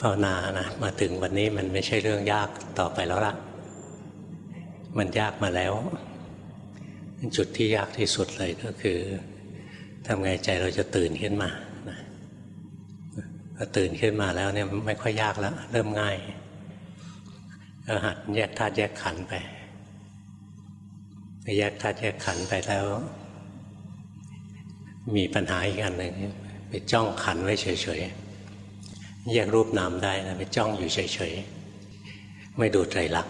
ภาวนานะมาถึงวันนี้มันไม่ใช่เรื่องยากต่อไปแล้วละมันยากมาแล้ว จุดที่ยากที่สุดเลยก็คือทำไงใจเราจะตื่นขึ้นมาพอตื่นขึ้นมาแล้วเนี่ยไม่ค่อยยากแล้ว เริ่มง่ายก็หัดแยกธาตุแยกขันไปแยกธาตุแยกขันไปแล้ว มีปัญหาอีกอันหนึ่งไปจ้องขันธ์ไว้เฉยๆ แยกรูปนามได้นะไปจ้องอยู่เฉยๆ ไม่ดูไตรลักษณ์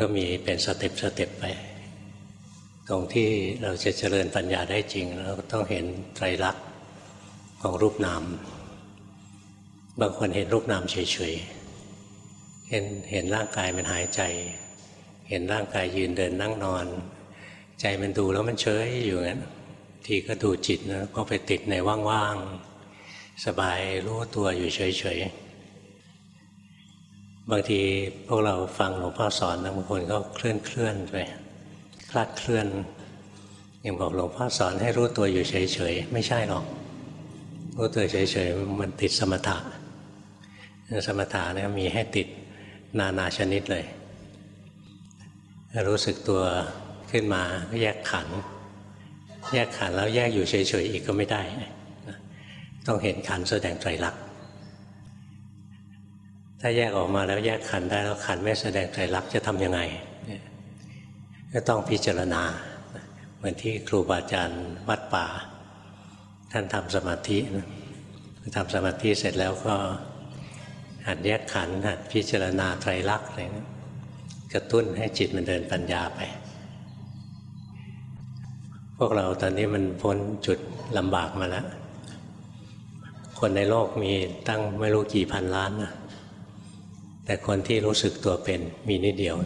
ก็มีเป็น step step ไป ตรงที่เราจะเจริญปัญญาได้จริง เราต้องเห็นไตรลักษณ์ของรูปนาม บางคนเห็นรูปนามเฉยๆ เห็นเห็นร่างกายมันหายใจ เห็นร่างกายยืนเดินนั่งนอน ใจมันดูแล้วมันเฉยอยู่งั้น ทีก็ดูจิตนะก็ไปติดในว่างๆ สบายรู้ตัวอยู่เฉยๆ บางทีพวกเราฟังหลวงพ่อสอนนะบางคนก็เคลื่อนเคลื่อนไปคลาดเคลื่อนอย่างบอกหลวงพ่อสอนให้รู้ตัวอยู่เฉยๆ ไม่ใช่หรอก รู้ตัวเฉยๆ มันติดสมถะสมถะเนี่ยมีให้ติดนานาชนิดเลย รู้สึกตัวขึ้นมาก็แยกขัน แยกขันแล้วแยกอยู่เฉยๆ อีกก็ไม่ได้ ต้องเห็นขันแสดงไตรลักษณ์ถ้าแยกออกมาแล้วแยกขันได้แล้วขันไม่แสดงไตรลักษณ์จะทำยังไงก็ต้องพิจารณา เหมือนที่ครูบาอาจารย์วัดป่า ท่านทำสมาธิทำสมาธิเสร็จแล้วก็หัดแยกขันหัดพิจารณาไตรลักษณ์อะไรนะกระตุ้นให้จิตมันเดินปัญญาไป พวกเราตอนนี้มันพ้นจุดลำบากมาแล้ว คนในโลกมีตั้งไม่รู้กี่พันล้านนะแต่คนที่รู้สึกตัวเป็นมีนิดเดียว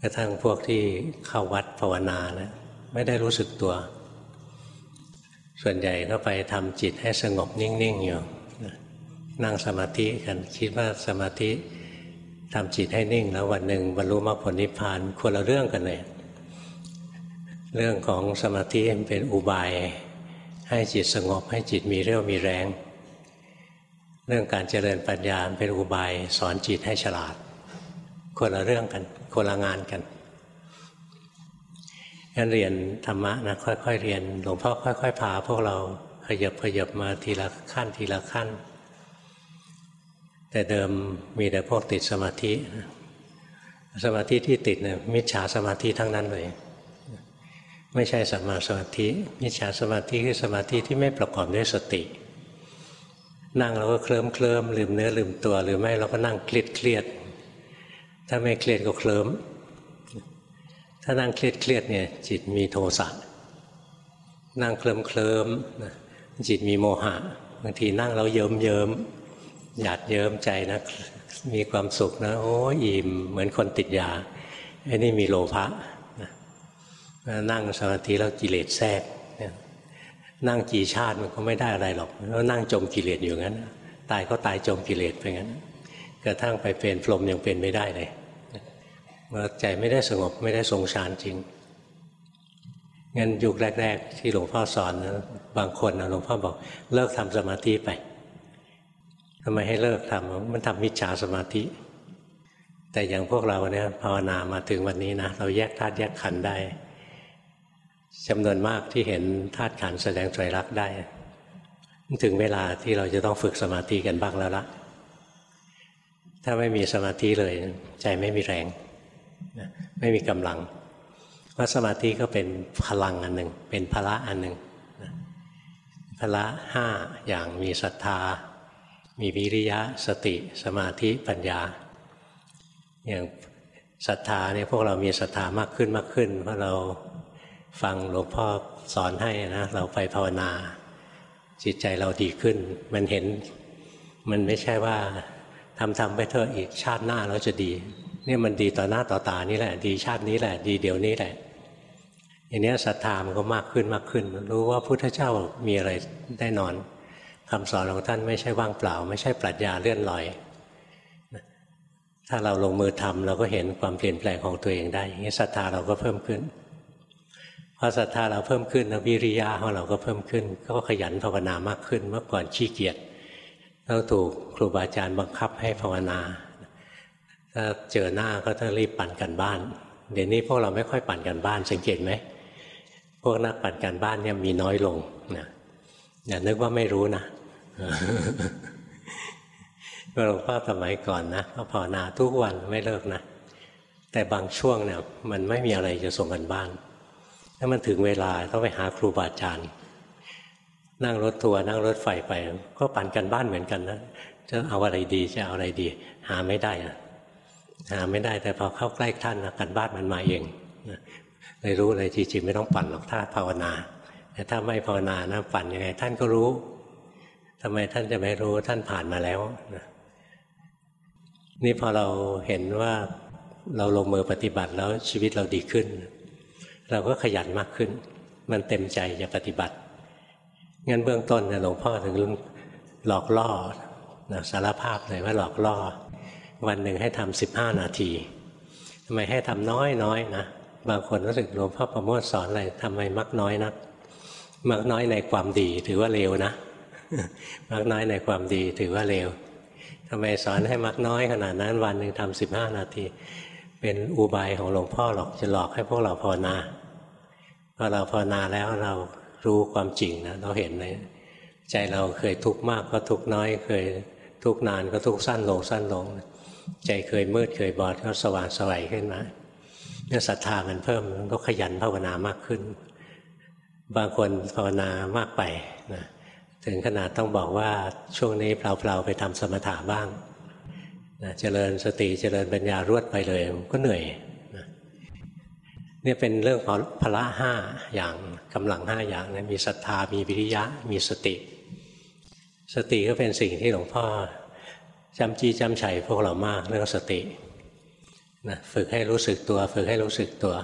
กระทั่งพวกที่เข้าวัดภาวนานะไม่ได้รู้สึกตัว ส่วนใหญ่ก็ไปทำจิตให้สงบนิ่งๆอยู่นั่งสมาธิกันคิดว่าสมาธิทำจิตให้นิ่งแล้ววันหนึ่งบรรลุมรรคผลนิพพานคนละเรื่องกันเลยเรื่องของสมาธิเป็นอุบาย ให้จิตสงบให้จิตมีเรี่ยวมีแรง เรื่องการเจริญปัญญาเป็นอุบายสอนจิตให้ฉลาด คนละเรื่องกันคนละงานกันงั้นเรียนธรรมะนะค่อยๆเรียนหลวงพ่อค่อย ๆ พาพวกเราขยับขยับมาทีละขั้นทีละขั้น แต่เดิมมีแต่พวกติดสมาธิ สมาธิที่ติดเนี่ยมิจฉาสมาธิทั้งนั้นเลย ไม่ใช่สมาสมาธิมิจฉาสมาธิคือสมาธิที่ไม่ประกอบด้วยสติ นั่งเราก็เคลิ้มเคลิ้มลืมเนื้อลืมตัว หรือไม่เราก็นั่งเครียดเครียดถ้าไม่เครียดก็เคลิ้มถ้านั่งเครียดเครียดเนี่ยจิตมีโทสะนั่งเคลิ้มเคลิ้มจิตมีโมหะบางทีนั่งแล้วเยิ้มเยิ้มหยาดเยิ้มใจนะมีความสุขนะโอ้อิ่มเหมือนคนติดยาไอ้นี่มีโลภะ นั่งสมาธิแล้วกิเลสแทรกนั่งกี่ชาติมันก็ไม่ได้อะไรหรอกแล้วนั่งจมกิเลสอยู่งั้น ตายก็ตายจมกิเลสไปงั้น กระทั่งไปเป็นพรหมยังเป็นไม่ได้เลยเมื่อใจไม่ได้สงบไม่ได้ทรงฌานจริงงั้นยุคแรก ๆ ที่หลวงพ่อสอนนะบางคนนะหลวงพ่อบอกเลิกทำสมาธิไปทำไมให้เลิกทำมันทำมิจฉาสมาธิ แต่อย่างพวกเราเนี่ยภาวนามาถึงวันนี้นะเราแยกธาตุแยกขันธ์ได้ จำนวนมากที่เห็นธาตุขันแสดงไตรลักษณ์ได้ ถึงเวลาที่เราจะต้องฝึกสมาธิกันบ้างแล้วละถ้าไม่มีสมาธิเลย ใจไม่มีแรง ไม่มีกำลังเพราะสมาธิก็เป็นพลังอันหนึ่ง เป็นพละอันหนึ่งพละห้าอย่างมีศรัทธา มีวิริยะสติ สมาธิปัญญา อย่างศรัทธาเนี่ยพวกเรามีศรัทธามากขึ้นมากขึ้นเพราะเรา ฟังหลวงพ่อสอนให้นะเราไปภาวนา จิตใจเราดีขึ้น มันเห็นมันไม่ใช่ว่าทำทำไปเถอะอีกชาติหน้าเราจะดี เนี่ยมันดีต่อหน้าต่อตานี่แหละ ดีชาตินี้แหละ ดีเดี๋ยวนี้แหละอย่างนี้ศรัทธามันก็มากขึ้นมากขึ้น รู้ว่าพุทธเจ้ามีอะไรแน่นอนคำสอนของท่านไม่ใช่ว่างเปล่า ไม่ใช่ปรัชญาเลื่อนลอย ถ้าเราลงมือทำเราก็เห็นความเปลี่ยนแปลงของตัวเองได้อย่างนี้ศรัทธาเราก็เพิ่มขึ้น พอศรัทธาเราเพิ่มขึ้นนะวิริยะของเราก็เพิ่มขึ้น ก็ขยันภาวนามากขึ้น เมื่อก่อนขี้เกียจต้องถูกครูบาอาจารย์บังคับให้ภาวนา ถ้าเจอหน้าก็ต้องรีบปั่นกันบ้าน เดี๋ยวนี้พวกเราไม่ค่อยปั่นกันบ้านสังเกตไหมพวกนักปั่นกันบ้านเนี่ยมีน้อยลงนะอย่านึกว่าไม่รู้นะหลวงพ่อสมัยก่อนนะก็ภาวนาทุกวันไม่เลิกนะแต่บางช่วงเนี่ยมันไม่มีอะไรจะส่งกันบ้าน ถ้ามันถึงเวลาต้องไปหาครูบาอาจารย์ นั่งรถทัวร์นั่งรถไฟไป ก็ปั่นกันบ้านเหมือนกันนะจะเอาอะไรดีจะเอาอะไรดี หาไม่ได้นะหาไม่ได้แต่พอเข้าใกล้ท่านนะกันบ้านมันมาเองเลยรู้เลยจริงๆไม่ต้องปั่นหรอกถ้าภาวนา แต่ถ้าไม่ภาวนานะปั่นยังไง ท่านก็รู้ทำไมท่านจะไม่รู้ท่านผ่านมาแล้วนะนี่พอเราเห็นว่าเราลงมือปฏิบัติแล้วชีวิตเราดีขึ้น เราก็ขยันมากขึ้น มันเต็มใจจะปฏิบัติงั้นเบื้องต้นหลวงพ่อถึงหลอกล่อนะสารภาพเลยว่าหลอกล่อ วันหนึ่งให้ทำสิบห้านาทีทำไมให้ทำน้อยน้อยนะบางคนรู้สึกหลวงพ่อประโมทสอนอะไรทำไมมักน้อยนัก มักน้อยในความดีถือว่าเลวนะ มักน้อยในความดีถือว่าเลวทำไมสอนให้มักน้อยขนาดนั้นวันหนึ่งทำสิบห้านาที เป็นอุบายของหลวงพ่อหรอกจะหลอกให้พวกเราภาวนา พอเราภาวนาแล้วเรารู้ความจริงนะเราเห็นเลยใจเราเคยทุกข์มากก็ทุกข์น้อย เคยทุกข์นานก็ทุกข์สั้นลงสั้นลง ใจเคยมืดเคยบอดก็สว่างสวัยขึ้นมาเนี่ยศรัทธามันเพิ่มก็ขยันภาวนามากขึ้น บางคนภาวนามากไปนะถึงขนาดต้องบอกว่าช่วงนี้เปล่าๆไปทำสมถะบ้างนะเจริญสติเจริญปัญญารวดไปเลยก็เหนื่อย เนี่ยเป็นเรื่องของพละห้าอย่างกำลังห้าอย่างนะมีศรัทธามีวิริยะ มีสติ สติก็เป็นสิ่งที่หลวงพ่อจำจี้จำชัยพวกเรามากเรื่องสตินะฝึกให้รู้สึกตัว ฝึกให้รู้สึกตัว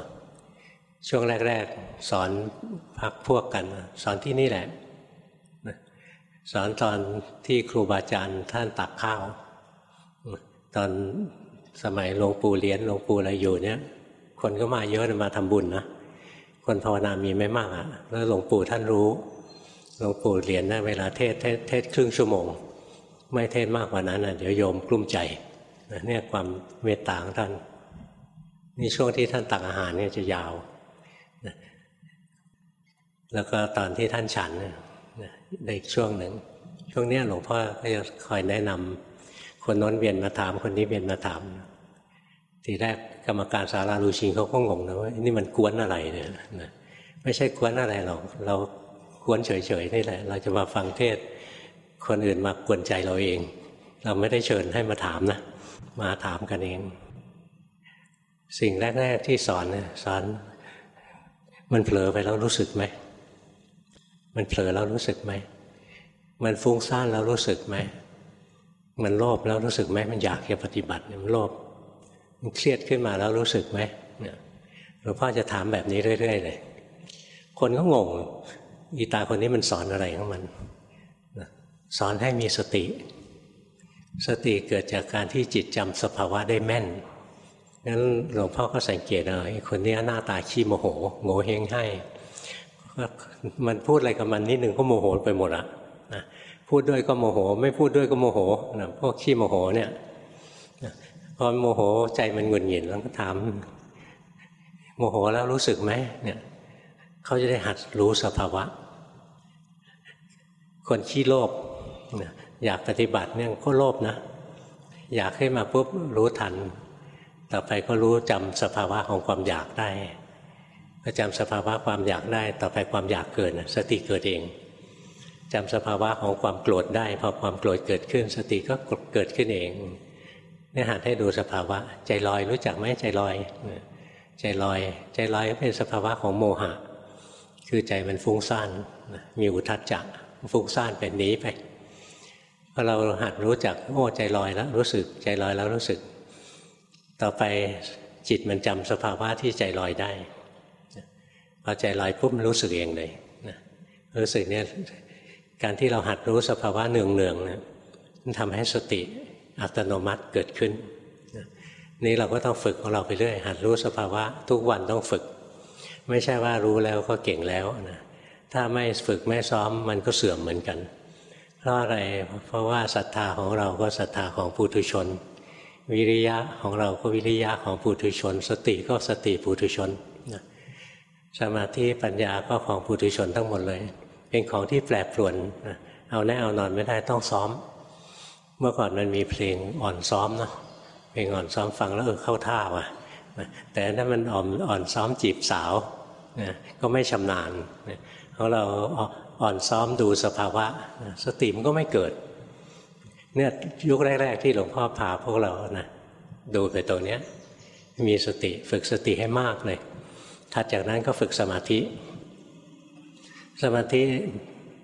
ช่วงแรก ๆ สอนพักพวกกัน สอนที่นี่แหละสอนตอนที่ครูบาอาจารย์ท่านตักข้าว ตอนสมัยหลวงปู่เลี้ยนหลวงปู่อะไรอยู่เนี่ย คนก็มาเยอะมาทำบุญนะคนภาวนามีไม่มากอะ่ะแล้วหลวงปู่ท่านรู้หลวงปู่เรียนนะเวลาเทศเทศเทศครึ่งชั่วโมง ไม่เทศมากกว่านั้นนะเดี๋ยวโยมกลุ้มใจเนี่ยความเมตตาของท่านนี่ช่วงที่ท่านตักอาหารเนี่ยจะยาว แล้วก็ตอนที่ท่านฉันเนี่ยในช่วงหนึ่ง ช่วงนี้หลวงพ่อก็จะคอยแนะนำคนน้นเวียนมาถามคนนี้เวียนมาถาม ทีแรกกรรมการสาราลูชิงเขาก็งงนะว่านี่มันกวนอะไรเนี่ยนะไม่ใช่กวนอะไรหรอกเรากวนเฉยๆนี่แหละ เราจะมาฟังเทศ คนอื่นมากวนใจเราเอง เราไม่ได้เชิญให้มาถามนะ มาถามกันเอง สิ่งแรก ๆที่สอนเนี่ยสอนมันเผลอไปแล้วรู้สึกไหม มันเผลอแล้วรู้สึกไหม มันฟุ้งซ่านแล้วรู้สึกไหม มันโลภแล้วรู้สึกไหม มันอยากจะปฏิบัติมันโลภ มันเครียดขึ้นมาแล้วรู้สึกไหมเนี่ยหลวงพ่อจะถามแบบนี้เรื่อยๆเลยคนก็งงอีตาคนนี้มันสอนอะไรของมันสอนให้มีสติ สติเกิดจากการที่จิตจำสภาวะได้แม่นงั้นหลวงพ่อก็สังเกตเลยคนนี้หน้าตาขี้โมโหโง่เฮงให้ มันพูดอะไรกับมันนิดหนึ่งก็โมโหไปหมดอะนะพูดด้วยก็โมโห ไม่พูดด้วยก็โมโหนะพวกขี้โมโหเนี่ย พอโมโหใจมันหงุดหงิดแล้วก็ถามโมโหแล้วรู้สึกไหมเนี่ยเขาจะได้หัดรู้สภาวะ คนขี้โลภอยากปฏิบัติเนี่ยก็โลภนะ อยากให้มาปุ๊บรู้ทัน ต่อไปก็รู้จำสภาวะของความอยากได้พอจำสภาวะความอยากได้ ต่อไปความอยากเกิดสติเกิดเองจำสภาวะของความโกรธได้ พอความโกรธเกิดขึ้น สติก็เกิดขึ้นเอง นี่หัดให้ดูสภาวะ ใจลอยรู้จักไหมใจลอย ใจลอย ใจลอยเป็นสภาวะของโมหะ คือใจมันฟุ้งซ่านมีอุทัดจักฟุ้งซ่านเป็นนี้ไปพอเราหัดรู้จักโอ้ใจลอยแล้วรู้สึกใจลอยแล้วรู้สึก ต่อไปจิตมันจำสภาวะที่ใจลอยได้พอใจลอยปุ๊บมันรู้สึกเองเลยรู้สึกเนี่ยการที่เราหัดรู้สภาวะเนืองเนืองเนี่ยมันทำให้สติ อัตโนมัติเกิดขึ้น นี่เราก็ต้องฝึกของเราไปเรื่อยหัดรู้สภาวะ ทุกวันต้องฝึก ไม่ใช่ว่ารู้แล้วก็เก่งแล้วนะถ้าไม่ฝึกไม่ซ้อมมันก็เสื่อมเหมือนกัน เพราะอะไรเพราะว่าศรัทธาของเราก็ศรัทธาของปุถุชน วิริยะของเราก็วิริยะของปุถุชน สติก็สติปุถุชนสมาธิปัญญาก็ของปุถุชนทั้งหมดเลย เป็นของที่แปรปรวน เอาแน่เอานอนไม่ได้ต้องซ้อม เมื่อก่อนมันมีเพลงอ่อนซ้อมเนาะเพลงอ่อนซ้อมฟังแล้วเออเข้าท่าว่ะแต่ถ้ามันอ่อนอ่อนซ้อมจีบสาวนะก็ไม่ชำนาญของเราอ่อนซ้อมดูสภาวะสติมันก็ไม่เกิดเนี่ยยุคแรก ๆ ที่หลวงพ่อพาพวกเรานะดูไปตรงเนี้ยมีสติฝึกสติให้มากเลยถัดจากนั้นก็ฝึกสมาธิ สมาธิ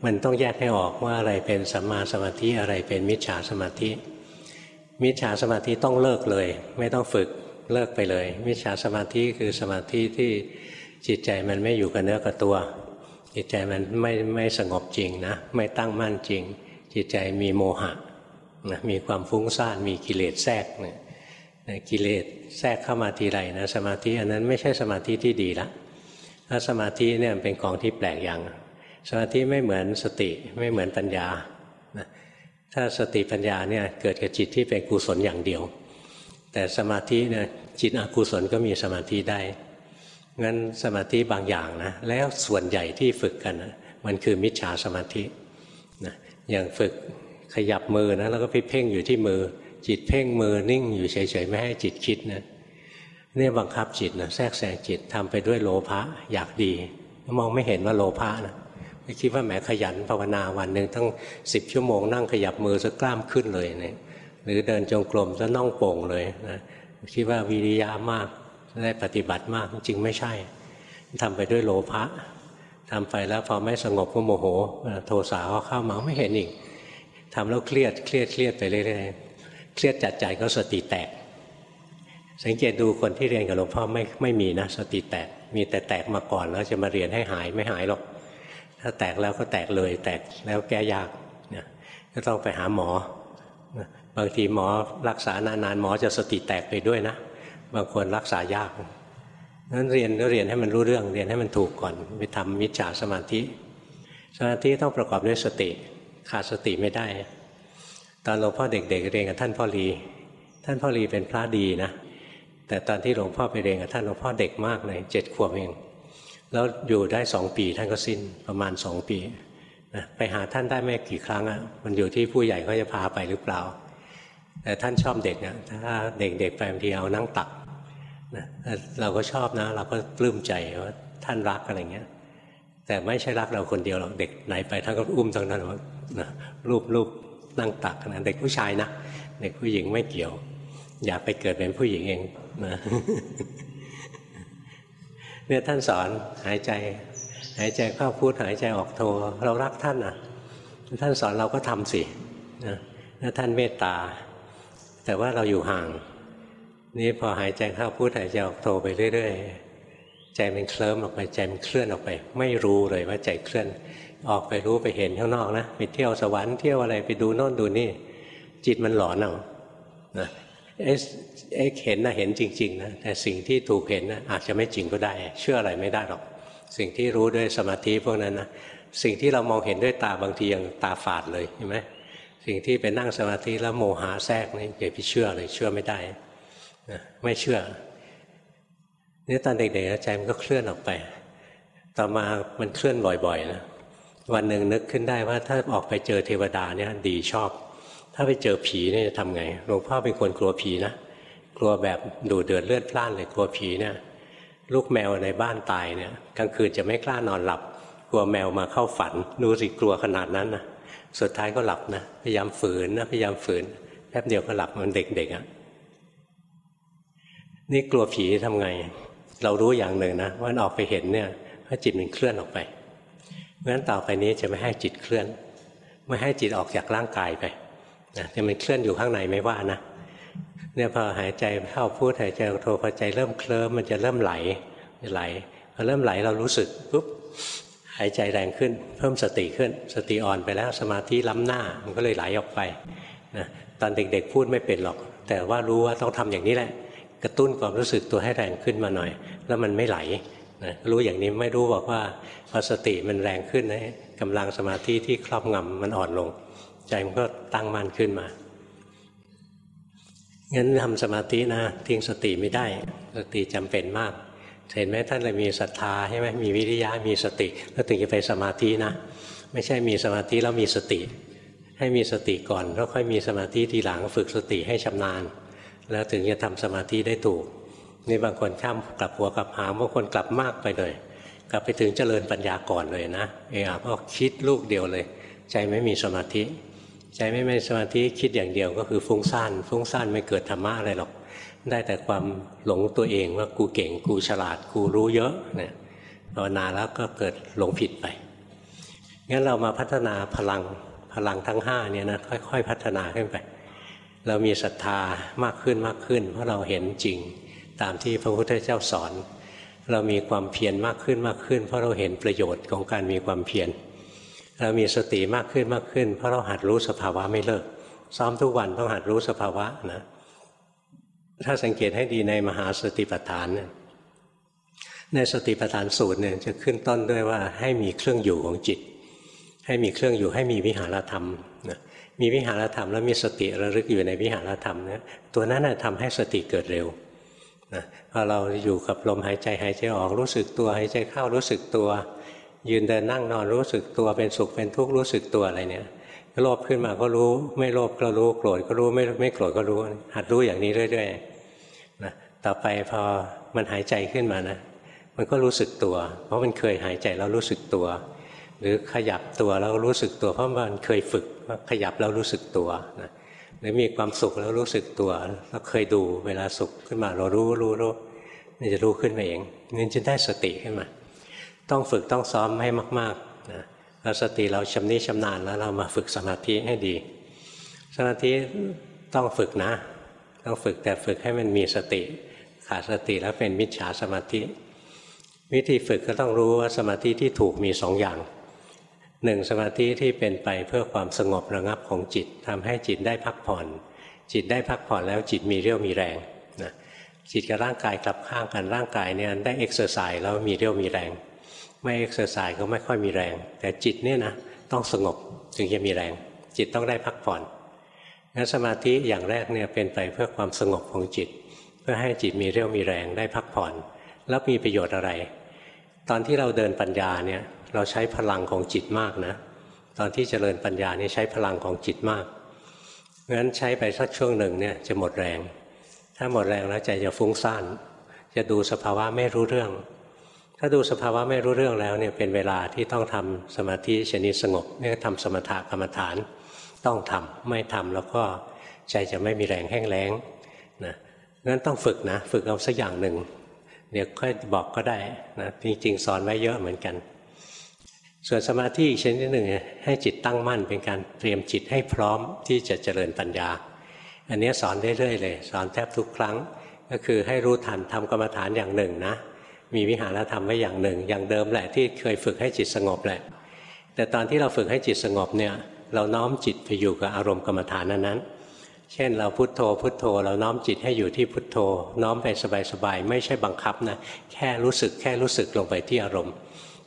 มันต้องแยกให้ออกว่าอะไรเป็นสัมมาสมาธิอะไรเป็นมิจฉาสมาธิ มิจฉาสมาธิต้องเลิกเลย ไม่ต้องฝึกเลิกไปเลย มิจฉาสมาธิคือสมาธิที่จิตใจมันไม่อยู่กับเนื้อกับตัว จิตใจมันไม่ไม่สงบจริงนะไม่ตั้งมั่นจริง จิตใจมีโมหะนะมีความฟุ้งซ่านมีกิเลสแทรกนะกิเลสแทรกเข้ามาทีไรนะสมาธิอันนั้นไม่ใช่สมาธิที่ดีละถ้าสมาธิเนี่ยเป็นของที่แปลกอย่าง สมาธิไม่เหมือนสติไม่เหมือนปัญญา ถ้าสติปัญญาเนี่ยเกิดกับจิตที่เป็นกุศลอย่างเดียว แต่สมาธิเนี่ยจิตอกุศลก็มีสมาธิได้ งั้นสมาธิบางอย่างนะแล้วส่วนใหญ่ที่ฝึกกันนะมันคือมิจฉาสมาธินะอย่างฝึกขยับมือนะแล้วก็ไปเพ่งอยู่ที่มือ จิตเพ่งมือนิ่งอยู่เฉยๆไม่ให้จิตคิดนะนี่บังคับจิตนะแทรกแซงจิตทำไปด้วยโลภะอยากดี มองไม่เห็นว่าโลภะนะ คิดว่าแหมขยันภาวนาวันหนึ่งตั้งสิบชั่วโมงนั่งขยับมือซะกล้ามขึ้นเลยเนี่ยหรือเดินจงกรมซะน่องโป่งเลยนะคิดว่าวิริยะมากได้ปฏิบัติมากจริงไม่ใช่ทำไปด้วยโลภะทำไปแล้วพอไม่สงบก็โมโห โทสะก็เข้ามาไม่เห็นอีกทำแล้วเครียดเครียดเครียดไปเรื่อยๆเครียดจัดใจก็สติแตก สังเกตดูคนที่เรียนกับหลวงพ่อไม่ไม่มีนะสติแตก มีแต่แตกมาก่อนแล้วจะมาเรียนให้หายไม่หายหรอก ถ้าแตกแล้วก็แตกเลย แตกแล้วแก้ยากเนี่ยก็ต้องไปหาหมอบางทีหมอรักษานานๆหมอจะสติแตกไปด้วยนะ บางคนรักษายากนั้นเรียนก็เรียนให้มันรู้เรื่องเรียนให้มันถูกก่อนไปทำมิจฉาสมาธิ สมาธิต้องประกอบด้วยสติ ขาดสติไม่ได้ ตอนหลวงพ่อเด็กๆเรียนกับท่านพ่อรีท่านพ่อรีเป็นพระดีนะแต่ตอนที่หลวงพ่อไปเรียนกับท่านหลวงพ่อเด็กมากเลยเจ็ดขวบเอง แล้วอยู่ได้สองปีท่านก็สิ้นประมาณสองปีนะไปหาท่านได้ไม่กี่ครั้งอะ่ะมันอยู่ที่ผู้ใหญ่เขาจะพาไปหรือเปล่า แต่ท่านชอบเด็กนะถ้าเด็กๆไปบางทีเอานั่งตักนะเราก็ชอบนะ เราก็ปลื้มใจว่าท่านรักอะไรเงี้ย แต่ไม่ใช่รักเราคนเดียวหรอกเด็กไหนไปท่านก็อุ้มทั้งนั้นว่านะรูปรูปนั่งตักนะเด็กผู้ชายนะเด็กผู้หญิงไม่เกี่ยว อยากไปเกิดเป็นผู้หญิงเองนะ เนี่ยท่านสอนหายใจ หายใจเข้าพูดหายใจออกโทเรารักท่านอะ ท่านสอนเราก็ทำสินะถ้าท่านเมตตา แต่ว่าเราอยู่ห่าง นี่พอหายใจเข้าพูดหายใจออกโทไปเรื่อยๆใจมันเคลิ้มออกไปใจมันเคลื่อนออกไป ไม่รู้เลยว่าใจเคลื่อนออกไปรู้ไปเห็นข้างนอกนะไปเที่ยวสวรรค์เที่ยวอะไรไปดูโน่นดูนี่ จิตมันหลอนเอานะ เอ๊ะเห็นนะเห็นจริงๆนะแต่สิ่งที่ถูกเห็นนะอาจจะไม่จริงก็ได้ เชื่ออะไรไม่ได้หรอก สิ่งที่รู้ด้วยสมาธิพวกนั้นนะสิ่งที่เรามองเห็นด้วยตาบางทียังตาฝาดเลยเห็นไหมสิ่งที่ไปนั่งสมาธิแล้วโมหะแทรกนี่อย่าไปเชื่อเลยเชื่อไม่ได้ไม่เชื่อนี่ตอนเด็กๆใจมันก็เคลื่อนออกไป ต่อมามันเคลื่อนบ่อยๆนะวันหนึ่งนึกขึ้นได้ว่าถ้าออกไปเจอเทวดาเนี่ยดีชอบ ถ้าไปเจอผีเนี่ยจะทำไงหลวงพ่อเป็นคนกลัวผีนะกลัวแบบดูเดือดเลือดพล่านเลยกลัวผีเนี่ยลูกแมวในบ้านตายเนี่ยกลางคืนจะไม่กล้านอนหลับ กลัวแมวมาเข้าฝันดูสิกลัวขนาดนั้นนะสุดท้ายก็หลับนะพยายามฝืนนะพยายามฝืนแป๊บเดียวก็หลับมันเด็กๆอะ่ะนี่กลัวผีทำไง เรารู้อย่างหนึ่งนะว่าออกไปเห็นเนี่ยว่าจิตมันเคลื่อนออกไปเพราะฉะนั้นต่อไปนี้จะไม่ให้จิตเคลื่อน ไม่ให้จิตออกจากร่างกายไป นะแต่มันเคลื่อนอยู่ข้างในไม่ว่านะเนี่ยพอหายใจเข้าพูดหายใจโทพอใจเริ่มเคลิ้มมันจะเริ่มไหลไหลพอเริ่มไหลเรารู้สึกปุ๊บหายใจแรงขึ้น เพิ่มสติขึ้น สติอ่อนไปแล้วสมาธิล้ำหน้ามันก็เลยไหลออกไปนะตอนเด็กๆพูดไม่เป็นหรอก แต่ว่ารู้ว่าต้องทำอย่างนี้แหละ กระตุ้นความรู้สึกตัวให้แรงขึ้นมาหน่อย แล้วมันไม่ไหลนะรู้อย่างนี้ไม่รู้บอกว่าพอสติมันแรงขึ้นนะกำลังสมาธิที่ครอบงำมันอ่อนลง ใจมันก็ตั้งมั่นขึ้นมา งั้นทำสมาธินะทิ้งสติไม่ได้ สติจำเป็นมาก เห็นไหมท่านเลยมีศรัทธาใช่ไหมมีวิริยะมีสติ แล้วถึงจะไปสมาธินะ ไม่ใช่มีสมาธิแล้วมีสติ ให้มีสติก่อนแล้วค่อยมีสมาธิทีหลังฝึกสติให้ชำนาญ แล้วถึงจะทำสมาธิได้ถูกนี่บางคนข้ามกลับหัวกลับหางบางคนกลับมากไปเลยกลับไปถึงเจริญปัญญาก่อนเลยนะ เออก็คิดลูกเดียวเลย ใจไม่มีสมาธิ ใจไม่มีสมาธิคิดอย่างเดียวก็คือฟุ้งซ่านฟุ้งซ่านไม่เกิดธรรมะอะไรหรอก ได้แต่ความหลงตัวเองว่ากูเก่งกูฉลาดกูรู้เยอะเนี่ยภาวนาแล้วก็เกิดหลงผิดไปงั้นเรามาพัฒนาพลังพลังทั้งห้าเนี่ยนะค่อย ๆ พัฒนาขึ้นไป เรามีศรัทธามากขึ้นมากขึ้น เพราะเราเห็นจริงตามที่พระพุทธเจ้าสอน เรามีความเพียรมากขึ้นมากขึ้น เพราะเราเห็นประโยชน์ของการมีความเพียร เรามีสติมากขึ้นมากขึ้น เพราะเราหัดรู้สภาวะไม่เลิก ซ้อมทุกวันต้องหัดรู้สภาวะนะ ถ้าสังเกตให้ดีในมหาสติปัฏฐานเนี่ยในสติปัฏฐานสูตรเนี่ยจะขึ้นต้นด้วยว่าให้มีเครื่องอยู่ของจิต ให้มีเครื่องอยู่ให้มีวิหารธรรมนะมีวิหารธรรมแล้วมีสติระลึกอยู่ในวิหารธรรมเนี่ยตัวนั้นทำให้สติเกิดเร็วนะพอเราอยู่กับลมหายใจหายใจออกรู้สึกตัวหายใจเข้ารู้สึกตัว ยืนเดินนั่งนอนรู้สึกตัวเป็นสุขเป็นทุกข์รู้สึกตัวอะไรเนี่ยโลภขึ้นมาก็รู้ ไม่โลภก็รู้โกรธก็รู้ไม่ไม่โกรธก็รู้ หัดรู้อย่างนี้เรื่อยๆนะต่อไปพอมันหายใจขึ้นมานะ มันก็รู้สึกตัว เพราะมันเคยหายใจแล้วรู้สึกตัว หรือขยับตัวแล้วรู้สึกตัว เพราะมันเคยฝึกว่าขยับแล้วรู้สึกตัวนะหรือมีความสุขแล้วรู้สึกตัวแล้วเคยดูเวลาสุขขึ้นมาเรารู้รู้รู้นี่จะรู้ขึ้นมาเองนี่จะได้สติขึ้นมา ต้องฝึกต้องซ้อมให้มากๆนะแล้วสติเราชำนิชำนาญแล้วเรามาฝึกสมาธิให้ดี สมาธิต้องฝึกนะ ต้องฝึกแต่ฝึกให้มันมีสติ ขาดสติแล้วเป็นมิจฉาสมาธิ วิธีฝึกก็ต้องรู้ว่าสมาธิที่ถูกมีสองอย่างหนึ่งสมาธิที่เป็นไปเพื่อความสงบระงับของจิตทำให้จิตได้พักผ่อน จิตได้พักผ่อนแล้วจิตมีเรี่ยวมีแรงนะจิตกับร่างกายกลับข้างกันร่างกายเนี่ยได้เอ็กซ์ไซส์แล้วมีเรี่ยวมีแรง ไม่เอ็กซ์ไซส์ก็ไม่ค่อยมีแรง แต่จิตเนี่ยนะต้องสงบถึงจะมีแรง จิตต้องได้พักผ่อนงั้นสมาธิอย่างแรกเนี่ยเป็นไปเพื่อความสงบของจิต เพื่อให้จิตมีเรี่ยวมีแรงได้พักผ่อน แล้วมีประโยชน์อะไร ตอนที่เราเดินปัญญาเนี่ยเราใช้พลังของจิตมากนะตอนที่เจริญปัญญานี่ใช้พลังของจิตมากงั้นใช้ไปสักช่วงหนึ่งเนี่ยจะหมดแรง ถ้าหมดแรงแล้วใจจะฟุ้งซ่านจะดูสภาวะไม่รู้เรื่อง ถ้าดูสภาวะไม่รู้เรื่องแล้วเนี่ยเป็นเวลาที่ต้องทำสมาธิชนิดสงบเนี่ยทำสมถะกรรมฐานต้องทำไม่ทำแล้วก็ใจจะไม่มีแรงแห้งแล้งนะงั้นต้องฝึกนะ ฝึกเอาสักอย่างหนึ่งเดี๋ยวค่อยบอกก็ได้นะจริง ๆ สอนไว้เยอะเหมือนกัน ส่วนสมาธิอีกชนิดหนึ่งให้จิตตั้งมั่นเป็นการเตรียมจิตให้พร้อมที่จะเจริญปัญญา อันนี้สอนเรื่อยๆเลย สอนแทบทุกครั้งก็คือให้รู้ทันทำกรรมฐานอย่างหนึ่งนะ มีวิหารธรรมไว้อย่างหนึ่ง อย่างเดิมแหละที่เคยฝึกให้จิตสงบแหละ แต่ตอนที่เราฝึกให้จิตสงบเนี่ยเราน้อมจิตไปอยู่กับอารมณ์กรรมฐานนั้นๆ เช่นเราพุโทโธพุโทโธ เราน้อมจิตให้อยู่ที่พุทโธ น้อมไปสบายๆไม่ใช่บังคับนะแค่รู้สึกแค่รู้สึกลงไปที่อารมณ์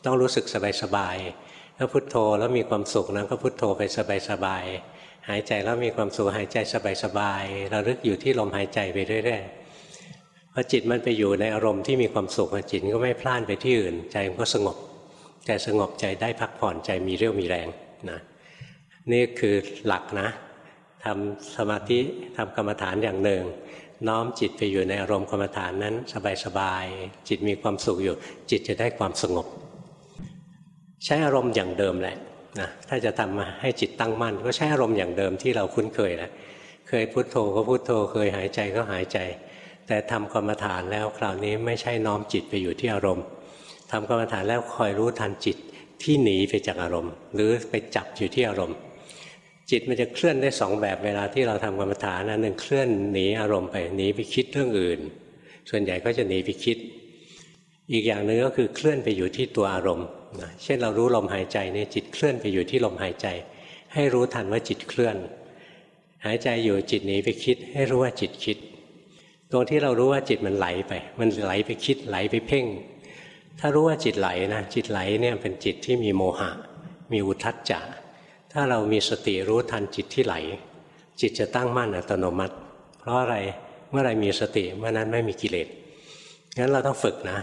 ต้องรู้สึกสบายๆถ้าพุทโธแล้วมีความสุขนั้นก็พุทโธไปสบายๆหายใจแล้วมีความสุขหายใจสบายๆเราลึกอยู่ที่ลมหายใจไปเรื่อยๆ พอจิตมันไปอยู่ในอารมณ์ที่มีความสุขจิตก็ไม่พล่านไปที่อื่น ใจมันก็สงบใจสงบใจได้พักผ่อนใจมีเรี่ยวมีแรงนะนี่คือหลักนะทำสมาธิทำกรรมฐานอย่างหนึ่ง น้อมจิตไปอยู่ในอารมณ์กรรมฐานนั้น สบายๆจิตมีความสุขอยู่ จิตจะได้ความสงบ ใช้อารมณ์อย่างเดิมแหละนะถ้าจะทำมาให้จิตตั้งมั่น ก็ใช้อารมณ์อย่างเดิมที่เราคุ้นเคยแล้วเคยพุโทโธก็พุโทโธเคยหายใจก็หายใจ แต่ทำกรรมฐานแล้วคราวนี้ไม่ใช่น้อมจิตไปอยู่ที่อารมณ์ทำกรรมฐานแล้วคอยรู้ทันจิตที่หนีไปจากอารมณ์ หรือไปจับอยู่ที่อารมณ์ จิตมันจะเคลื่อนได้สองแบบเวลาที่เราทำกรรมฐานนะหนึ่งเคลื่อนหนีอารมณ์ไปหนีไปคิดเรื่องอื่น ส่วนใหญ่ก็จะหนีไปคิด อีกอย่างหนึ่งก็คือเคลื่อนไปอยู่ที่ตัวอารมณ์เช่นเรารู้ลมหายใจเนี่ยจิตเคลื่อนไปอยู่ที่ลมหายใจ ให้รู้ทันว่าจิตเคลื่อน หายใจอยู่จิตหนีไปคิด ให้รู้ว่าจิตคิด ตรงที่เรารู้ว่าจิตมันไหลไป มันไหลไปคิดไหลไปเพ่ง ถ้ารู้ว่าจิตไหลนะจิตไหลเนี่ยเป็นจิตที่มีโมหะ มีอุทัจจะถ้าถ้าเรามีสติรู้ทันจิตที่ไหล จิตจะตั้งมั่นอัตโนมัติ เพราะอะไรเมื่อไรมีสติเมื่อนั้นไม่มีกิเลสงั้นเราต้องฝึกนะ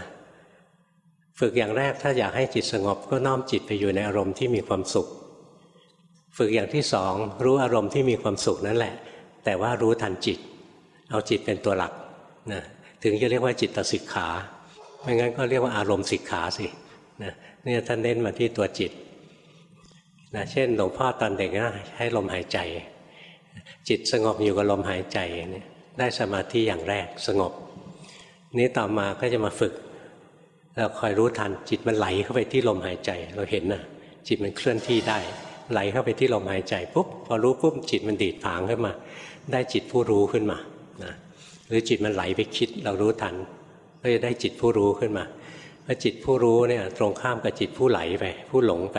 ฝึกอย่างแรกถ้าอยากให้จิตสงบก็น้อมจิตไปอยู่ในอารมณ์ที่มีความสุข ฝึกอย่างที่สองรู้อารมณ์ที่มีความสุขนั่นแหละ แต่ว่ารู้ทันจิต เอาจิตเป็นตัวหลักนะถึงจะเรียกว่าจิตสิกขา ไม่งั้นก็เรียกว่าอารมณ์สิกขาสินะนี่ท่านเน้นมาที่ตัวจิตนะเช่นหลวงพ่อตอนเด็กนะให้ลมหายใจ จิตสงบอยู่กับลมหายใจเนี่ยได้สมาธิอย่างแรกสงบ นี้ต่อมาก็จะมาฝึก เราคอยรู้ทันจิตมันไหลเข้าไปที่ลมหายใจเราเห็นนะจิตมันเคลื่อนที่ได้ ไหลเข้าไปที่ลมหายใจปุ๊บพอรู้ปุ๊บจิตมันดีดผางขึ้นมา ได้จิตผู้รู้ขึ้นมา นะหรือจิตมันไหลไปคิดเรารู้ทันก็จะได้จิตผู้รู้ขึ้นมาพอจิตผู้รู้เนี่ยตรงข้ามกับจิตผู้ไหลไป ผู้หลงไป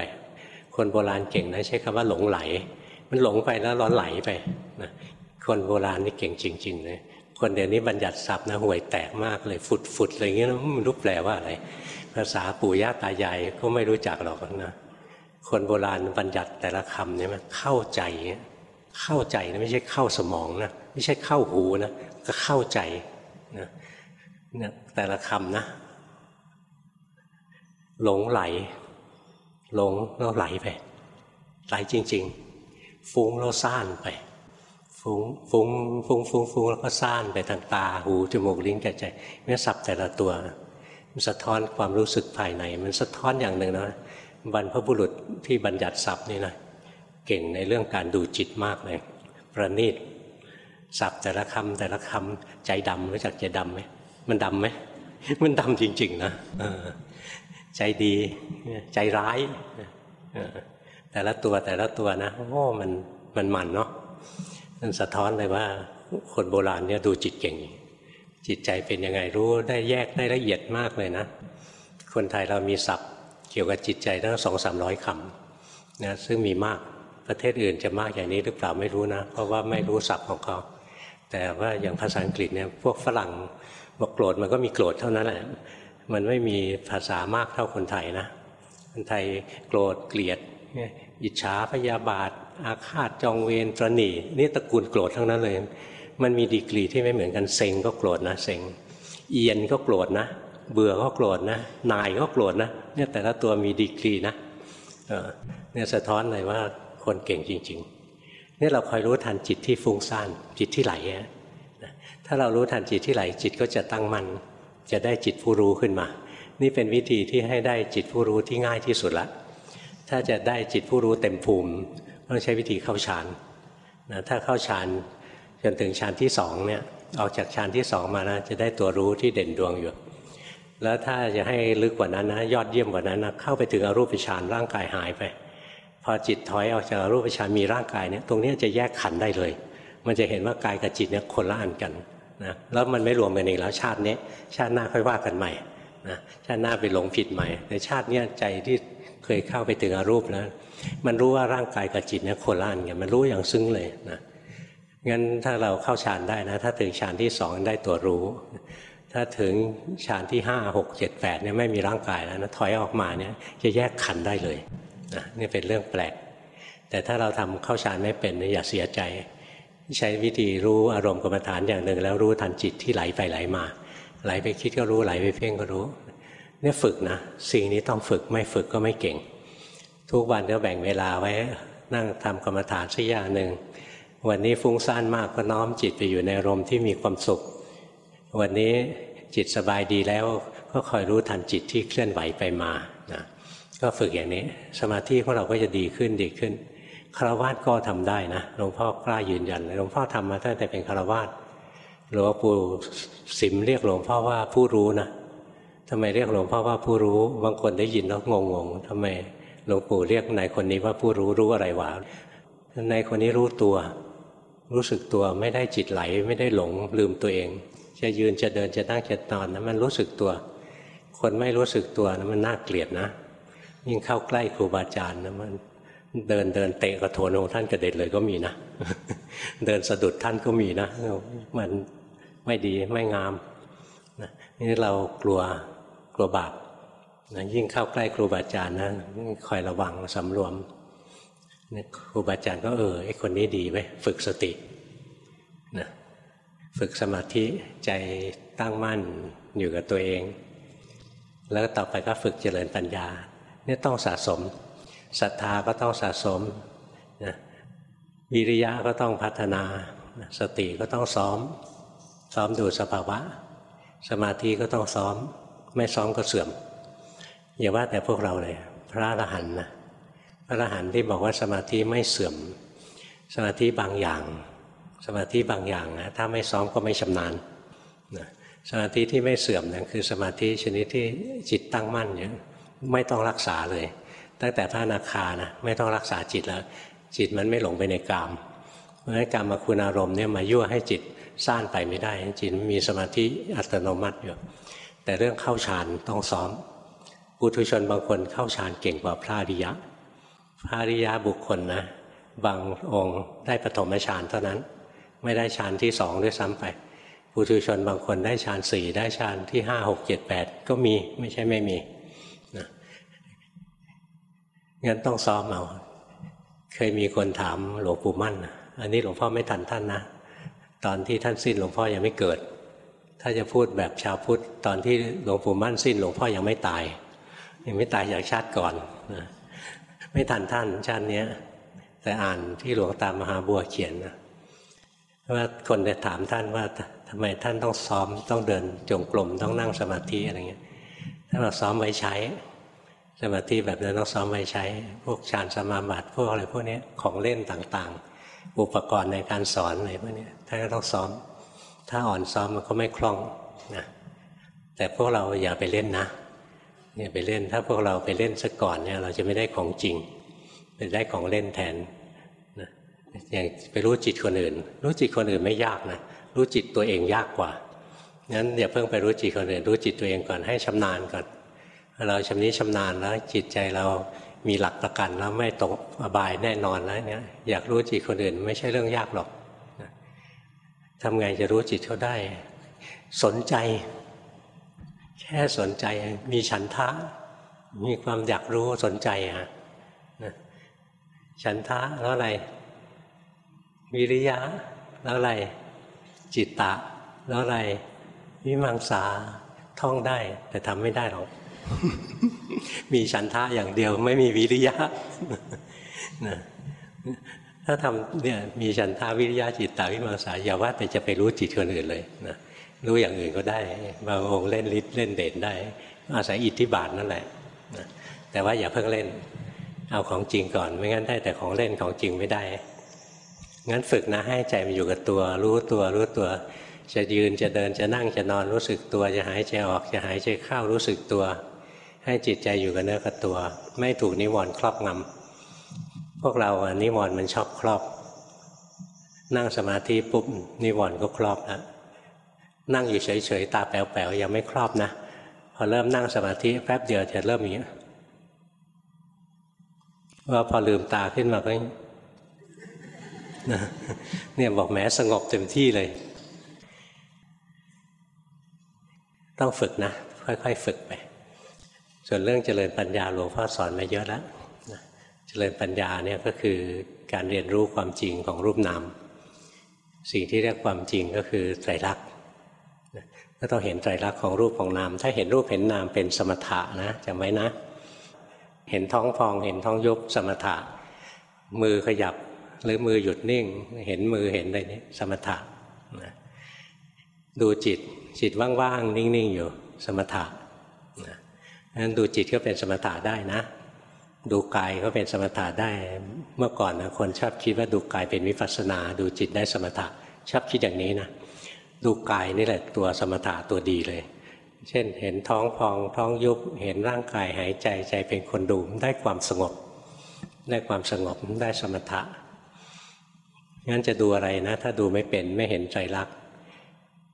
คนโบราณเก่งนะใช้คำว่าหลงไหล มันหลงไปแล้วร้อนไหลไปนะคนโบราณนี่เก่งจริงๆเลยคนเดี๋ยวนี้บัญญัติศัพท์นะห่วยแตกมากเลยฟุดฟุดอะไรเงี้ยนะไม่รู้แปลว่าอะไร ภาษาปู่ย่าตายายก็ไม่รู้จักหรอกนะคนโบราณบัญญัติแต่ละคำเนี่ยมันเข้าใจ เข้าใจนะไม่ใช่เข้าสมองนะไม่ใช่เข้าหูนะก็เข้าใจนะแต่ละคำนะหลงไหล หลงแล้วไหลไปไหลจริง ๆ ฟุ้งแล้วซ่านไป ฟุ้งฟุ้งฟุ้งฟุ้งฟุ้งแล้วก็ซ่านไปทางตาหูจมูกลิ้นกายใจเมื่อสับแต่ละตัวมันสะท้อนความรู้สึกภายใน มันสะท้อนอย่างหนึ่งนะบรรพบุรุษที่บัญญัติศัพท์นี่นะ เก่งในเรื่องการดูจิตมากเลย ประณีตศัพท์แต่ละคำแต่ละคำใจดำรู้จักใจดำไหมมันดำไหมมันดำจริง ๆ นะใจดีใจร้ายแต่ละตัวแต่ละตัวนะโอ้มันมันมันเนาะมันสะท้อนเลยว่า คนโบราณเนี่ยดูจิตเก่ง จิตใจเป็นยังไงรู้ได้แยกได้ละเอียดมากเลยนะ คนไทยเรามีศัพท์ เกี่ยวกับจิตใจตั้งสองสามร้อยคำนะซึ่งมีมาก ประเทศอื่นจะมากอย่างนี้หรือเปล่าไม่รู้นะ เพราะว่าไม่รู้ศัพท์ของเขา แต่ว่าอย่างภาษาอังกฤษเนี่ยพวกฝรั่งบอกโกรธมันก็มีโกรธเท่านั้นแหละ มันไม่มีภาษามากเท่าคนไทยนะ คนไทยโกรธเกลียดอิจฉาพยาบาท อาฆาตจองเวรตรณีนี่ตระกูลโกรธทั้งนั้นเลย มันมีดีกรีที่ไม่เหมือนกันเซ็งก็โกรธนะเซ็งเอียนก็โกรธนะเบื่อก็โกรธนะนายก็โกรธนะเนี่ยแต่ละตัวมีดีกรีนะเนี่ยสะท้อนเลยว่า คนเก่งจริง ๆ นี่เราคอยรู้ทันจิตที่ฟุ้งซ่านจิตที่ไหลถ้าเรารู้ทันจิตที่ไหลจิตก็จะตั้งมั่นจะได้จิตผู้รู้ขึ้นมา นี่เป็นวิธีที่ให้ได้จิตผู้รู้ที่ง่ายที่สุดละ ถ้าจะได้จิตผู้รู้เต็มภูมิต้องใช้วิธีเข้าฌานนะถ้าเข้าฌานจนถึงฌานที่สองเนี่ยออกจากฌานที่สองมานะจะได้ตัวรู้ที่เด่นดวงอยู่ แล้วถ้าจะให้ลึกกว่านั้นนะยอดเยี่ยมกว่านั้นนะเข้าไปถึงอรูปฌานร่างกายหายไป พอจิตถอยออกจากอรูปฌานมีร่างกายเนี่ยตรงนี้จะแยกขันได้เลย มันจะเห็นว่ากายกับจิตเนี่ยคนละอันกันนะแล้วมันไม่รวมกันอีกแล้วชาตินี้ชาติหน้าค่อยว่ากันใหม่นะชาติหน้าไปหลงผิดใหม่ในชาตินี้ใจที่เคยเข้าไปถึงอรูปแล้ว มันรู้ว่าร่างกายกับจิตเนี่ยโคล่านกันมันรู้อย่างซึ้งเลยนะงั้นถ้าเราเข้าฌานได้นะ ถ้าถึงฌานที่สองได้ตัวรู้ ถ้าถึงฌานที่ห้าหกเจ็ดแปดเนี่ยไม่มีร่างกายแล้วนะถอยออกมาเนี่ยจะแยกขันได้เลย นะนี่เป็นเรื่องแปลก แต่ถ้าเราทำเข้าฌานไม่เป็นอย่าเสียใจ ใช้วิธีรู้อารมณ์กรรมฐานอย่างหนึ่ง แล้วรู้ทันจิตที่ไหลไปไหลมา ไหลไปคิดก็รู้ไหลไปเพ่งก็รู้เนี่ยฝึกนะสิ่งนี้ต้องฝึกไม่ฝึกก็ไม่เก่ง ทุกวันก็แบ่งเวลาไว้นั่งทำกรรมฐานสักอย่างหนึ่งวันนี้ฟุ้งซ่านมากก็น้อมจิตไปอยู่ในอารมณ์ที่มีความสุข วันนี้จิตสบายดีแล้วก็คอยรู้ทันจิตที่เคลื่อนไหวไปมา ก็ฝึกอย่างนี้ สมาธิของเราก็จะดีขึ้นดีขึ้นคารวะก็ทำได้นะหลวงพ่อกล้ายืนยันหลวงพ่อทำมาตั้งแต่เป็นคารวะหลวงปู่สิมเรียกหลวงพ่อว่าผู้รู้นะทำไมเรียกหลวงพ่อว่าผู้รู้ บางคนได้ยินแล้วงงงทำไมหลวงปู่เรียกนายคนนี้ว่าผู้รู้รู้อะไรวะนายคนนี้รู้ตัว รู้สึกตัวไม่ได้จิตไหลไม่ได้หลงลืมตัวเอง จะยืนจะเดินจะนั่งจะนอนนะมันรู้สึกตัว คนไม่รู้สึกตัวนะมันน่าเกลียดนะ ยิ่งเข้าใกล้ครูบาอาจารย์นะมันเดินเดินเตะกระโถนของท่านกระเด็นเลยก็มีนะ เดินสะดุดท่านก็มีนะมันไม่ดีไม่งามนี่เรากลัวกลัวบาปนะยิ่งเข้าใกล้ครูบาอาจารย์นะคอยระวังสำรวมครูบาอาจารย์ก็เออไอคนนี้ดีไหมฝึกสตินะฝึกสมาธิใจตั้งมั่นอยู่กับตัวเอง แล้วต่อไปก็ฝึกเจริญปัญญา เนี่ยต้องสะสมศรัทธาก็ต้องสะสมนะวิริยะก็ต้องพัฒนา สติก็ต้องซ้อม ซ้อมดูสภาวะ สมาธิก็ต้องซ้อม ไม่ซ้อมก็เสื่อม อย่าว่าแต่พวกเราเลย พระอรหันต์นะพระอรหันต์ที่บอกว่าสมาธิไม่เสื่อม สมาธิบางอย่าง สมาธิบางอย่างนะถ้าไม่ซ้อมก็ไม่ชำนาญนะสมาธิที่ไม่เสื่อมนั่นคือสมาธิชนิดที่จิตตั้งมั่นอยู่ ไม่ต้องรักษาเลย ตั้งแต่พระนาคานะไม่ต้องรักษาจิตแล้ว จิตมันไม่หลงไปในกามเพราะฉะนั้นกรรมคุณอารมณ์เนี่ยมายั่วให้จิตซ่านไปไม่ได้ จิตมีสมาธิอัตโนมัติอยู่แต่เรื่องเข้าฌานต้องซ้อมปุถุชนบางคนเข้าฌานเก่งกว่าพระอริยะ พระอริยะบุคคลนะ บางองค์ได้ปฐมฌานเท่านั้น ไม่ได้ฌานที่สองด้วยซ้ำไปปุถุชนบางคนได้ฌานสี่ได้ฌานที่ห้าหกเจ็ดแปดก็มีไม่ใช่ไม่มี งั้นต้องซ้อมเอาเคยมีคนถามหลวงปู่มั่นอันนี้หลวงพ่อไม่ทันท่านนะ ตอนที่ท่านสิ้นหลวงพ่อยังไม่เกิด ถ้าจะพูดแบบชาวพุทธตอนที่หลวงปู่มั่นสิ้นหลวงพ่อยังไม่ตาย ยังไม่ตายจากชาติก่อนนะไม่ทันท่านชาตินี้แต่อ่านที่หลวงตามหาบัวเขียนนะว่าคนจะถามท่านว่าทำไมท่านต้องซ้อมต้องเดินจงกรมต้องนั่งสมาธิอะไรเงี้ยท่านบอกซ้อมไว้ใช้ สมาธิแบบนั้นต้องซ้อมไว้ใช้ พวกฌานสมาบัติพวกอะไรพวกนี้ของเล่นต่างๆ อุปกรณ์ในการสอนอะไรพวกนี้ท่านก็ต้องซ้อม ถ้าอ่อนซ้อมมันก็ไม่คล่องนะแต่พวกเราอย่าไปเล่นนะเนี่ยไปเล่นถ้าพวกเราไปเล่นซะก่อนเนี่ยเราจะไม่ได้ของจริงไปได้ของเล่นแทนนะอย่างไปรู้จิตคนอื่น รู้จิตคนอื่นไม่ยากนะรู้จิตตัวเองยากกว่างั้นอย่าเพิ่งไปรู้จิตคนอื่นรู้จิตตัวเองก่อนให้ชำนาญก่อน เราชำนิชำนาญแล้ว จิตใจเรามีหลักประกันแล้วไม่ตกอบายแน่นอนแล้วเนี่ยอยากรู้จิตคนอื่นไม่ใช่เรื่องยากหรอกทำไงจะรู้จิตเขาได้ สนใจ แค่สนใจมีฉันทะ มีความอยากรู้สนใจอะฉันทะแล้วอะไร วิริยะ แล้วอะไร จิตตะ แล้วอะไร วิมังสาท่องได้แต่ทำไม่ได้หรอก มีฉันทะอย่างเดียวไม่มีวิริยะนะถ้าทำเนี่ยมีฉันทาวิริยะจิตตาวิมังสาอย่าว่าแต่จะไปรู้จิตคนอื่นเลยนะรู้อย่างอื่นก็ได้ บางองค์เล่นฤทธิ์เล่นเด่นได้ อาศัยอิทธิบาทนั่นแหละนะแต่ว่าอย่าเพิ่งเล่น เอาของจริงก่อน ไม่งั้นได้แต่ของเล่นของจริงไม่ได้ งั้นฝึกนะให้ใจมันอยู่กับตัว รู้ตัวรู้ตัว จะยืนจะเดินจะนั่งจะนอนรู้สึกตัว จะหายใจออกจะหายใจเข้ารู้สึกตัว ให้จิตใจอยู่กับเนื้อกับตัว ไม่ถูกนิวรณ์ครอบงำพวกเราอะนิวรณ์มันชอบครอบ นั่งสมาธิปุ๊บนิวรณ์ก็ครอบแล้วนั่งอยู่เฉยๆตาแป๋วๆยังไม่ครอบนะพอเริ่มนั่งสมาธิแป๊บเดียวจะเริ่มอย่างนี้ว่าพอลืมตาขึ้นมาก็เนี่ยบอกแม้สงบเต็มที่เลย ต้องฝึกนะ ค่อยๆ ฝึกไป ส่วนเรื่องเจริญปัญญาหลวงพ่อสอนมาเยอะแล้วเจริญปัญญาเนี่ยก็คือการเรียนรู้ความจริงของรูปนามสิ่งที่เรียกความจริงก็คือไตรลักษณ์ก็ต้องเห็นไตรลักษณ์ของรูปของนาม ถ้าเห็นรูปเห็นนามเป็นสมถะนะจำไว้นะ เห็นท้องฟองเห็นท้องยุบสมถะ มือขยับหรือมือหยุดนิ่ง เห็นมือเห็นอะไรนี้สมถะดูจิตจิตว่างๆนิ่งๆอยู่สมถะ งั้นดูจิตก็เป็นสมถะได้นะ ดูกายก็เป็นสมถะได้ เมื่อก่อนนะคนชอบคิดว่าดูกายเป็นวิปัสนา ดูจิตได้สมถะชอบคิดอย่างนี้นะดูกายนี่แหละตัวสมถะตัวดีเลย เช่นเห็นท้องพองท้องยุบเห็นร่างกายหายใจใจเป็นคนดูได้ความสงบ ได้ความสงบได้สมถะงั้นจะดูอะไรนะ ถ้าดูไม่เป็นไม่เห็นใจรัก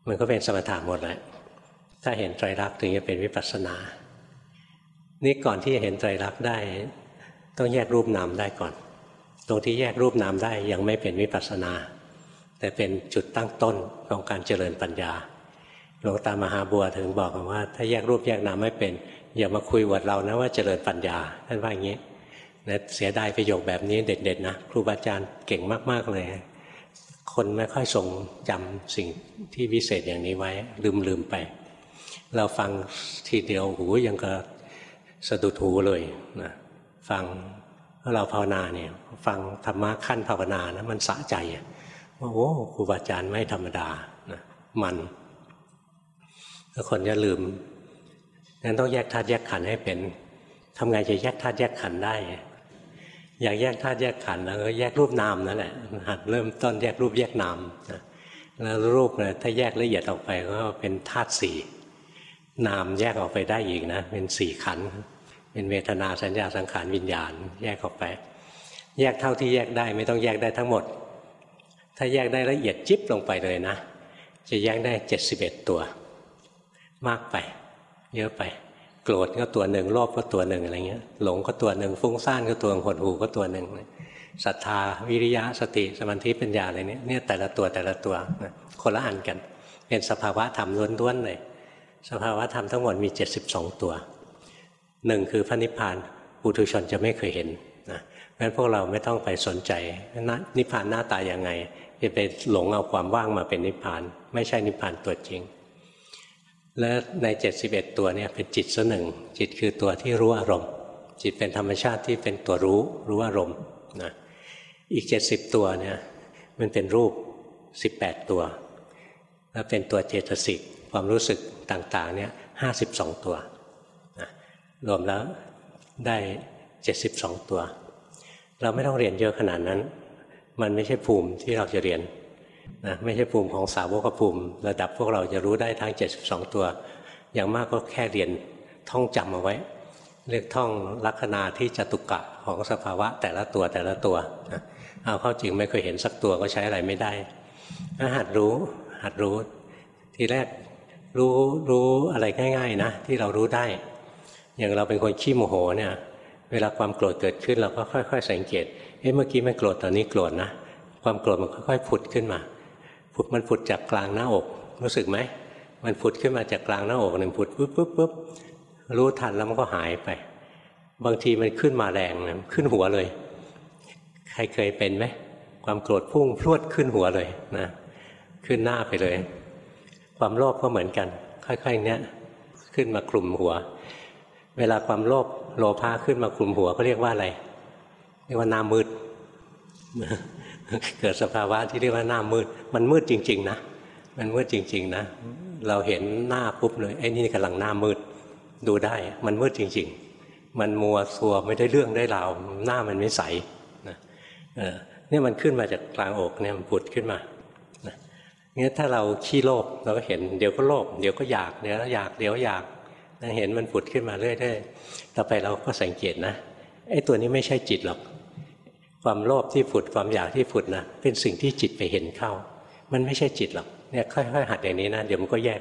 มันก็เป็นสมถะหมดแหละถ้าเห็นใจรักถึงจะเป็นวิปัสสนา นี่ก่อนที่จะเห็นไตรลักษณ์ได้ ต้องแยกรูปนามได้ก่อน ตรงที่แยกรูปนามได้ยังไม่เป็นวิปัสสนา แต่เป็นจุดตั้งต้นของการเจริญปัญญาหลวงตามหาบัวถึงบอกว่า ถ้าแยกรูปแยกนามไม่เป็น อย่ามาคุยวัดเรานะว่าเจริญปัญญาท่านว่าอย่างนี้เสียดายประโยคแบบนี้เด็ดๆนะครูบาอาจารย์เก่งมากๆเลย คนไม่ค่อยทรงจำสิ่งที่วิเศษอย่างนี้ไว้ลืมๆไป เราฟังทีเดียวหูยังก็ สะดุดหูเลยนะฟังเราภาวนาเนี่ยฟังธรรมะขั้นภาวนานะมันสะใจว่าโอ้ครูบาอาจารย์ไม่ธรรมดานะมันถ้าคนจะลืมงั้นต้องแยกธาตุแยกขันให้เป็นทำไงจะแยกธาตุแยกขันได้ อยากแยกธาตุแยกขันแล้วก็แยกรูปนามนั่นแหละหัดเริ่มต้นแยกรูปแยกนามนะแล้วรูปเนี่ยถ้าแยกละเอียดออกไปก็เป็นธาตุสี่ นามแยกออกไปได้อีกนะ เป็นสี่ขันเป็นเวทนาสัญญาสังขารวิญญาณ แยกออกไป แยกเท่าที่แยกได้ไม่ต้องแยกได้ทั้งหมด ถ้าแยกได้ละเอียดจิ๊บลงไปเลยนะ จะแยกได้เจ็ดสิบเอ็ดตัว มากไป เยอะไป โกรธก็ตัวหนึ่งโลภก็ตัวหนึ่งอะไรเงี้ย หลงก็ตัวหนึ่งฟุ้งซ่านก็ตัวหดหูก็ตัวหนึ่งศรัทธาวิริยะสติสมาธิปัญญาอะไรเนี้ยเนี่ยแต่ละตัวแต่ละตัวนะคนละอันกัน เป็นสภาวะธรรมล้วนๆเลย สภาวะธรรมทั้งหมดมี 72 ตัวหนึ่งคือพระนิพพานปุถุชนจะไม่เคยเห็นนะเพราะฉะนั้นพวกเราไม่ต้องไปสนใจนิพพานหน้าตาอย่างไงจะไปหลงเอาความว่างมาเป็นนิพพาน ไม่ใช่นิพพานตัวจริง และใน 71 ตัวเนี่ยเป็นจิตสหนึ่ง จิตคือตัวที่รู้อารมณ์ จิตเป็นธรรมชาติที่เป็นตัวรู้รู้อารมณ์นะอีก 70 ตัวเนี่ยมันเป็นรูป 18 ตัว แล้วเป็นตัวเจตสิก ความรู้สึกต่างๆเนี่ยห้าสิบสองตัวรวมแล้วได้เจ็ดสิบสองตัว เราไม่ต้องเรียนเยอะขนาดนั้น มันไม่ใช่ภูมิที่เราจะเรียนนะไม่ใช่ภูมิของสาวกภูมิ ระดับพวกเราจะรู้ได้ทั้ง72ตัว อย่างมากก็แค่เรียนท่องจำเอาไว้ เรียกท่องลัคนาที่จตุกะของสภาวะแต่ละตัวแต่ละตัวนะเอาเข้าจริงไม่เคยเห็นสักตัวก็ใช้อะไรไม่ได้หัดรู้หัดรู้ ทีแรก รู้รู้อะไรง่ายๆนะที่เรารู้ได้ อย่างเราเป็นคนขี้โมโหเนี่ยเวลาความโกรธเกิดขึ้นเราก็ค่อยๆ สังเกตเอ๊ะเมื่อกี้ไม่โกรธตอนนี้โกรธนะความโกรธมันค่อยๆผุดขึ้นมาผุดมันผุดจากกลางหน้าอกรู้สึกไหมมันผุดขึ้นมาจากกลางหน้าอกหนึ่งผุดปุ๊บปุ๊บปุ๊บรู้ทันแล้วมันก็หายไป บางทีมันขึ้นมาแรงขึ้นหัวเลย ใครเคยเป็นไหมความโกรธพุ่งพรวดขึ้นหัวเลยนะขึ้นหน้าไปเลย ความโลภก็เหมือนกัน ค่อยๆเนี้ยขึ้นมากลุ่มหัว เวลาความโลภโลภะขึ้นมาคลุมหัวเขาเรียกว่าอะไรเรียกว่าหน้ามืด เกิดสภาวะที่เรียกว่าหน้ามืด มันมืดจริง ๆ นะมันมืดจริง ๆ นะเราเห็นหน้าปุ๊บเลยไอ้นี่กำลังหน้ามืดดูได้ มันมืดจริง ๆ มันมัวซัวไม่ได้เรื่องได้ราวหน้ามันไม่ใสนะเนี่ยมันขึ้นมาจากกลางอกเนี่ยมันผุดขึ้นมา เนี่ยถ้าเราขี้โลภเราก็เห็นเดี๋ยวก็โลภเดี๋ยวก็อยากเดี๋ยวอยากเดี๋ยวอยากเห็นมันผุดขึ้นมาเรื่อยๆต่อไปเราก็สังเกตนะไอ้ตัวนี้ไม่ใช่จิตหรอก ความโลภที่ผุดความอยากที่ผุดนะเป็นสิ่งที่จิตไปเห็นเข้า มันไม่ใช่จิตหรอกเนี่ยค่อยๆหัดอย่างนี้นะ เดี๋ยวมันก็แยก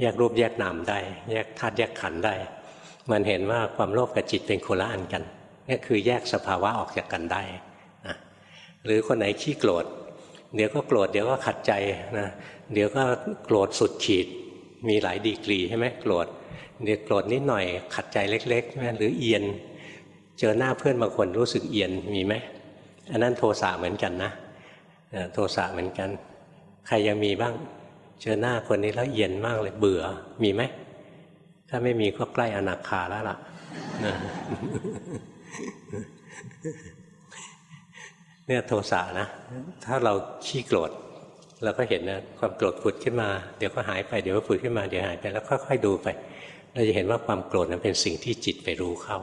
แยกรูปแยกนามได้ แยกธาตุแยกขันได้ มันเห็นว่าความโลภกับจิตเป็นคนละอันกันนี่คือแยกสภาวะออกจากกันได้นะหรือคนไหนขี้โกรธ เดี๋ยวก็โกรธเดี๋ยวก็ขัดใจนะเดี๋ยวก็โกรธสุดขีด มีหลายดีกรีใช่ไหมโกรธเดี๋ยวโกรธนิดหน่อยขัดใจเล็กๆหรือเอียน เจอหน้าเพื่อนบางคนรู้สึกเอียนมีไหมอันนั้นโทสะเหมือนกันนะโทสะเหมือนกัน ใครยังมีบ้าง เจอหน้าคนนี้แล้วเอียนมากเลยเบื่อมีไหมถ้าไม่มีก็ใกล้อนาคาแล้วล่ะ เนี่ยโทสะนะ ถ้าเราขี้โกรธเราก็เห็นนะความโกรธผุดขึ้นมา เดี๋ยวก็หายไปเดี๋ยวก็ผุดขึ้นมาเดี๋ยวหายไปแล้วค่อยๆดูไป เราจะเห็นว่าความโกรธนั้นเป็นสิ่งที่จิตไปรู้เข้า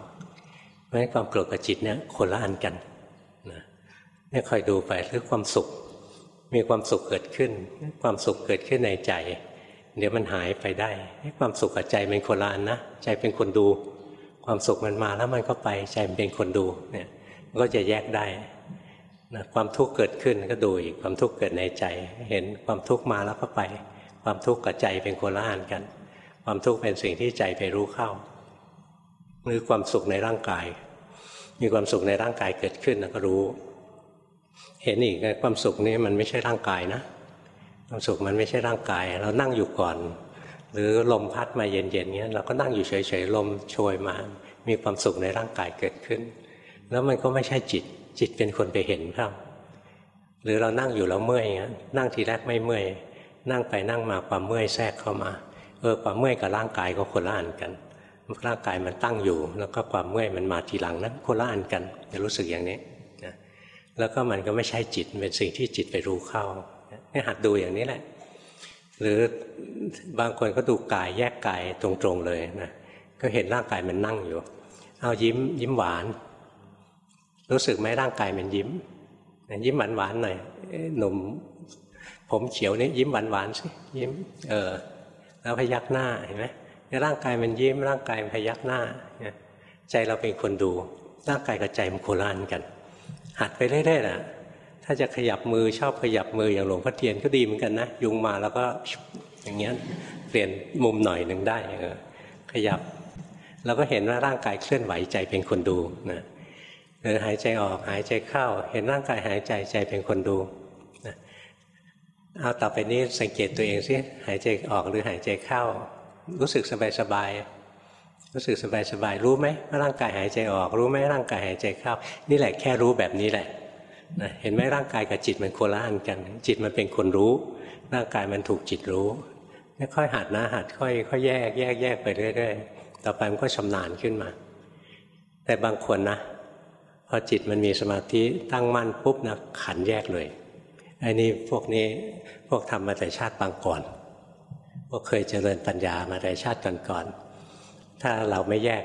เพราะฉะนั้นความโกรธกับจิตเนี่ยคนละอันกันนะนี่ยคอยดูไปหรือความสุข มีความสุขเกิดขึ้น ความสุขเกิดขึ้นในใจ เดี๋ยวมันหายไปได้ความสุขกับใจเป็นคนละอันนะใจเป็นคนดู ความสุขมันมาแล้วมันก็ไปใจมันเป็นคนดูเนี่ยก็จะแยกได้ นะความทุกข์เกิดขึ้นก็ดูอีกความทุกข์เกิดในใจ เห็นความทุกข์มาแล้วก็ไป ความทุกข์กับใจเป็นคนละอันกัน ความทุกข์เป็นสิ่งที่ใจไปรู้เข้าหรือความสุขในร่างกาย มีความสุขในร่างกายเกิดขึ้นแล้วก็รู้ เห็นอีกความสุขนี้มันไม่ใช่ร่างกายนะความสุขมันไม่ใช่ร่างกาย เรานั่งอยู่ก่อน หรือลมพัดมาเย็นๆเงี้ยเราก็นั่งอยู่เฉยๆลมโชยมา มีความสุขในร่างกายเกิดขึ้น แล้วมันก็ไม่ใช่จิต จิตเป็นคนไปเห็นครับหรือเรานั่งอยู่แล้วเมื่อยนั่งทีแรกไม่เมื่อย นั่งไปนั่งมาความเมื่อยแทรกเข้ามาเออความเมื่อยกับร่างกายก็คนละอันกันร่างกายมันตั้งอยู่ แล้วก็ความเมื่อยมันมาทีหลังนั้นคนละอันกันจะรู้สึกอย่างนี้นะแล้วก็มันก็ไม่ใช่จิตเป็นสิ่งที่จิตไปรู้เข้าให้หัดดูอย่างนี้แหละ หรือบางคนก็ดูกายแยกกายตรงๆเลยนะก็เห็นร่างกายมันนั่งอยู่ เอายิ้มยิ้มหวาน รู้สึกไหมร่างกายมันยิ้ม ยิ้มหวานหวานหน่อยหนุ่มผมเขียวนี่ยิ้มหวานหวานสิยิ้ม เออ แล้วพยักหน้าเห็นไหมร่างกายมันยิ้ม ร่างกายมันพยักหน้าใจเราเป็นคนดู ร่างกายกับใจมันโคลานกัน หัดไปเรื่อยๆนะถ้าจะขยับมือชอบขยับมืออย่างหลวงพ่อเทียนก็ดีเหมือนกันนะยุงมาแล้วก็อย่างเงี้ยเปลี่ยนมุมหน่อยหนึ่งได้เออขยับเราก็เห็นว่าร่างกายเคลื่อนไหวใจเป็นคนดูนะ หรือหายใจออกหายใจเข้า เห็นร่างกายหายใจใจเป็นคนดูเอาต่อไปนี้สังเกตตัวเองสิหายใจออกหรือหายใจเข้า รู้สึกสบายสบายรู้สึกสบายสบายรู้ไหมว่าร่างกายหายใจออก รู้ไหมร่างกายหายใจเข้า นี่แหละแค่รู้แบบนี้แหละนะเห็นไหมร่างกายกับจิตมันโคละอันกัน จิตมันเป็นคนรู้ ร่างกายมันถูกจิตรู้ค่อยหัดนะหัดค่อยค่อยแยกแยกแยกไปเรื่อยๆต่อไปมันก็ชำนาญขึ้นมา แต่บางคนนะ พอจิตมันมีสมาธิตั้งมั่นปุ๊บนะขันแยกเลยไอ้นี่พวกนี้พวกทำมาแต่ชาติปางก่อนพวกเคยเจริญปัญญามาแต่ชาติก่อนๆถ้าเราไม่แยก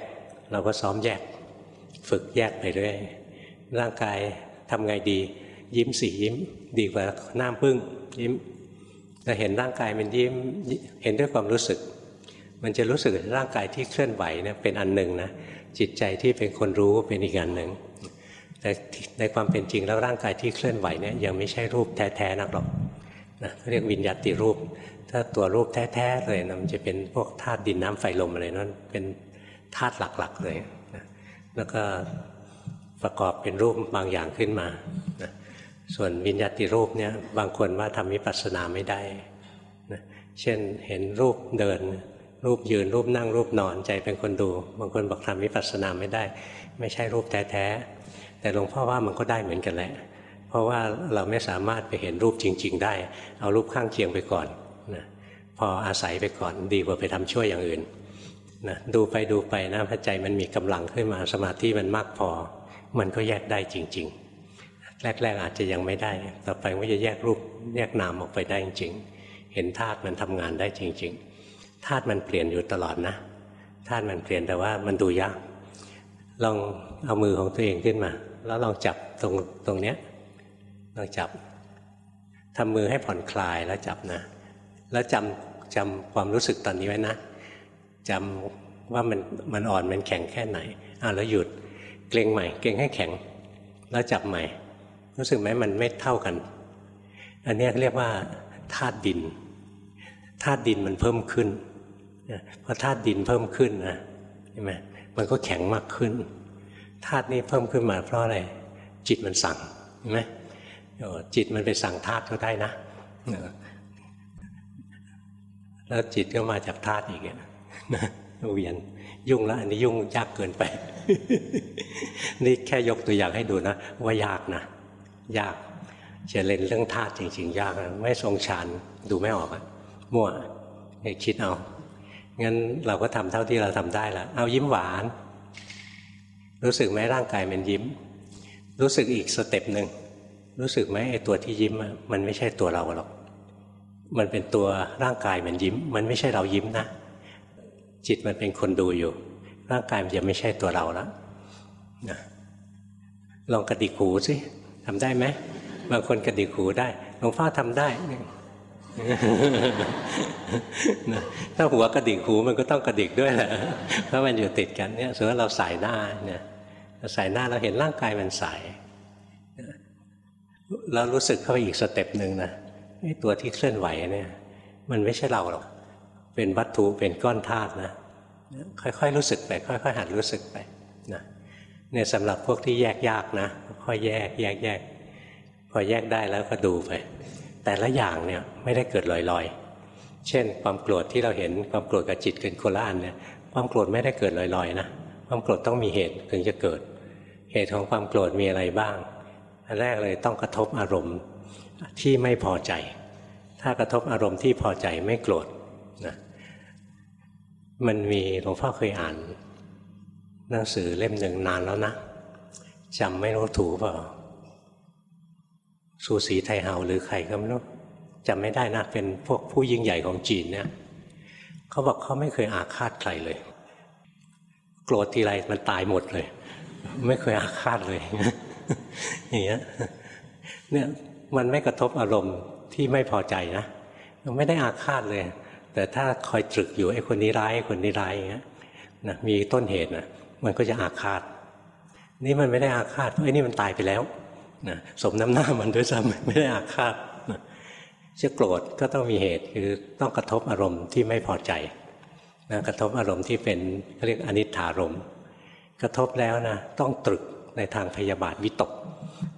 เราก็ซ้อมแยก ฝึกแยกไปเรื่อยร่างกายทำไงดี ยิ้มสียิ้ม ดีกว่าหน้าพึ่งยิ้มเราเห็นร่างกายมันยิ้มเห็นด้วยความรู้สึก มันจะรู้สึกร่างกายที่เคลื่อนไหวเนี่ยเป็นอันหนึ่งนะจิตใจที่เป็นคนรู้เป็นอีกอันหนึ่ง แต่ในความเป็นจริงแล้วร่างกายที่เคลื่อนไหวเนี่ยยังไม่ใช่รูปแท้ๆนักหรอกนะเรียกวิญญาติรูป ถ้าตัวรูปแท้ๆเลยนะมันจะเป็นพวกธาตุดินน้ำไฟลมอะไรนั่นเป็นธาตุหลักๆเลยนะแล้วก็ประกอบเป็นรูปบางอย่างขึ้นมานะส่วนวิญญาติรูปเนี่ยบางคนว่าทำวิปัสสนาไม่ได้นะเช่นเห็นรูปเดิน รูปยืนรูปนั่งรูปนอนใจเป็นคนดู บางคนบอกทำวิปัสสนาไม่ได้ ไม่ใช่รูปแท้ๆ แต่หลวงพ่อว่ามันก็ได้เหมือนกันแหละ เพราะว่าเราไม่สามารถไปเห็นรูปจริง ๆ ได้ เอารูปข้างเคียงไปก่อนนะพออาศัยไปก่อนดีกว่าไปทำช่วยอย่างอื่นนะดูไปดูไปนะพระใจมันมีกำลังขึ้นมาสมาธิมันมากพอ มันก็แยกได้จริง ๆ แรก ๆอาจจะยังไม่ได้ ต่อไปมันจะแยกรูปแยกนามออกไปได้จริงๆเห็นธาตุมันทำงานได้จริง ๆธาตุมันเปลี่ยนอยู่ตลอดนะธาตุมันเปลี่ยนแต่ว่ามันดูยากลองเอามือของตัวเองขึ้นมา แล้วลองจับตรงตรงเนี้ยลองจับทำมือให้ผ่อนคลายแล้วจับนะ แล้วจำจำความรู้สึกตอนนี้ไว้นะจำว่ามันมันอ่อนมันแข็งแค่ไหนอ่าแล้วหยุดเกรงใหม่ เกรงให้แข็ง แล้วจับใหม่ รู้สึกไหมมันไม่เท่ากัน อันนี้เรียกว่าธาตุดินธาตุดินมันเพิ่มขึ้นพอธาตุดินเพิ่มขึ้นนะใช่ไหมมันก็แข็งมากขึ้น ธาตุนี้เพิ่มขึ้นมาเพราะอะไร จิตมันสั่งเห็นไหมจิตมันไปสั่งธาตุก็ได้นะ แล้วจิตก็มาจากธาตุอีกเนะเวียนยุ่งแล้วอันนี้ยุ่งยากเกินไป นี่แค่ยกตัวอย่างให้ดูนะ ว่ายากนะ ยากจะเล่นเรื่องธาตุจริงๆ ยากนะไม่ทรงฌานดูไม่ออกอะมั่วให้คิดเอางั้นเราก็ทำเท่าที่เราทำได้ละเอายิ้มหวาน รู้สึกไหมร่างกายมันยิ้ม รู้สึกอีกสเต็ปหนึ่งรู้สึกไหมไอ้ตัวที่ยิ้มมันไม่ใช่ตัวเราหรอก มันเป็นตัวร่างกายมันยิ้ม มันไม่ใช่เรายิ้มนะ จิตมันเป็นคนดูอยู่ ร่างกายมันจะไม่ใช่ตัวเราแล้วนะลองกระดิกหูสิทำได้ไหมบางคนกระดิกหูได้หลวงพ่อทำได้ถ้าหัวกระดิกหูมันก็ต้องกระดิกด้วยแหละเพราะมันอยู่ติดกันเนี่ยสมมติเราใส่หน้าเนี่ย ส่ายหน้าเราเห็นร่างกายมันส่ายแล้วรู้สึกเข้าไปอีก step หนึ่งนะตัวที่เคลื่อนไหวเนี่ย มันไม่ใช่เราหรอกเป็นวัตถุเป็นก้อนธาตุนะค่อยๆรู้สึกไป ค่อยๆหัดรู้สึกไปนะเนี่ยสำหรับพวกที่แยกยากนะค่อยแยกแยกแยกพอแยกได้แล้วก็ดูไป แต่ละอย่างเนี่ยไม่ได้เกิดลอยๆ เช่น ความโกรธที่เราเห็นความโกรธกับจิตเป็นคนละอันเนี่ยความโกรธไม่ได้เกิดลอยๆนะความโกรธต้องมีเหตุถึงจะเกิด เหตุของความโกรธมีอะไรบ้างอันแรกเลยต้องกระทบอารมณ์ที่ไม่พอใจ ถ้ากระทบอารมณ์ที่พอใจไม่โกรธนะมันมีหลวงพ่อเคยอ่าน หนังสือเล่มหนึ่งนานแล้วนะจำไม่รู้ถูกเปล่าสูสีไทเฮาหรือใครก็ไม่รู้จำไม่ได้นะเป็นพวกผู้ยิ่งใหญ่ของจีนเนี่ยเขาบอกเขาไม่เคยอาฆาตใครเลย โกรธทีไรมันตายหมดเลย ไม่เคยอาฆาตเลย อย่างเงี้ยเนี่ยมันไม่กระทบอารมณ์ที่ไม่พอใจนะไม่ได้อาฆาตเลย แต่ถ้าคอยตรึกอยู่ไอ้คนนี้ร้ายไอ้คนนี้ร้ายอย่างเงี้ยนะมีต้นเหตุนะมันก็จะอาฆาต นี่มันไม่ได้อาฆาตเพราะไอ้นี่มันตายไปแล้วนะสมน้ำหน้ามันด้วยซ้ำไม่ได้อาฆาตนะจะโกรธก็ต้องมีเหตุคือต้องกระทบอารมณ์ที่ไม่พอใจนะกระทบอารมณ์ที่เป็นเรียกอนิฏฐารมณ์ กระทบแล้วนะต้องตรึกในทางพยาบาทวิตก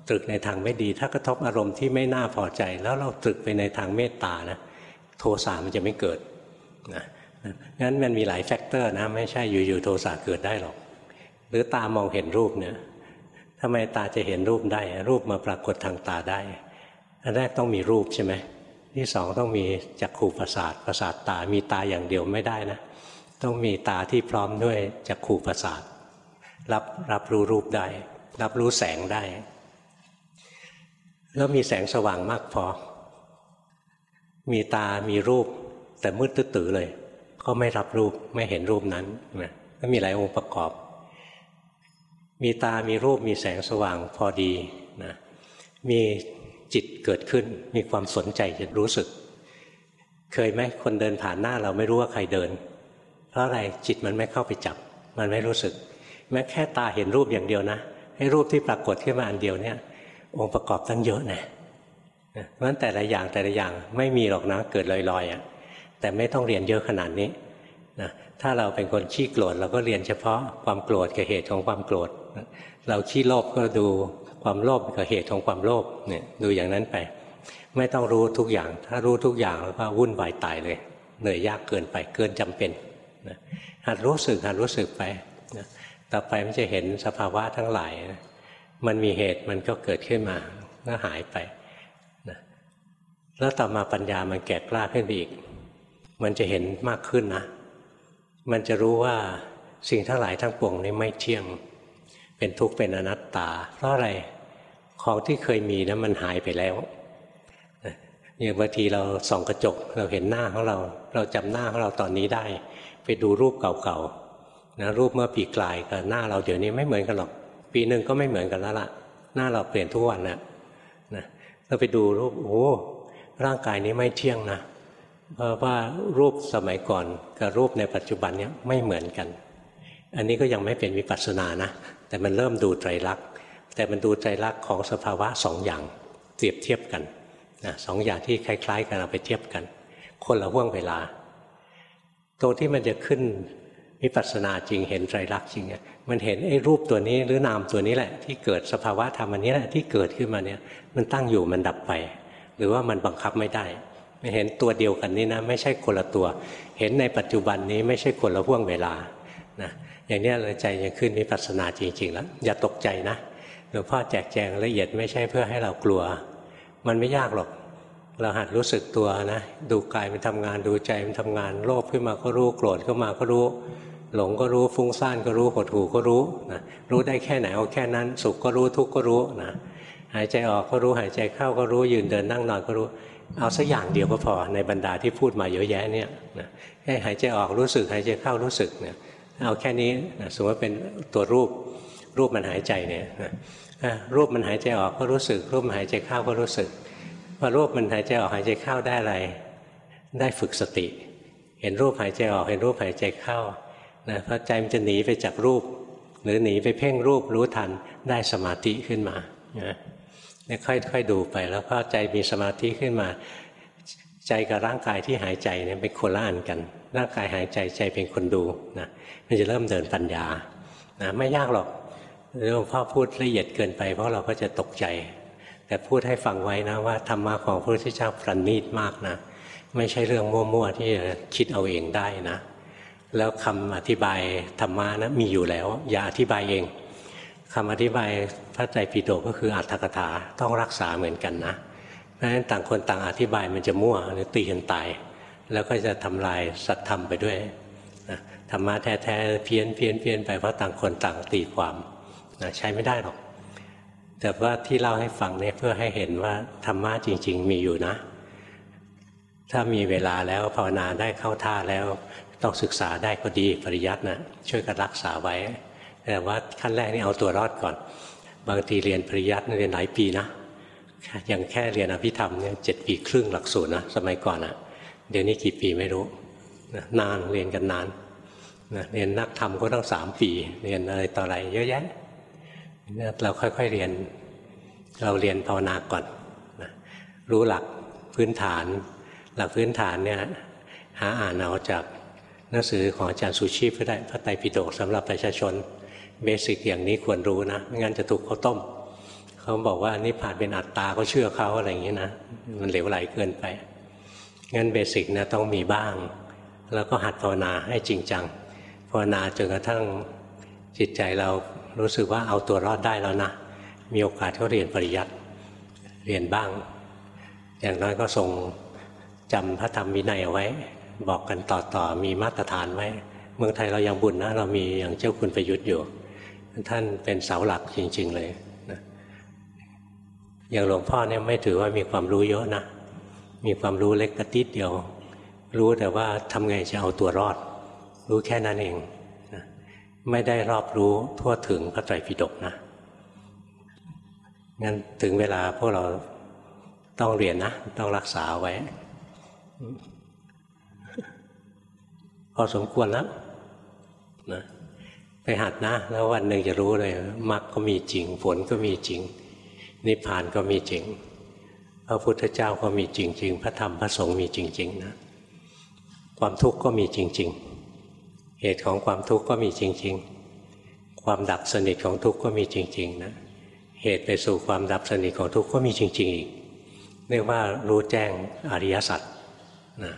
ตรึกในทางไม่ดี ถ้ากระทบอารมณ์ที่ไม่น่าพอใจ แล้วเราตรึกไปในทางเมตตานะโทสะมันจะไม่เกิดนะงั้นมันมีหลาย factor นะไม่ใช่อยู่ๆโทสะเกิดได้หรอก หรือตามองเห็นรูปเนี่ยทำไมตาจะเห็นรูปได้ รูปมาปรากฏทางตาได้อันแรกต้องมีรูปใช่ไหมที่สองต้องมีจักขู่ประสาทประสาทตามีตาอย่างเดียวไม่ได้นะ ต้องมีตาที่พร้อมด้วยจักขู่ประสาท รับรับรู้รูปได้ รับรู้แสงได้ แล้วมีแสงสว่างมากพอ มีตามีรูป แต่มืดตื้อเลย ก็ไม่รับรูปไม่เห็นรูปนั้นนะก็มีหลายองค์ประกอบ มีตามีรูปมีแสงสว่างพอดีนะมีจิตเกิดขึ้น มีความสนใจจะรู้สึก เคยไหมคนเดินผ่านหน้าเราไม่รู้ว่าใครเดิน เพราะอะไรจิตมันไม่เข้าไปจับ มันไม่รู้สึก แม้แค่ตาเห็นรูปอย่างเดียวนะให้รูปที่ปรากฏขึ้นมาอันเดียวเนี่ย องค์ประกอบตั้งเยอะนะเพราะฉะนั้นแต่ละอย่างแต่ละอย่างไม่มีหรอกนะเกิดลอยๆอะแต่ไม่ต้องเรียนเยอะขนาดนี้นะถ้าเราเป็นคนขี้โกรธเราก็เรียนเฉพาะความโกรธกับเหตุของความโกรธ เราขี้โลภก็ดูความโลภกับเหตุของความโลภเนี่ยดูอย่างนั้นไป ไม่ต้องรู้ทุกอย่าง ถ้ารู้ทุกอย่างแล้วก็วุ่นวายตายเลย เหนื่อยยากเกินไปเกินจำเป็นนะหัดรู้สึกหัดรู้สึกไป ต่อไปมันจะเห็นสภาวะทั้งหลาย มันมีเหตุมันก็เกิดขึ้นมาก็หายไปนะแล้วต่อมาปัญญามันแก่กล้าขึ้นไปอีก มันจะเห็นมากขึ้นนะ มันจะรู้ว่าสิ่งทั้งหลายทั้งปวงนี้ไม่เที่ยง เป็นทุกข์เป็นอนัตตา เพราะอะไร ของที่เคยมีนะมันหายไปแล้วอย่างบางทีเราส่องกระจกเราเห็นหน้าของเรา เราจำหน้าของเราตอนนี้ได้ ไปดูรูปเก่าๆ นะรูปเมื่อปีกลายกับหน้าเราเดี๋ยวนี้ไม่เหมือนกันหรอก ปีหนึ่งก็ไม่เหมือนกันแล้วล่ะ หน้าเราเปลี่ยนทุกวันนะนะเราไปดูรูปโอ้ร่างกายนี้ไม่เที่ยงนะเพราะว่ารูปสมัยก่อนกับรูปในปัจจุบันเนี้ยไม่เหมือนกัน อันนี้ก็ยังไม่เป็นวิปัสสนานะ แต่มันเริ่มดูไตรลักษณ์แต่มันดูไตรลักษณ์ของสภาวะสองอย่างเปรียบเทียบกันนะสองอย่างที่คล้าย ๆ กันเอาไปเทียบกัน คนละห่วงเวลาตัวที่มันจะขึ้น วิปัสสนาจริงเห็นไตรลักษณ์จริงเนี่ยมันเห็นไอ้รูปตัวนี้หรือนามตัวนี้แหละ ที่เกิดสภาวะธรรมอันนี้แหละที่เกิดขึ้นมาเนี่ยมันตั้งอยู่มันดับไป หรือว่ามันบังคับไม่ได้ไม่เห็นตัวเดียวกันนี้นะไม่ใช่คนละตัว เห็นในปัจจุบันนี้ไม่ใช่คนละห่วงเวลานะอย่างนี้เลยใจยังขึ้นวิปัสสนาจริง ๆ แล้ว อย่าตกใจนะหลวงพ่อแจกแจงละเอียดไม่ใช่เพื่อให้เรากลัว มันไม่ยากหรอก เราหัดรู้สึกตัวนะดูกายมันทำงานดูใจมันทำงาน โลภขึ้นมาก็รู้โกรธขึ้นมาก็รู้ หลงก็รู้ฟุ้งซ่านก็รู้หดหู่ก็รู้นะรู้ได้แค่ไหนเอาแค่นั้นสุขก็รู้ทุกข์ก็รู้นะหายใจออกก็รู้หายใจเข้าก็รู้ยืนเดินนั่งนอนก็รู้ เอาสักอย่างเดียวก็พอในบรรดาที่พูดมาเยอะแยะเนี่ยนะแค่หายใจออกรู้สึกหายใจเข้ารู้สึกเนี่ยเอาแค่นี้นะสมมติว่าเป็นตัวรูปรูปมันหายใจเนี่ยนะรูปมันหายใจออกก็รู้สึก รูปมันหายใจเข้าก็รู้สึก พอรูปมันหายใจออกหายใจเข้าได้อะไร ได้ฝึกสติ เห็นรูปหายใจออกเห็นรูปหายใจเข้านะพอใจมันจะหนีไปจากรูป หรือหนีไปเพ่งรูปรู้ทันได้สมาธิขึ้นมาเนี่ยค่อยๆดูไปแล้วพอใจมีสมาธิขึ้นมา ใจกับร่างกายที่หายใจเนี่ยเป็นคนละอันกัน ร่างกายหายใจใจเป็นคนดูนะมันจะเริ่มเดินปัญญานะไม่ยากหรอกหลวงพ่อพูดละเอียดเกินไปเพราะเราก็จะตกใจ แต่พูดให้ฟังไว้นะว่าธรรมะของพระพุทธเจ้าประณีตมากนะ ไม่ใช่เรื่องมั่วๆที่จะคิดเอาเองได้นะ แล้วคำอธิบายธรรมะนะมีอยู่แล้ว อย่าอธิบายเองคำอธิบายพระไตรปิฎกก็คืออัตถกถาต้องรักษาเหมือนกันนะเพราะฉะนั้นต่างคนต่างอธิบายมันจะมั่วหรือตีกันตาย แล้วก็จะทำลายสัตธรรมไปด้วยนะธรรมะแท้ๆเพี้ยนเพี้ยนเพี้ยนไปเพราะต่างคนต่างตีความนะใช้ไม่ได้หรอก แต่ว่าที่เล่าให้ฟังเนี่ยเพื่อให้เห็นว่าธรรมะจริง ๆ มีอยู่นะ ถ้ามีเวลาแล้วภาวนาได้เข้าท่าแล้วต้องศึกษาได้ก็ดีปริยัตินะช่วยกันรักษาไว้ แต่ว่าขั้นแรกนี่เอาตัวรอดก่อน บางทีเรียนปริยัติเรียนหลายปีนะอย่างแค่เรียนอภิธรรมเนี่ยเจ็ดปีครึ่งหลักสูตรนะสมัยก่อนอะ เดี๋ยวนี้กี่ปีไม่รู้นานเรียนกันนานนะเรียนนักธรรมก็ต้องสามปี เรียนอะไรต่ออะไรเยอะแยะ เราค่อยๆเรียน เราเรียนภาวนาก่อนนะรู้หลักพื้นฐาน หลักพื้นฐานเนี่ยหาอ่านเอาจากหนังสือของอาจารย์สุชีพก็ได้พระไตรปิฎกสำหรับประชาชนเบสิกอย่างนี้ควรรู้นะไม่งั้นจะถูกเขาต้ม เขาบอกว่านี่ผ่านเป็นอัตตาก็เชื่อเขาอะไรอย่างนี้นะมันเหลวไหลเกินไปงั้นเบสิกนะต้องมีบ้าง แล้วก็หัดภาวนาให้จริงจังภาวนาจนกระทั่งจิตใจเรา รู้สึกว่าเอาตัวรอดได้แล้วนะ มีโอกาสก็เรียนปริยัติเรียนบ้าง อย่างน้อยก็ทรงจำพระธรรมวินัยเอาไว้ บอกกันต่อๆมีมาตรฐานไว้ เมืองไทยเรายังบุญนะ เรามีอย่างเจ้าคุณประยุทธ์อยู่ ท่านเป็นเสาหลักจริง ๆ เลยนะอย่างหลวงพ่อเนี่ยไม่ถือว่ามีความรู้เยอะนะ มีความรู้เล็กกระติดเดียว รู้แต่ว่าทำไงจะเอาตัวรอด รู้แค่นั้นเอง ไม่ได้รอบรู้ทั่วถึงพระไตรปิฎกนะงั้นถึงเวลาพวกเราต้องเรียนนะ ต้องรักษาไว้ พอสมควรแล้วนะไปหัดนะ แล้ววันหนึ่งจะรู้เลยมรรคก็มีจริงผลก็มีจริง นิพพานก็มีจริง พระพุทธเจ้าก็มีจริง ๆ พระธรรมพระสงฆ์มีจริง ๆ นะ ความทุกข์ก็มีจริง ๆ เหตุของความทุกข์ก็มีจริง ๆ ความดับสนิทของทุกข์ก็มีจริง ๆ นะ เหตุไปสู่ความดับสนิทของทุกข์ก็มีจริง ๆ อีก เรียกว่ารู้แจ้งอริยสัจนะ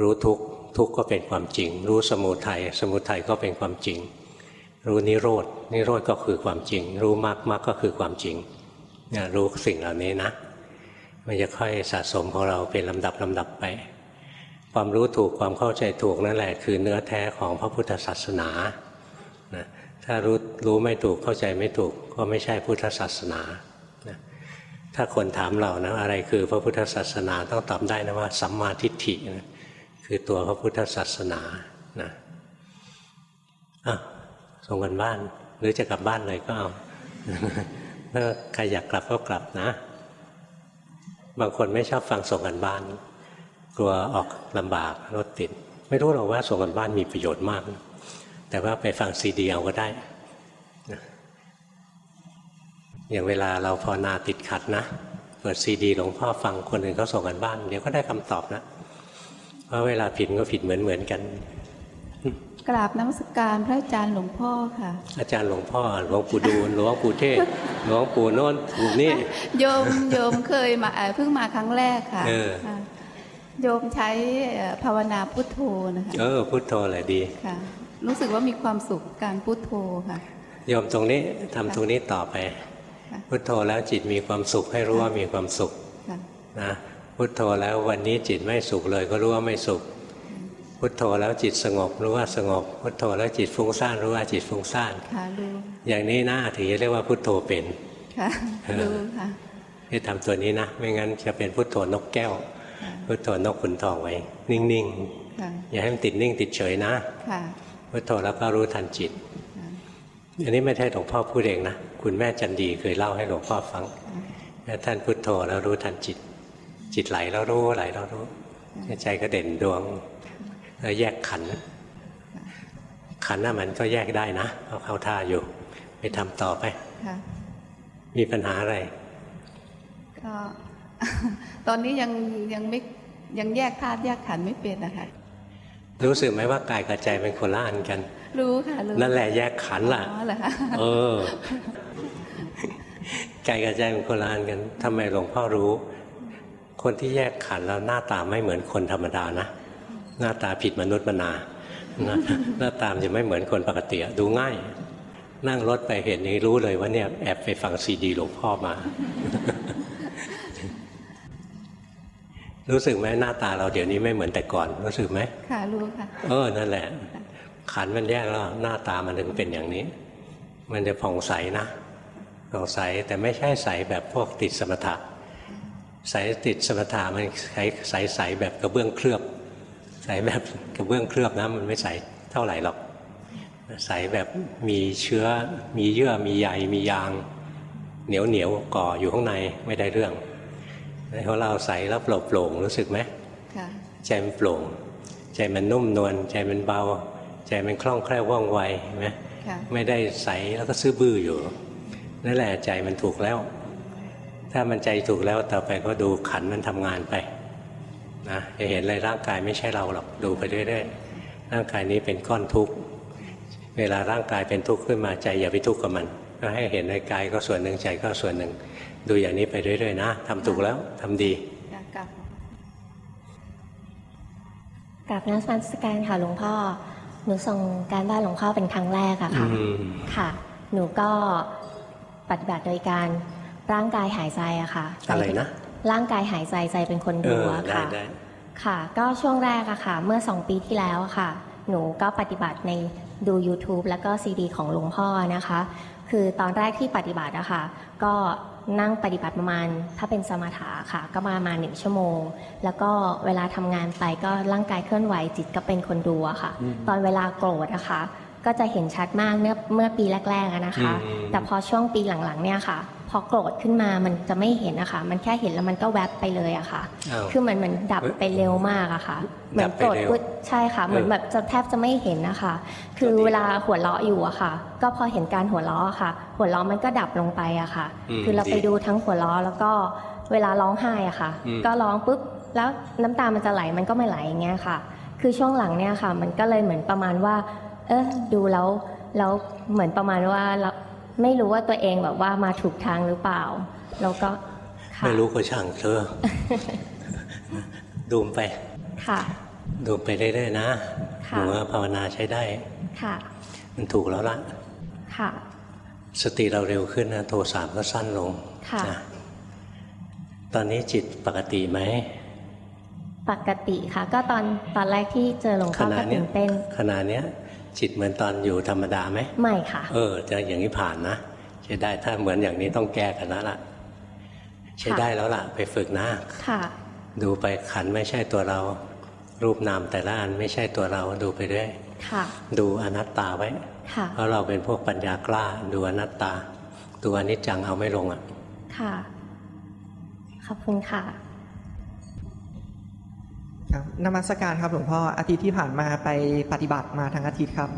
รู้ทุกข์ทุกข์ก็เป็นความจริง รู้สมุทัยสมุทัยก็เป็นความจริง รู้นิโรดนิโรธก็คือความจริง รู้มรรคมรรคก็คือความจริงนะรู้สิ่งเหล่านี้นะ มันจะค่อยสะสมของเราเป็นลำดับลำดับไป ความรู้ถูกความเข้าใจถูกนั่นแหละคือเนื้อแท้ของพระพุทธศาสนานะถ้ารู้รู้ไม่ถูกเข้าใจไม่ถูกก็ไม่ใช่พุทธศาสนานะถ้าคนถามเรานะอะไรคือพระพุทธศาสนาต้องตอบได้นะว่าสัมมาทิฏฐินะคือตัวพระพุทธศาสนานะอะส่งกันบ้าน หรือจะกลับบ้านเลยก็เอาถ้าใครอยากกลับก็กลับนะ บางคนไม่ชอบฟังส่งกันบ้าน ลัวออกลำบากรถติด ไม่รู้หรอกว่าส่งกันบ้านมีประโยชน์มาก แต่ว่าไปฟังซีดีเอาก็ได้ อย่างเวลาเราภาวนาติดขัดนะเปิดซีดีหลวงพ่อฟังคนอื่นเขาส่งกันบ้าน เดี๋ยวก็ได้คำตอบนะเพราะเวลาผิดก็ผิดเหมือนเหมือนกัน กราบน้ำสการพระอาจารย์หลวงพ่อค่ะ อาจารย์หลวงพ่อหลวงปู่ดูลหลวงปู่เทศหลวงปู่โน้นปู่นี่โยมโยมเคยมาเอ่อเพิ่งมาครั้งแรกค่ะเออค่ะ โยมใช้เอ่อภาวนาพุทโธนะคะเออพุทโธแหละดีค่ะ รู้สึกว่ามีความสุขการพุทโธค่ะ โยมตรงนี้ทำตรงนี้ต่อไปค่ะพุทโธแล้วจิตมีความสุขให้รู้ว่ามีความสุขค่ะนะพุทโธแล้ววันนี้จิตไม่สุขเลยก็รู้ว่าไม่สุข พุทโธแล้วจิตสงบรู้ว่าสงบ พุทโธแล้วจิตฟุ้งซ่านรู้ว่าจิตฟุ้งซ่านค่ะรู้อย่างนี้นะถึงจะเรียกว่าพุทโธเป็นค่ะรู้ค่ะให้ทำตัวนี้นะ ไม่งั้นจะเป็นพุทโธนกแก้ว พุทโธนกขุนทองไว้ นิ่งค่ะๆอย่าให้มันติดนิ่งติดเฉยนะค่ะพุทโธแล้วก็รู้ทันจิตค่ะอันนี้ไม่ใช่หลวงพ่อพูดเองนะ คุณแม่จันดีเคยเล่าให้หลวงพ่อฟังแล้วท่านพุทโธแล้วรู้ทันจิต จิตไหลแล้วรู้ไหลแล้วรู้ใจก็เด่นดวงแล้วแยกขันธ์ขันธ์น่ะมันก็แยกได้นะเอาเข้าท่าอยู่ ไปทำต่อไปค่ะมีปัญหาอะไร ก็ ตอนนี้ยังยังไม่ยังแยกธาตุแยกขันธ์ไม่เป็นนะคะรู้สึกไหมว่ากายกับใจเป็นคนละอันกัน รู้ค่ะรู้นั่นแหละแยกขันธ์ล่ะอ๋อเหรอคะเออกายกับใจเป็นคนละอันกันทำไมหลวงพ่อรู้ คนที่แยกขันธ์แล้วหน้าตาไม่เหมือนคนธรรมดานะหน้าตาผิดมนุษย์มนาหน้าหน้าตามนจะไม่เหมือนคนปกติอะดูง่าย นั่งรถไปเห็นนี้รู้เลยว่าเนี่ยแอบไปฟังซีดีหลวงพ่อมา รู้สึกไหมหน้าตาเราเดี๋ยวนี้ไม่เหมือนแต่ก่อน รู้สึกไหมค่ะรู้ค่ะ เออนั่นแหละ ขันมันแยกแล้วหน้าตามันถึงเป็นอย่างนี้ มันจะผ่องใสนะผ่องใสแต่ไม่ใช่ใสแบบพวกติดสมถะใสติดสมถะมันใสใสใสแบบกระเบื้องเคลือบ ใสแบบกระเบื้องเคลือบนะมันไม่ใสเท่าไหร่หรอกใสแบบมีเชื้อมีเยื่อมีใยมียาง เหนียวเหนียวก่ออยู่ข้างในไม่ได้เรื่อง ในของเราใสแล้วโปร่งโปร่งรู้สึกไหมค่ะใจมันโปร่ง ใจมันนุ่มนวลใจมันเบา ใจมันคล่องแคล่วว่องไวเห็นไหมค่ะไม่ได้ใสแล้วก็ซื่อบื้ออยู่นั่นแหละใจมันถูกแล้ว ถ้ามันใจถูกแล้วต่อไปก็ดูขันมันทำงานไปนะจะเห็นเลยร่างกายไม่ใช่เราหรอกดูไปเรื่อยๆร่างกายนี้เป็นก้อนทุกข์เวลาร่างกายเป็นทุกข์ขึ้นมาใจอย่าไปทุกข์กับมัน ก็ให้เห็นในกายก็ส่วนหนึ่งใจก็ส่วนหนึ่ง ดูอย่างนี้ไปเรื่อยๆนะทำถูกแล้วทำดีอยากกลับกราบนักสการค่ะหลวงพ่อหนูส่งการบ้านหลวงพ่อเป็นครั้งแรกอะค่ะอืมค่ะ หนูก็ปฏิบัติโดยการร่างกายหายใจอะค่ะอะไรนะร่างกายหายใจใจเป็นคนเอดูออะได้ค่ะได้ค่ะ ก็ช่วงแรกอะค่ะ เมื่อสองปีที่แล้วอะค่ะ หนูก็ปฏิบัติในดู YouTube แล้วก็ซีดีของหลวงพ่อนะคะ คือตอนแรกที่ปฏิบัติอะค่ะก็นั่งปฏิบัติประมาณ ถ้าเป็นสมถะค่ะ ก็ประมาณหนึ่งชั่วโมง แล้วก็เวลาทำงานไปก็ร่างกายเคลื่อนไหวจิตก็เป็นคนดูอะค่ะ ตอนเวลาโกรธอะค่ะก็จะเห็นชัดมากเมื่อเมื่อปีแรกๆอะนะคะอืมแต่พอช่วงปีหลังๆเนี่ยค่ะ พอโกรธขึ้นมามันจะไม่เห็นนะคะมันแค่เห็นแล้วมันก็แวบไปเลยอะค่ะอ้าวคือเหมือนเหมือนดับไปเร็วมากอะค่ะ เหมือนโกรธดับไปเร็วปุ๊บใช่ค่ะ เหมือนเออแบบจะแทบจะไม่เห็นนะคะ คือก็ดีเวลาหัวเราะอยู่อะค่ะ ก็พอเห็นการหัวเราะอะค่ะ หัวเราะมันก็ดับลงไปอะค่ะอืมคือเราไปดีดูทั้งหัวเราะแล้วก็เวลาร้องไห้อะค่ะอืมก็ร้องปุ๊บแล้วน้ำตามันจะไหลมันก็ไม่ไหลอย่างเงี้ยค่ะ คือช่วงหลังเนี่ยค่ะ มันก็เลยเหมือนประมาณว่า เออดูแล้วแล้วเหมือนประมาณว่าเรา ไม่รู้ว่าตัวเองแบบว่ามาถูกทางหรือเปล่า แล้วก็ค่ะไม่รู้ก็ช่างเธอดูมไปค่ะดูไปเรื่อยๆนะค่ะหนูว่าภาวนาใช้ได้ค่ะ มันถูกแล้วละค่ะ สติเราเร็วขึ้นนะโทสามก็สั้นลงค่ะนะตอนนี้จิตปกติไหมปกติค่ะ ก็ตอนตอนแรกที่เจอหลวงขพ่อณะก็เนี้ยตื่นเต้นขณะเนี้ย จิตเหมือนตอนอยู่ธรรมดาไหมไม่ค่ะ เออ จะอย่างนี้ผ่านนะใช้ได้ถ้าเหมือนอย่างนี้ต้องแก้กันแล้วล่ะ ใช้ค่ะได้แล้วล่ะ ไปฝึกนะค่ะ ดูไปขันไม่ใช่ตัวเรา รูปนามแต่ละอันไม่ใช่ตัวเราดูไปเรื่อยค่ะ ดูอนัตตาไว้ค่ะเพราะเราเป็นพวกปัญญากล้า ดูอนัตตาดูอนิจจังเอาไม่ลงอะค่ะขอบคุณค่ะ ครับนมัสการครับหลวงพ่ออาทิตย์ที่ผ่านมาไปปฏิบัติมาทั้งอาทิตย์ครับ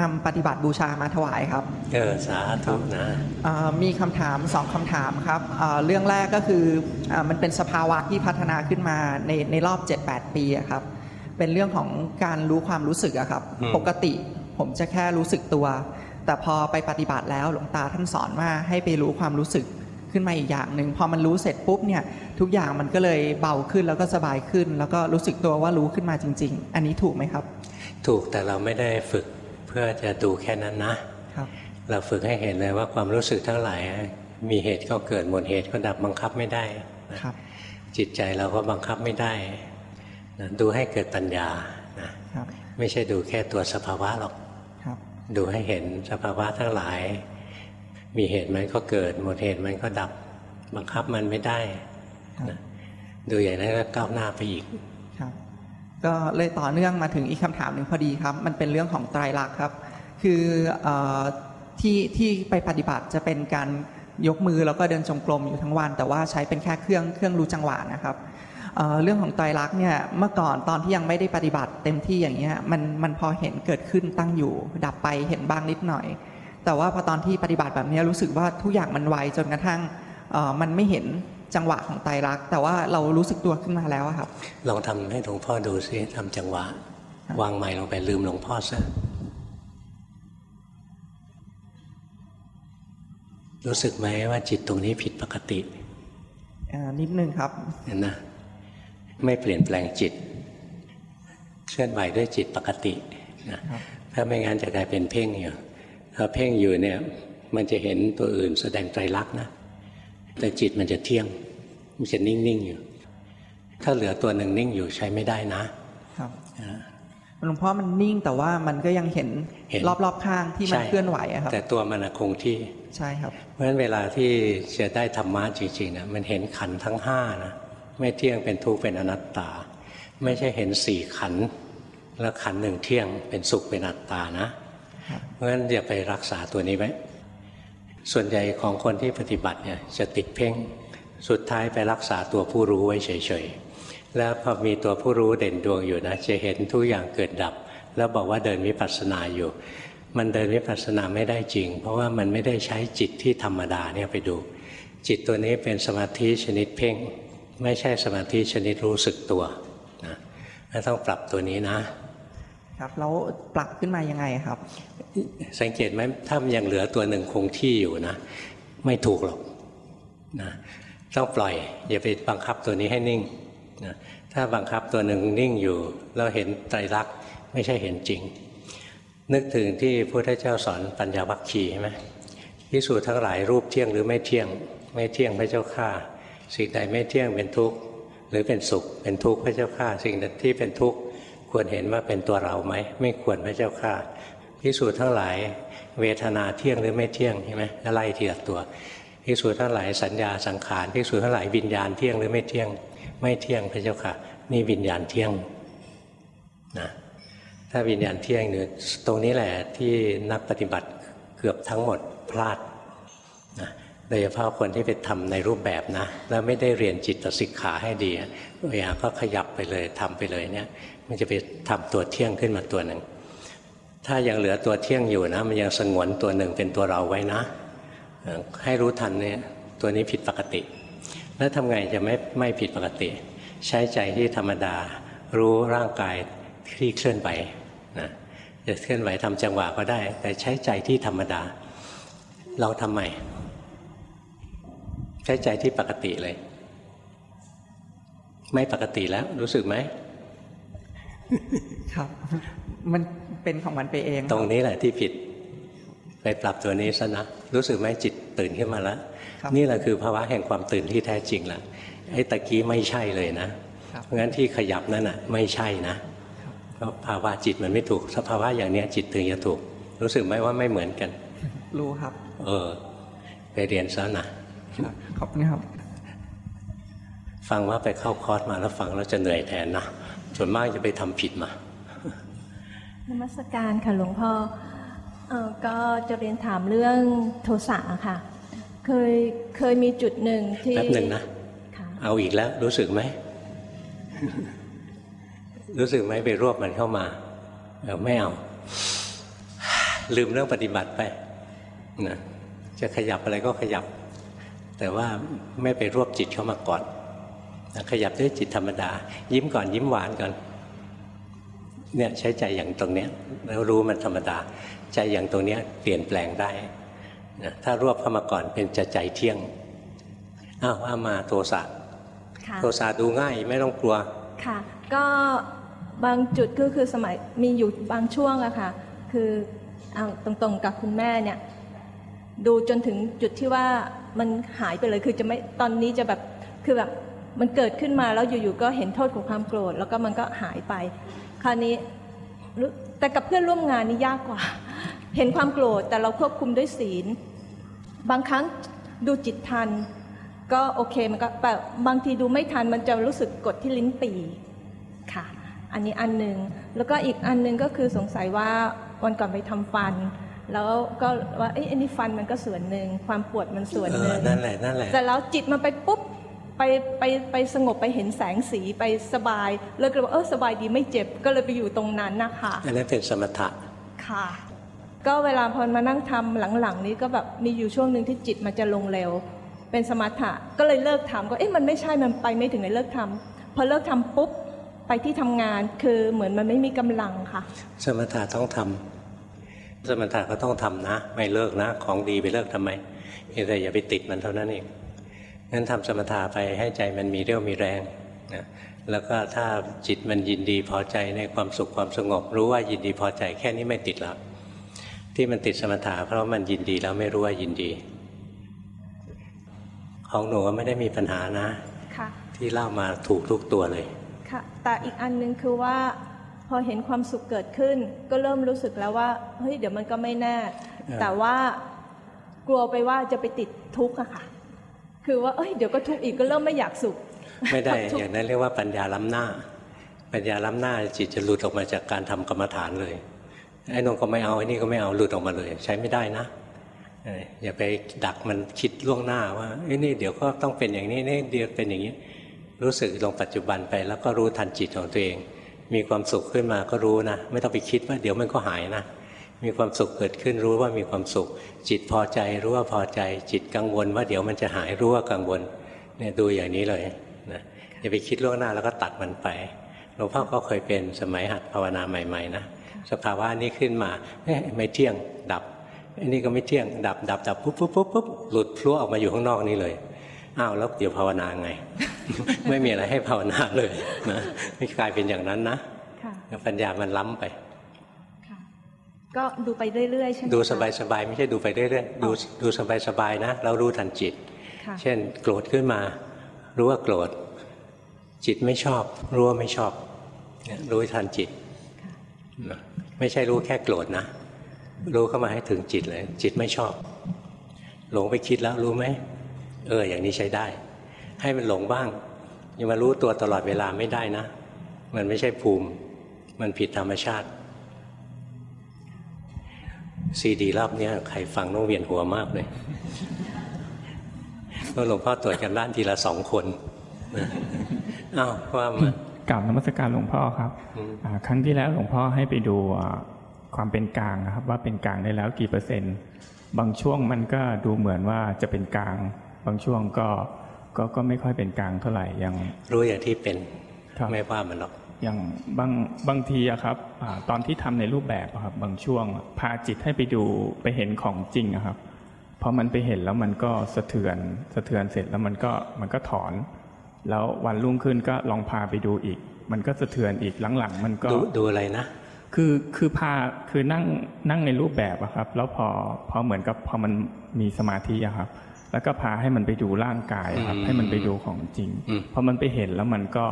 นำปฏิบัติบูชามาถวายครับเออสาธุนะเอ่อมีคำถามสองคำถามครับเอ่อเรื่องแรกก็คืออามันเป็นสภาวะที่พัฒนาขึ้นมาในในรอบ 7-8 ปีอะครับ เป็นเรื่องของการรู้ความรู้สึกอะครับอืมปกติผมจะแค่รู้สึกตัว แต่พอไปปฏิบัติแล้วหลวงตาท่านสอนว่าให้ไปรู้ความรู้สึกขึ้นมาอีกอย่างหนึ่งพอมันรู้เสร็จปุ๊บเนี่ย ทุกอย่างมันก็เลยเบาขึ้นแล้วก็สบายขึ้น แล้วก็รู้สึกตัวว่ารู้ขึ้นมาจริง ๆ อันนี้ถูกไหมครับ ถูกแต่เราไม่ได้ฝึกเพื่อจะดูแค่นั้นนะครับเราฝึกให้เห็นเลยว่าความรู้สึกทั้งหลายมีเหตุก็เกิดหมดเหตุก็ดับบังคับไม่ได้นะครับจิตใจเราก็บังคับไม่ได้นะดูให้เกิดปัญญานะครับไม่ใช่ดูแค่ตัวสภาวะหรอกครับดูให้เห็นสภาวะทั้งหลาย มีเหตุมันก็เกิดหมดเหตุมันก็ดับบังคับมันไม่ได้ครับนะ ดูอย่างนั้นก็ก้าวหน้าไปอีกครับ ก็เลยต่อเนื่องมาถึงอีกคำถามหนึ่งพอดีครับ มันเป็นเรื่องของไตรลักษณ์ครับ คือเออที่ที่ไปปฏิบัติจะเป็นการยกมือแล้วก็เดินจงกรมอยู่ทั้งวัน แต่ว่าใช้เป็นแค่เครื่องเครื่องรู้จังหวะนะครับเอ่อเรื่องของไตรลักษณ์เนี่ยเมื่อก่อนตอนที่ยังไม่ได้ปฏิบัติเต็มที่อย่างเงี้ยมันมันพอเห็นเกิดขึ้นตั้งอยู่ ดับไปเห็นบ้างนิดหน่อย แต่ว่าพอตอนที่ปฏิบัติแบบเนี้ยรู้สึกว่าทุกอย่างมันไวจนกระทั่งเอ่อมันไม่เห็น จังหวะของไตรลักษณ์แต่ว่าเรารู้สึกตัวขึ้นมาแล้วอะครับลองทำให้หลวงพ่อดูซิทำจังหวะ วางใหม่ลงไปลืมหลวงพ่อซะรู้สึกไหมว่าจิตตรงนี้ผิดปกติอ่านิดนึงครับเห็นนะไม่เปลี่ยนแปลงจิต เคลื่อนไหวด้วยจิตปกตินะครับถ้าไม่งั้นจะกลายเป็นเพ่งอยู่ถ้าเพ่งอยู่เนี่ย มันจะเห็นตัวอื่นแสดงไตรลักษณ์นะ แต่จิตมันจะเที่ยง มันจะนิ่งๆอยู่ ถ้าเหลือตัวหนึ่งนิ่งอยู่ใช้ไม่ได้นะ ครับหลวงพ่อมันนิ่งแต่ว่ามันก็ยังเห็นเห็นรอบๆข้างที่มันใช่เคลื่อนไหวอะครับ แต่ตัวมันน่ะคงที่ใช่ครับ เพราะฉะนั้นเวลาที่จะได้ธรรมะจริงๆนะมันเห็นขันธ์ทั้งห้านะไม่เที่ยงเป็นทุกข์เป็นอนัตตา ไม่ใช่เห็นสี่ขันธ์แล้วขันธ์หนึ่งเที่ยงเป็นสุขเป็นอัตตานะครับเพราะฉะนั้นอย่าไปรักษาตัวนี้ไว้ ส่วนใหญ่ของคนที่ปฏิบัติเนี่ยจะติดเพ่ง สุดท้ายไปรักษาตัวผู้รู้ไว้เฉยๆ แล้วพอมีตัวผู้รู้เด่นดวงอยู่นะ จะเห็นทุกอย่างเกิดดับ แล้วบอกว่าเดินวิปัสสนาอยู่ มันเดินวิปัสสนาไม่ได้จริง เพราะว่ามันไม่ได้ใช้จิตที่ธรรมดาเนี่ยไปดู จิตตัวนี้เป็นสมาธิชนิดเพ่ง ไม่ใช่สมาธิชนิดรู้สึกตัวนะต้องปรับตัวนี้นะ ครับแล้วปรับขึ้นมายังไงครับ สังเกตไหมถ้ามันยังเหลือตัวหนึ่งคงที่อยู่นะ ไม่ถูกหรอกนะต้องปล่อยอย่าไปบังคับตัวนี้ให้นิ่งนะถ้าบังคับตัวหนึ่งนิ่งอยู่แล้วเห็นไตรลักษณ์ไม่ใช่เห็นจริง นึกถึงที่พระพุทธเจ้าสอนปัญญาวัคคีใช่ไหมพิสูจน์ทั้งหลายรูปเที่ยงหรือไม่เที่ยง ไม่เที่ยงพระเจ้าข้าสิ่งใดไม่เที่ยงเป็นทุกข์หรือเป็นสุขเป็นทุกข์พระเจ้าข้าสิ่งใดที่เป็นทุกข์ ควรเห็นว่าเป็นตัวเราไหมไม่ควรพระเจ้าข้าพิสูจน์ทั้งหลายเวทนาเที่ยงหรือไม่เที่ยงใช่ไหมไล่ทีละตัวพิสูจน์ทั้งหลายสัญญาสังขารพิสูจน์ทั้งหลายวิญญาณเที่ยงหรือไม่เที่ยง ไม่เที่ยงพระเจ้าค่ะ นี่วิญญาณเที่ยงนะถ้าวิญญาณเที่ยงเนี่ยตรงนี้แหละที่นักปฏิบัติเกือบทั้งหมดพลาดนะโดยเฉพาะคนที่ไปทำในรูปแบบนะ แล้วไม่ได้เรียนจิตสิกขาให้ดีเวลาก็ขยับไปเลยทำไปเลยเนี่ย มันจะไปทำตัวเที่ยงขึ้นมาตัวหนึ่ง ถ้ายังเหลือตัวเที่ยงอยู่นะ มันยังสงวนตัวหนึ่งเป็นตัวเราไว้นะ ให้รู้ทันเนี่ยตัวนี้ผิดปกติ แล้วทำไงจะไม่ไม่ผิดปกติ ใช้ใจที่ธรรมดา รู้ร่างกายที่เคลื่อนไหวนะจะเคลื่อนไหวทำจังหวะก็ได้ แต่ใช้ใจที่ธรรมดา เราทำใหม่ใช้ใจที่ปกติเลย ไม่ปกติแล้วรู้สึกไหม ครับ มันเป็นของมันไปเอง ตรงนี้แหละที่ผิด ไปปรับตัวนี้ซะนะ รู้สึกไหมจิตตื่นขึ้นมาแล้วครับนี่แหละคือภาวะแห่งความตื่นที่แท้จริงละไอ้ตะกี้ไม่ใช่เลยนะครับเพราะงั้นที่ขยับนั่นน่ะ ไม่ใช่นะเพราะภาวะจิตมันไม่ถูก สภาวะอย่างเนี้ยจิตถึงจะถูก รู้สึกไหมว่าไม่เหมือนกัน รู้ครับ เออ ไปเรียนซะนะครับขอบคุณครับ ฟังว่าไปเข้าคอร์สมาแล้วฟังแล้วจะเหนื่อยแทนนะ ส่วนมากจะไปทำผิดมานมัสการค่ะหลวงพ่อเออก็จะเรียนถามเรื่องโทสะค่ะ เคยเคยมีจุดหนึ่งที่แป๊บหนึ่งนะค่ะเอาอีกแล้วรู้สึกไหม รู้สึกไหมไปรวบมันเข้ามาเออไม่เอา ลืมเรื่องปฏิบัติไปนะจะขยับอะไรก็ขยับ แต่ว่าไม่ไปรวบจิตเข้ามาก่อนนะ ขยับด้วยจิตธรรมดา ยิ้มก่อนยิ้มหวานก่อนเนี่ยใช้ใจอย่างตรงเนี้ยแล้วรู้มันธรรมดา ใจอย่างตรงเนี้ยเปลี่ยนแปลงได้นะถ้ารวบเข้ามาก่อนเป็นจะใจเที่ยงอ้าวว่ามาโทสะค่ะโทสะดูง่ายไม่ต้องกลัวค่ะ ก็บางจุดก็คือสมัยมีอยู่บางช่วงอะค่ะ คือเอาตรงๆกับคุณแม่เนี่ย ดูจนถึงจุดที่ว่ามันหายไปเลยคือจะไม่ตอนนี้จะแบบคือแบบ มันเกิดขึ้นมาแล้วอยู่ๆก็เห็นโทษของความโกรธ แล้วก็มันก็หายไป คราวนี้รู้แต่กับเพื่อนร่วมงานนี่ยากกว่า เห็นความโกรธแต่เราควบคุมด้วยศีล บางครั้งดูจิตทัน ก็โอเคมันก็แบบบางทีดูไม่ทันมันจะรู้สึกกดที่ลิ้นปี่ค่ะ อันนี้อันหนึ่งแล้วก็อีกอันหนึ่งก็คือสงสัยว่าวันก่อนไปทำฟัน แล้วก็ว่าเอ้ยอันนี้ฟันมันก็ส่วนหนึ่งความปวดมันส่วนเอหอนึ่งนั่นแหละนั่นแหละแต่แล้วจิตมันไปปุ๊บ ไปไปไปสงบไปเห็นแสงสีไปสบายเลยก็เลยว่าเออสบายดีไม่เจ็บก็เลยไปอยู่ตรงนั้นนะคะอันนั้นเป็นสมถะค่ะ ก็เวลาพอมานั่งทำหลังๆ นี้ก็แบบมีอยู่ช่วงหนึ่งที่จิตมันจะลงเร็ว เป็นสมถะก็เลยเลิกทำก็เอ๊ะมันไม่ใช่มันไปไม่ถึงเลยเลิกทำพอเลิกทำปุ๊บไปที่ทำงานคือเหมือนมันไม่มีกำลังค่ะ สมถะต้องทำสมถะก็ต้องทำนะ ไม่เลิกนะ ของดีไปเลิกทำไมเพียงแต่อย่าไปติดมันเท่านั้นเอง งั้นทำสมถะไปให้ใจมันมีเรี่ยวมีแรงนะแล้วก็ถ้าจิตมันยินดีพอใจในความสุขความสงบ รู้ว่ายินดีพอใจแค่นี้ไม่ติดแล้วที่มันติดสมถะเพราะมันยินดีแล้วไม่รู้ว่ายินดี ของหนูก็ไม่ได้มีปัญหานะค่ะที่เล่ามาถูกทุกตัวเลยค่ะแต่อีกอันหนึงคือว่าพอเห็นความสุขเกิดขึ้น ก็เริ่มรู้สึกแล้วว่าเฮ้ยเดี๋ยวมันก็ไม่แน่ออแต่ว่ากลัวไปว่าจะไปติดทุกข์อะค่ะ คือว่าเอ้ยเดี๋ยวก็ทุกข์อีกก็เริ่มไม่อยากสุข ไม่ได้ทุกอย่างนั้นเรียกว่าปัญญาล้ำหน้า ปัญญาล้ำหน้าจิตจะหลุดออกมาจากการทำกรรมฐานเลยไอ้นนก็ไม่เอาไอ้นี่ก็ไม่เอาหลุดออกมาเลย ใช้ไม่ได้นะเอออย่าไปดักมันคิดล่วงหน้าว่าไอ้นี่เดี๋ยวก็ต้องเป็นอย่างนี้นี่เดี๋ยวเป็นอย่างนี้ รู้สึกลงปัจจุบันไป แล้วก็รู้ทันจิตของตัวเอง มีความสุขขึ้นมาก็รู้นะ ไม่ต้องไปคิดว่าเดี๋ยวมันก็หายนะ มีความสุขเกิดขึ้นรู้ว่ามีความสุข จิตพอใจรู้ว่าพอใจ จิตกังวลว่าเดี๋ยวมันจะหายรู้ว่ากังวลเนี่ยดูอย่างนี้เลยนะอย่าไปคิดล่วงหน้าแล้วก็ตัดมันไปหลวงพ่อก็เคยเป็นสมัยหัดภาวนาใหม่ๆนะสภาวะนี้ขึ้นมาเอ๊ะไม่เที่ยงดับอันนี้ก็ไม่เที่ยงดับดับดับปุ๊บปุ๊บปุ๊บปุ๊บหลุดพลั่วออกมาอยู่ข้างนอกนี่เลยอ้าวแล้วเดี๋ยวภาวนาไง ไม่มีอะไรให้ภาวนาเลยนะไม่กลายเป็นอย่างนั้นนะค่ะปัญญามันล้ำไปค่ะ ก็ดูไปเรื่อยๆใช่ไหมดูคะสบายๆไม่ใช่ดูไปเรื่อยๆดูดูสบายๆนะแล้วรู้ทันจิตค่ะเช่น โกรธขึ้นมา รู้ว่าโกรธ จิตไม่ชอบ รู้ว่าไม่ชอบเนี่ยรู้ทันจิตนะไม่ใช่รู้แค่โกรธนะ รู้เข้ามาให้ถึงจิตเลย จิตไม่ชอบ หลงไปคิดแล้วรู้ไหมเออ อย่างนี้ใช้ได้ ให้มันหลงบ้างอย่ามารู้ตัวตลอดเวลาไม่ได้นะ มันไม่ใช่ภูมิ มันผิดธรรมชาติ ซีดีรอบเนี้ยใครฟังต้องเวียนหัวมากเลยเพราะหลวงพ่อตรวจกันบ้านทีละสองคนนะอ้าวว่ามากราบนมัสการหลวงพ่อครับอืมอ่าครั้งที่แล้วหลวงพ่อให้ไปดูอ่าความเป็นกลางนะครับ ว่าเป็นกลางได้แล้วกี่เปอร์เซ็นต์ บางช่วงมันก็ดูเหมือนว่าจะเป็นกลาง บางช่วงก็ก็ก็ไม่ค่อยเป็นกลางเท่าไหร่อย่างรู้อย่างที่เป็นครับไม่ว่ามันหรอก อย่างบางบางทีอะครับอาตอนที่ทำในรูปแบบอะครับบางช่วงพาจิตให้ไปดูไปเห็นของจริงอะครับพอมันไปเห็นแล้วมันก็สะเทือนสะเทือนเสร็จแล้วมันก็มันก็ถอน แล้ววันรุ่งขึ้นก็ลองพาไปดูอีก มันก็สะเทือนอีกหลังๆ มันก็ดูดูอะไรนะคือคือพาคือนั่งนั่งในรูปแบบอะครับ แล้วพอพอเหมือนกับพอมันมีสมาธิอะครับ แล้วก็พาให้มันไปดูร่างกายอะครับอืมให้มันไปดูของจริงอืมพอมันไปเห็นแล้วมันก็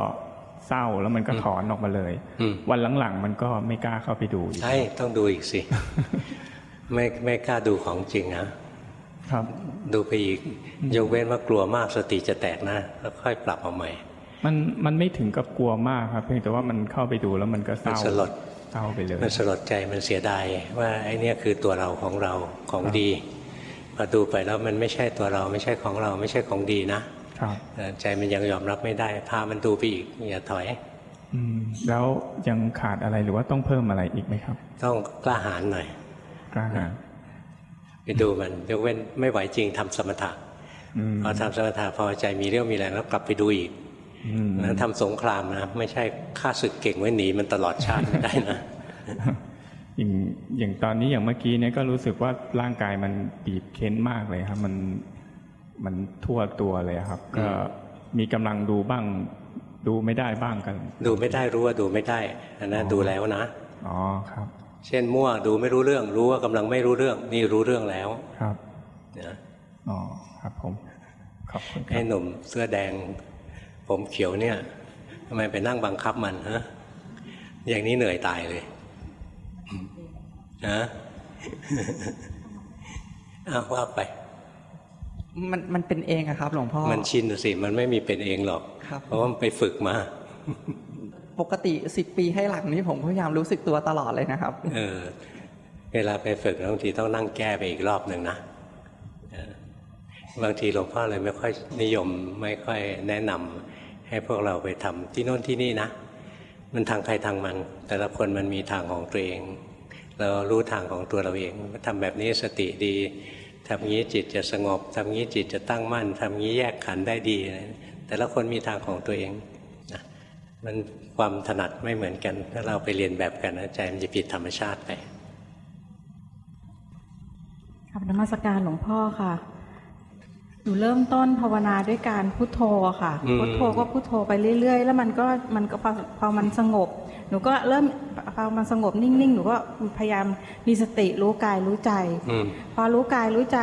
เศร้าแล้วมันก็ถอนออกมาเลยอืมวันหลังๆมันก็ไม่กล้าเข้าไปดูอีกใช่ต้องดูอีกสิ ไม่ไม่กล้าดูของจริงนะครับดูไปอีกยกเว้นว่ากลัวมากสติจะแตกนะแล้วค่อยปรับเอาใหม่ มันมันไม่ถึงกับกลัวมากครับเพียงแต่ว่ามันเข้าไปดูแล้วมันก็เศร้ามันสลดเศร้าไปเลยมันสลดใจมันเสียดายว่าไอ้เนี่ยคือตัวเราของเราของดีพอดูไปแล้วมันไม่ใช่ตัวเราไม่ใช่ของเราไม่ใช่ของดีนะครับเออ ใจมันยังยอมรับไม่ได้ พามันดูไปอีกอย่าถอยอืมแล้วยังขาดอะไรหรือว่าต้องเพิ่มอะไรอีกไหมครับ ต้องกล้าหาญหน่อยกล้าหาญไปดูมันยกเว้นไม่ไหวจริงทำสมถะอืมพอทำสมถะพอใจมีเรี่ยวมีแรงแล้วกลับไปดูอีกอืมนั้นทำสงครามนะไม่ใช่ฆ่าศึกเก่งไว้หนีมันตลอดชาติไม่ได้นะอย่างอย่างตอนนี้อย่างเมื่อกี้เนี่ยก็รู้สึกว่าร่างกายมันบีบเค้นมากเลยครับ มัน มันทั่วตัวเลยครับ ก็มีกำลังดูบ้าง ดูไม่ได้บ้างกัน ดูไม่ได้รู้ว่าดูไม่ได้อันนั้นดูแล้วนะอ๋อครับ เช่นมั่วดูไม่รู้เรื่อง รู้ว่ากำลังไม่รู้เรื่อง นี่รู้เรื่องแล้วครับนะอ๋อครับผมขอบคุณคไอ้รับหนุ่มเสื้อแดง ผมเขียวเนี่ยทำไมไปนั่งบังคับมันฮะอย่างนี้เหนื่อยตายเลยนะอ้าวว่าไป มันมันเป็นเองอะครับ หลวงพ่อ มันชินสิมันไม่มีเป็นเองหรอกครับเพราะว่ามันไปฝึกมา ปกติสิบปีให้หลังนี้ผมพยายามรู้สึกตัวตลอดเลยนะครับ เออ เวลาไปฝึกบางทีต้องนั่งแก้ไปอีกรอบหนึ่งนะเออบางทีหลวงพ่อเลยไม่ค่อยนิยมไม่ค่อยแนะนำให้พวกเราไปทำที่โน่นที่นี่นะ มันทางใครทางมัน แต่ละคนมันมีทางของตัวเอง เรารู้ทางของตัวเราเองทำแบบนี้สติดี ทำงี้จิตจะสงบทำงี้จิตจะตั้งมั่นทำงี้แยกขันธ์ได้ดีอะไรแต่ละคนมีทางของตัวเองนะมันความถนัดไม่เหมือนกัน ถ้าเราไปเรียนแบบกันนะใจมันจะผิดธรรมชาติไปครับนมัสการหลวงพ่อค่ะหนูเริ่มต้นภาวนาด้วยการพุทโธอะค่ะอืมพุทโธก็พุทโธไปเรื่อยๆ แล้วมันก็มันก็พอพอมันสงบ หนูก็เริ่มพอมันสงบนิ่งๆ หนูก็พยายามมีสติรู้กายรู้ใจอืมพอรู้กายรู้ใจ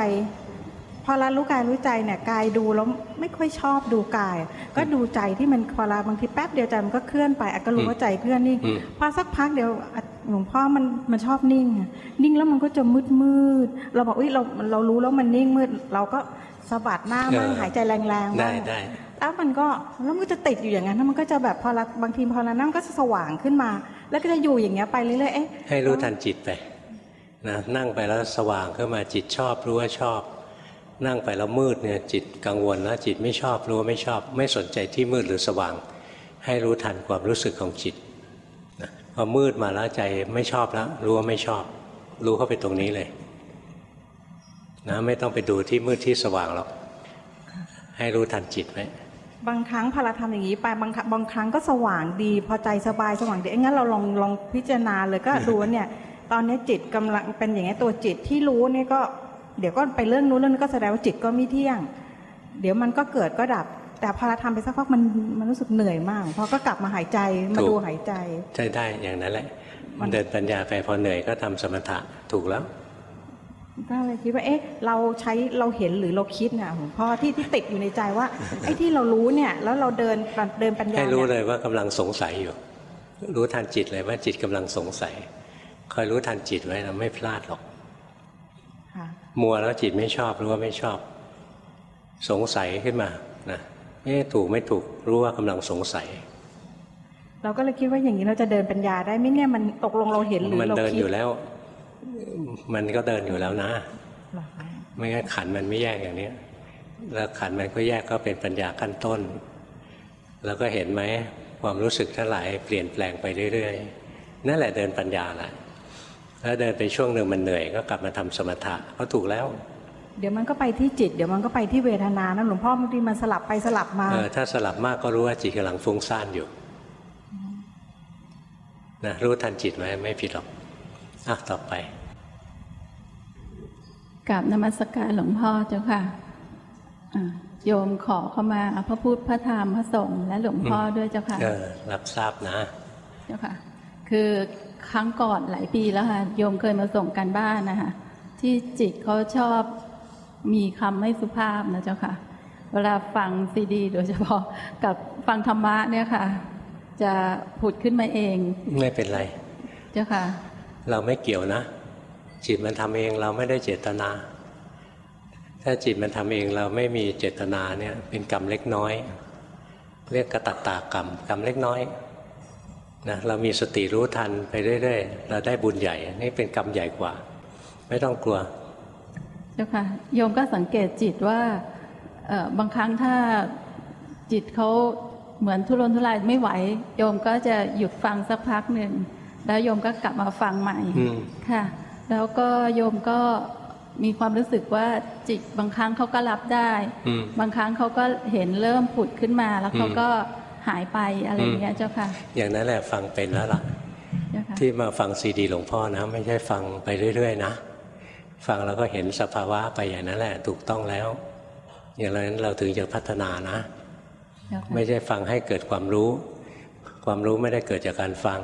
พอเรารู้กายรู้ใจเนี่ยกายดูแล้วไม่ค่อยชอบดูกาย ก็ดูใจที่มันพอเราบางทีแป๊บเดียวใจมันก็เคลื่อนไปอะก็รู้ว่าใจเคลื่อนนิ่งอืมพอสักพักเดียวอะหลวงพ่อมันมันชอบนิ่งอะนิ่งแล้วมันก็จะมืดมืดๆเราบอกอุ้ยเราเรารู้แล้วมันนิ่งมืด เราก็สะบัดหน้ามั่งหายใจแรงๆได้บ้างได้ แล้วมันก็แล้วมันก็จะติดอยู่อย่างนั้นแล้วมันก็จะแบบพอเราบางทีพอเรานั่งก็จะสว่างขึ้นมา แล้วก็จะอยู่อย่างเงี้ยไปเรื่อยๆเอ๊ะให้รู้ทันจิตไปนะนั่งไปแล้วสว่างขึ้นมาจิตชอบรู้ว่าชอบ นั่งไปแล้วมืดเนี่ยจิตกังวลแล้วจิตไม่ชอบรู้ว่าไม่ชอบ ไม่สนใจที่มืดหรือสว่าง ให้รู้ทันความรู้สึกของจิตนะพอมืดมาแล้วใจไม่ชอบแล้วรู้ว่าไม่ชอบ รู้เข้าไปตรงนี้เลยนะไม่ต้องไปดูที่มืดที่สว่างหรอกให้รู้ทันจิตไว้ บางครั้งพอเราทำอย่างนี้ไปบางครั้งบางครั้งก็สว่างดี พอใจสบายสว่างดีเอ้ยงั้นเราลองลองพิจารณาเลยก็ดูว่าเนี่ย ตอนนี้จิตกำลังเป็นอย่างนี้ยตัวจิตที่รู้เนี่ยก็เดี๋ยวก็ไปเรื่องนู้นเรื่องนี้ก็แสดงว่าจิตก็ไม่เที่ยง เดี๋ยวมันก็เกิดก็ดับ แต่พอเราทำไปสักพักมันมันรู้สึกเหนื่อยมากพอก็กลับมาหายใจมาดูหายใจใช่ได้อย่างนั้นแหละมันเดินปัญญาไปพอเหนื่อยก็ทำสมถะถูกแล้ว ก็เลยคิดว่า เอ๊ะ เราใช้เราเห็นหรือเราคิดเนี่ยหลวงพ่อที่ที่ติดอยู่ในใจว่า ไอ้ที่เรารู้เนี่ย แล้วเราเดินเดินปัญญาให้รู้นี่เลยว่ากำลังสงสัยอยู่ รู้ทันจิตเลยว่าจิตกำลังสงสัย คอยรู้ทันจิตไว้นะไม่พลาดหรอกค่ะมัวแล้วจิตไม่ชอบรู้ว่าไม่ชอบ สงสัยขึ้นมานะเอ๊ะถูกไม่ถูกรู้ว่ากำลังสงสัย เราก็เลยคิดว่าอย่างนี้เราจะเดินปัญญาได้ไหมเนี่ยมันตกลงเราเห็นหรือมันเราเดินคิดอยู่แล้ว มันก็เดินอยู่แล้วนะเหรอคะไม่งั้นขันธ์มันไม่แยกอย่างเนี้ยแล้วขันธ์มันก็แยกก็เป็นปัญญาขั้นต้น แล้วก็เห็นไหมความรู้สึกทั้งหลายเปลี่ยนแปลงไปเรื่อยๆนั่นแหละเดินปัญญาแหละแล้วเดินไปช่วงหนึ่งมันเหนื่อยก็กลับมาทำสมถะก็ถูกแล้ว เดี๋ยวมันก็ไปที่จิต เดี๋ยวมันก็ไปที่เวทนานะหลวงพ่อบางทีมันสลับไปสลับมาเออถ้าสลับมากก็รู้ว่าจิตกำลังฟุ้งซ่านอยู่นะรู้ทันจิตไว้ไม่ผิดหรอก อะต่อไปกับนมัสการหลวงพ่อเจ้าค่ะอ่าโยมขอเข้ามาพระพุทธพระธรรมพระสงฆ์และหลวงพ่อด้วยเจ้าค่ะเออรับทราบนะ เจ้าค่ะ คือครั้งก่อนหลายปีแล้วค่ะโยมเคยมาส่งกันบ้านนะคะที่จิตเขาชอบมีคำไม่สุภาพนะเจ้าค่ะ เวลาฟังซีดี โดยเฉพาะกับฟังธรรมะเนี่ยค่ะ จะผุดขึ้นมาเอง ไม่เป็นไร เจ้าค่ะ เราไม่เกี่ยวนะ จิตมันทำเองเราไม่ได้เจตนา ถ้าจิตมันทำเองเราไม่มีเจตนาเนี่ยเป็นกรรมเล็กน้อย เรียกกระตัตากรรมกรรมเล็กน้อยนะเรามีสติรู้ทันไปเรื่อยๆเราได้บุญใหญ่นี่เป็นกรรมใหญ่กว่า ไม่ต้องกลัวเจ้าค่ะโยมก็สังเกตจิตว่าบางครั้งถ้าจิตเขาเหมือนทุรนทุรายไม่ไหว โยมก็จะหยุดฟังสักพักหนึ่ง แล้วโยมก็กลับมาฟังใหม่อืมค่ะ แล้วก็โยมก็มีความรู้สึกว่าจิตบางครั้งเขาก็รับได้อืมบางครั้งเขาก็เห็นเริ่มผุดขึ้นมา แล้วเขาอืมก็หายไปอะไรอย่างเงี้ยเจ้าค่ะ อย่างนั้นแหละฟังเป็นแล้วล่ะเจ้าค่ะ ที่มาฟังซีดีหลวงพ่อนะ ไม่ใช่ฟังไปเรื่อย ๆ นะ ฟังแล้วก็เห็นสภาวะไปอย่างนั้นแหละถูกต้องแล้ว อย่างนั้นเราถึงจะพัฒนานะเจ้าค่ะไม่ใช่ฟังให้เกิดความรู้ ความรู้ไม่ได้เกิดจากการฟัง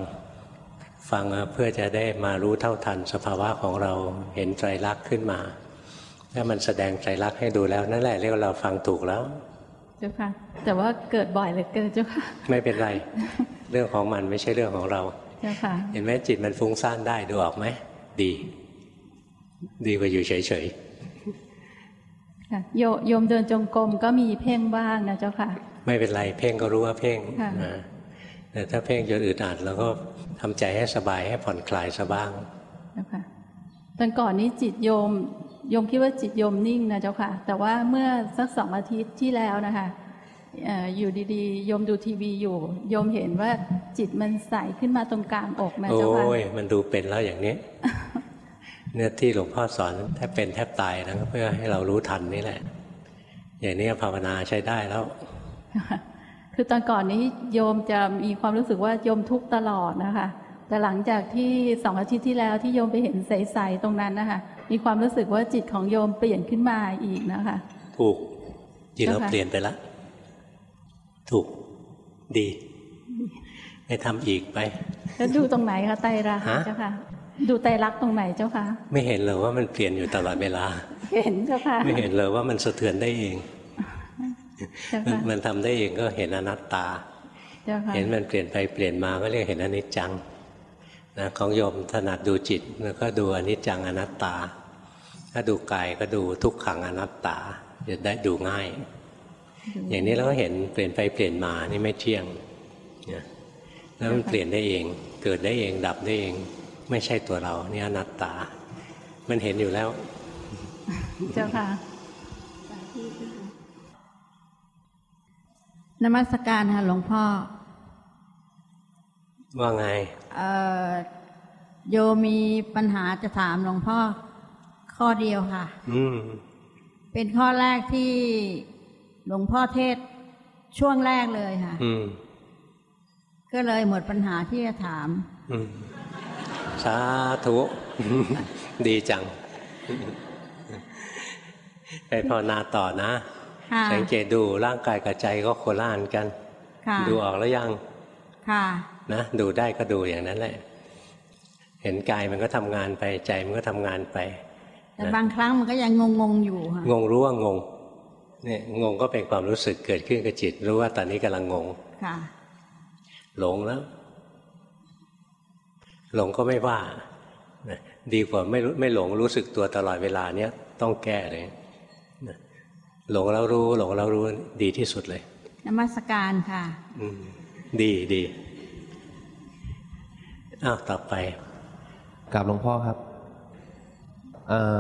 ฟังเพื่อจะได้มารู้เท่าทันสภาวะของเราเห็นไตรลักษณ์ขึ้นมา ถ้ามันแสดงไตรลักษณ์ให้ดูแล้วนั่นแหละเรียกว่าเราฟังถูกแล้วเจ้าค่ะ แต่ว่าเกิดบ่อยเหลือเกินเจ้าค่ะ ไม่เป็นไร เรื่องของมันไม่ใช่เรื่องของเราเจ้าค่ะ เห็นไหมจิตมันฟุ้งซ่านได้ดูออกไหมดี ดีกว่าอยู่เฉยค่ะโยโยมเดินจงกรมก็มีเพ่งบ้างนะเจ้าค่ะๆไม่เป็นไรเพ่งก็รู้ว่าเพ่งค่ะนะแต่ถ้าเพ่งจนอึดอัดแล้วก็ ทำใจให้สบายให้ผ่อนคลายซะบ้างเจ้าค่ะตอนก่อนนี้จิตโยมโยมคิดว่าจิตโยมนิ่งนะเจ้าค่ะ แต่ว่าเมื่อสักสองอาทิตย์ที่แล้วนะคะเอ่ออยู่ดีๆ โยมดูทีวีอยู่ โยมเห็นว่าจิตมันใสขึ้นมาตรงกลางอกนะโอ้เจ้าค่ะยมันดูเป็นแล้วอย่างนี้เนี่ยที่หลวงพ่อสอนแทบเป็นแทบตายนะเพื่อให้เรารู้ทันนี่แหละ อย่างนี้ภาวนาใช้ได้แล้ว คือตอนก่อนนี้โยมจะมีความรู้สึกว่าโยมทุกข์ตลอดนะคะ แต่หลังจากที่สองอาทิตย์ที่แล้วที่โยมไปเห็นใสๆตรงนั้นนะคะ มีความรู้สึกว่าจิตของโยมเปลี่ยนขึ้นมาอีกนะคะ ถูกจิตเราเจ้าค่ะเปลี่ยนไปละ ถูกดีไม่ทำอีกไปแล้วดูตรงไหนคะไตรลักษณ์ฮะเจ้าค่ะ ดูไตรลักษณ์ตรงไหนเจ้าค่ะ ไม่เห็นเลยว่ามันเปลี่ยนอยู่ตลอดเวลา เห็นเจ้าค่ะ ไม่เห็นเลยว่ามันสะเทือนได้เองเจ้า มันค่ะมันทำได้เองก็เห็นอนัตตาเจ้าค่ะเห็นมันเปลี่ยนไปเปลี่ยนมาก็เรียกเห็นอนิจจังนะของโยมถนัดดูจิตแล้วก็ดูอนิจจังอนัตตา ถ้าดูกายก็ดูทุกขังอนัตตาจะได้ดูง่าย อย่างนี้เราก็เห็นเปลี่ยนไปเปลี่ยนมานี่ไม่เที่ยงนะแล้วมันเปลี่ยนได้เอง เกิดได้เองดับได้เอง ไม่ใช่ตัวเรา นี่อนัตตา มันเห็นอยู่แล้ว เจ้าค่ะ นมัสการค่ะหลวงพ่อ ว่าไง เอ่อ โยมีปัญหาจะถามหลวงพ่อ ข้อเดียวค่ะ อืม เป็นข้อแรกที่หลวงพ่อเทศช่วงแรกเลยค่ะ อืม ก็เลยหมดปัญหาที่จะถาม อืม สาธุ ดีจัง ไปภาวนาต่อนะค่ะ สังเกตดูร่างกายกับใจก็โคละอันกันค่ะดูออกแล้วยังค่ะนะดูได้ก็ดูอย่างนั้นแหละ เห็นกายมันก็ทำงานไปใจมันก็ทำงานไป แต่บางครั้งมันก็ยังงงๆอยู่ค่ะงงรู้ว่างงเนี่ยงงก็เป็นความรู้สึกเกิดขึ้นกับจิต รู้ว่าตอนนี้กำลังงงค่ะหลงแล้ว หลงก็ไม่ว่านะดีกว่าไม่รู้ไม่หลงรู้สึกตัวตลอดเวลาเนี้ยต้องแก้เลยนะ หลงแล้วรู้หลงแล้วรู้ดีที่สุดเลยนมัสการค่ะอืมดีดีอ้าวต่อไปกับหลวงพ่อครับเอ่อ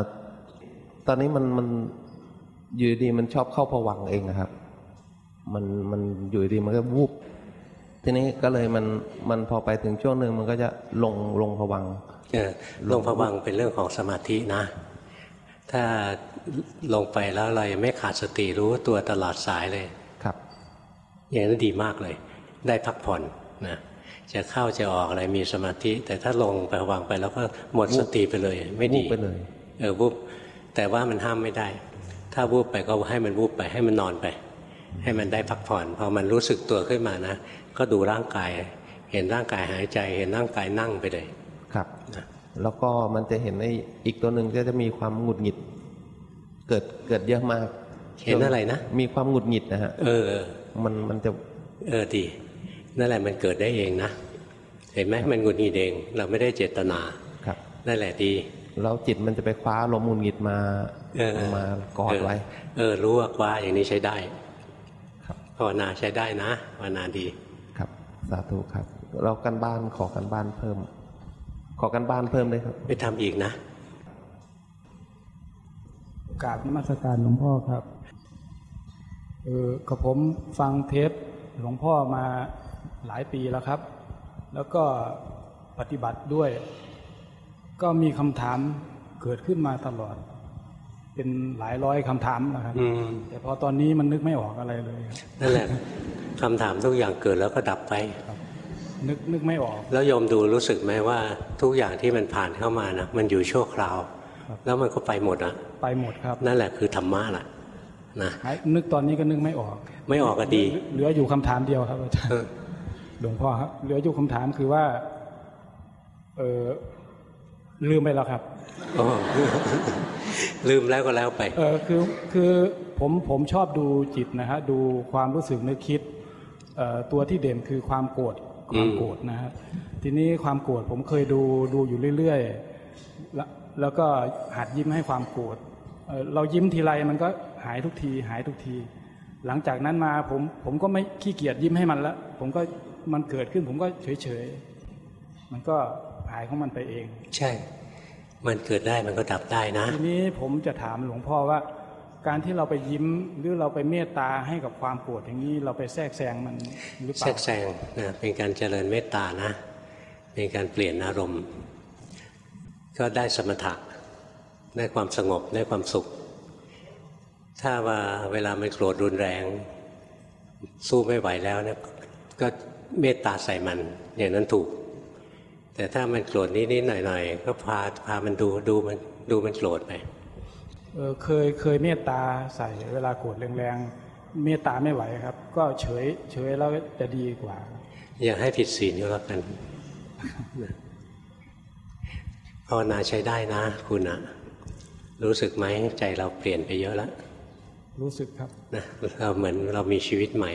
ตอนนี้มันมันอยู่ดีๆมันชอบเข้าผวังค์เองนะครับ มันมันอยู่ดีๆมันก็วูบทีนี้ก็เลยมันมันพอไปถึงช่วงหนึ่งมันก็จะลงลงผวังค์เออลงผวังค์เป็นเรื่องของสมาธินะ ถ้า ลงไปแล้วเรายังไม่ขาดสติรู้ตัวตลอดสายเลยครับอย่างนั้นดีมากเลย ได้พักผ่อนนะจะเข้าจะออกอะไรมีสมาธิ แต่ถ้าลงไปวางไปแล้วก็หมดสติไปเลย ไม่ดีวูบไปเลยเออวูบแต่ว่ามันห้ามไม่ได้ ถ้าวูบไปก็ให้มันวูบไปให้มันนอนไป ให้มันได้พักผ่อนพอมันรู้สึกตัวขึ้นมานะก็ดูร่างกาย เห็นร่างกายหายใจ เห็นร่างกายนั่งไปเลยครับนะแล้วก็มันจะเห็นไอ้อีกตัวหนึ่งก็จะมีความหงุดหงิด เกิดเกิดเยอะมาก เห็นอะไรนะ มีความหงุดหงิดนะฮะเออ มันมันจะ เออดีนั่นแหละมันเกิดได้เองนะเห็นไหมมันหงุดหงิดเองเราไม่ได้เจตนาครับนั่นแหละดีแล้วจิตมันจะไปคว้าลมหงุดหงิดมาเออมากอดไว้ เออ รู้ว่ากว่าอย่างนี้ใช้ได้ ครับภาวนาใช้ได้นะภาวนาดีครับ สาธุครับ เรากันบ้านขอกันบ้านเพิ่ม ขอกันบ้านเพิ่มเลยครับ ไปทำอีกนะ กราบนมัสการหลวงพ่อครับเออกับผมฟังเทปหลวงพ่อมาหลายปีแล้วครับ แล้วก็ปฏิบัติด้วย ก็มีคำถามเกิดขึ้นมาตลอด เป็นหลายร้อยคำถามนะครับอืมแต่พอตอนนี้มันนึกไม่ออกอะไรเลยครับนั่นแหละคำถามทุกอย่างเกิดแล้วก็ดับไปนึกนึกไม่ออก แล้วโยมดูรู้สึกไหมว่าทุกอย่างที่มันผ่านเข้ามานะมันอยู่ชั่วคราวครับ แล้วมันก็ไปหมดอะ ไปหมดครับ นั่นแหละคือธรรมะล่ะนะหายนึกตอนนี้ก็นึกไม่ออก ไม่ออกก็ดี เหลืออยู่คำถามเดียวครับอาจารย์เออหลวงพ่อครับเหลืออยู่คำถามคือว่า เออลืมไปแล้วครับโอ้ลืมแล้วก็แล้วไป เออคือคือผมผมชอบดูจิตนะฮะดูความรู้สึกนึกคิดเอ่อตัวที่เด่นคือความโกรธความโกรธนะฮะทีนี้ความโกรธผมเคยดูดูอยู่เรื่อยๆ แล้วแล้วก็หัดยิ้มให้ความโกรธเอ่อเรายิ้มทีไรมันก็หายทุกที หายทุกที หลังจากนั้นมาผมผมก็ไม่ขี้เกียจยิ้มให้มันละผมก็มันเกิดขึ้นผมก็เฉยๆมันก็หายของมันไปเอง ใช่ มันเกิดได้มันก็ดับได้นะ ทีนี้ผมจะถามหลวงพ่อว่า การที่เราไปยิ้มหรือเราไปเมตตาให้กับความโกรธอย่างนี้เราไปแทรกแซงมันหรือเปแทรล่ากแซงนะเป็นการเจริญเมตตานะ เป็นการเปลี่ยนอารมณ์ ก็ได้สมถะ ได้ความสงบได้ความสุข ถ้าว่าเวลามันโกรธรุนแรง สู้ไม่ไหวแล้วเนี่ยก็เมตตาใส่มันอย่างนั้นถูก แต่ถ้ามันโกรธนิดๆหน่อยๆก็พาพามันดูดูมันดูมันโกรธไปเออเคยเคยเมตตาใส่เวลาโกรธแรงเมตตาไม่ไหวครับ ก็เฉยเฉยแล้วจะดีกว่า อย่าให้ผิดศีลก็แล้วกัน ภาวนาใช้ได้นะ คุณอะรู้สึกไหมใจเราเปลี่ยนไปเยอะแล้วรู้สึกครับนะเราเหมือนเรามีชีวิตใหม่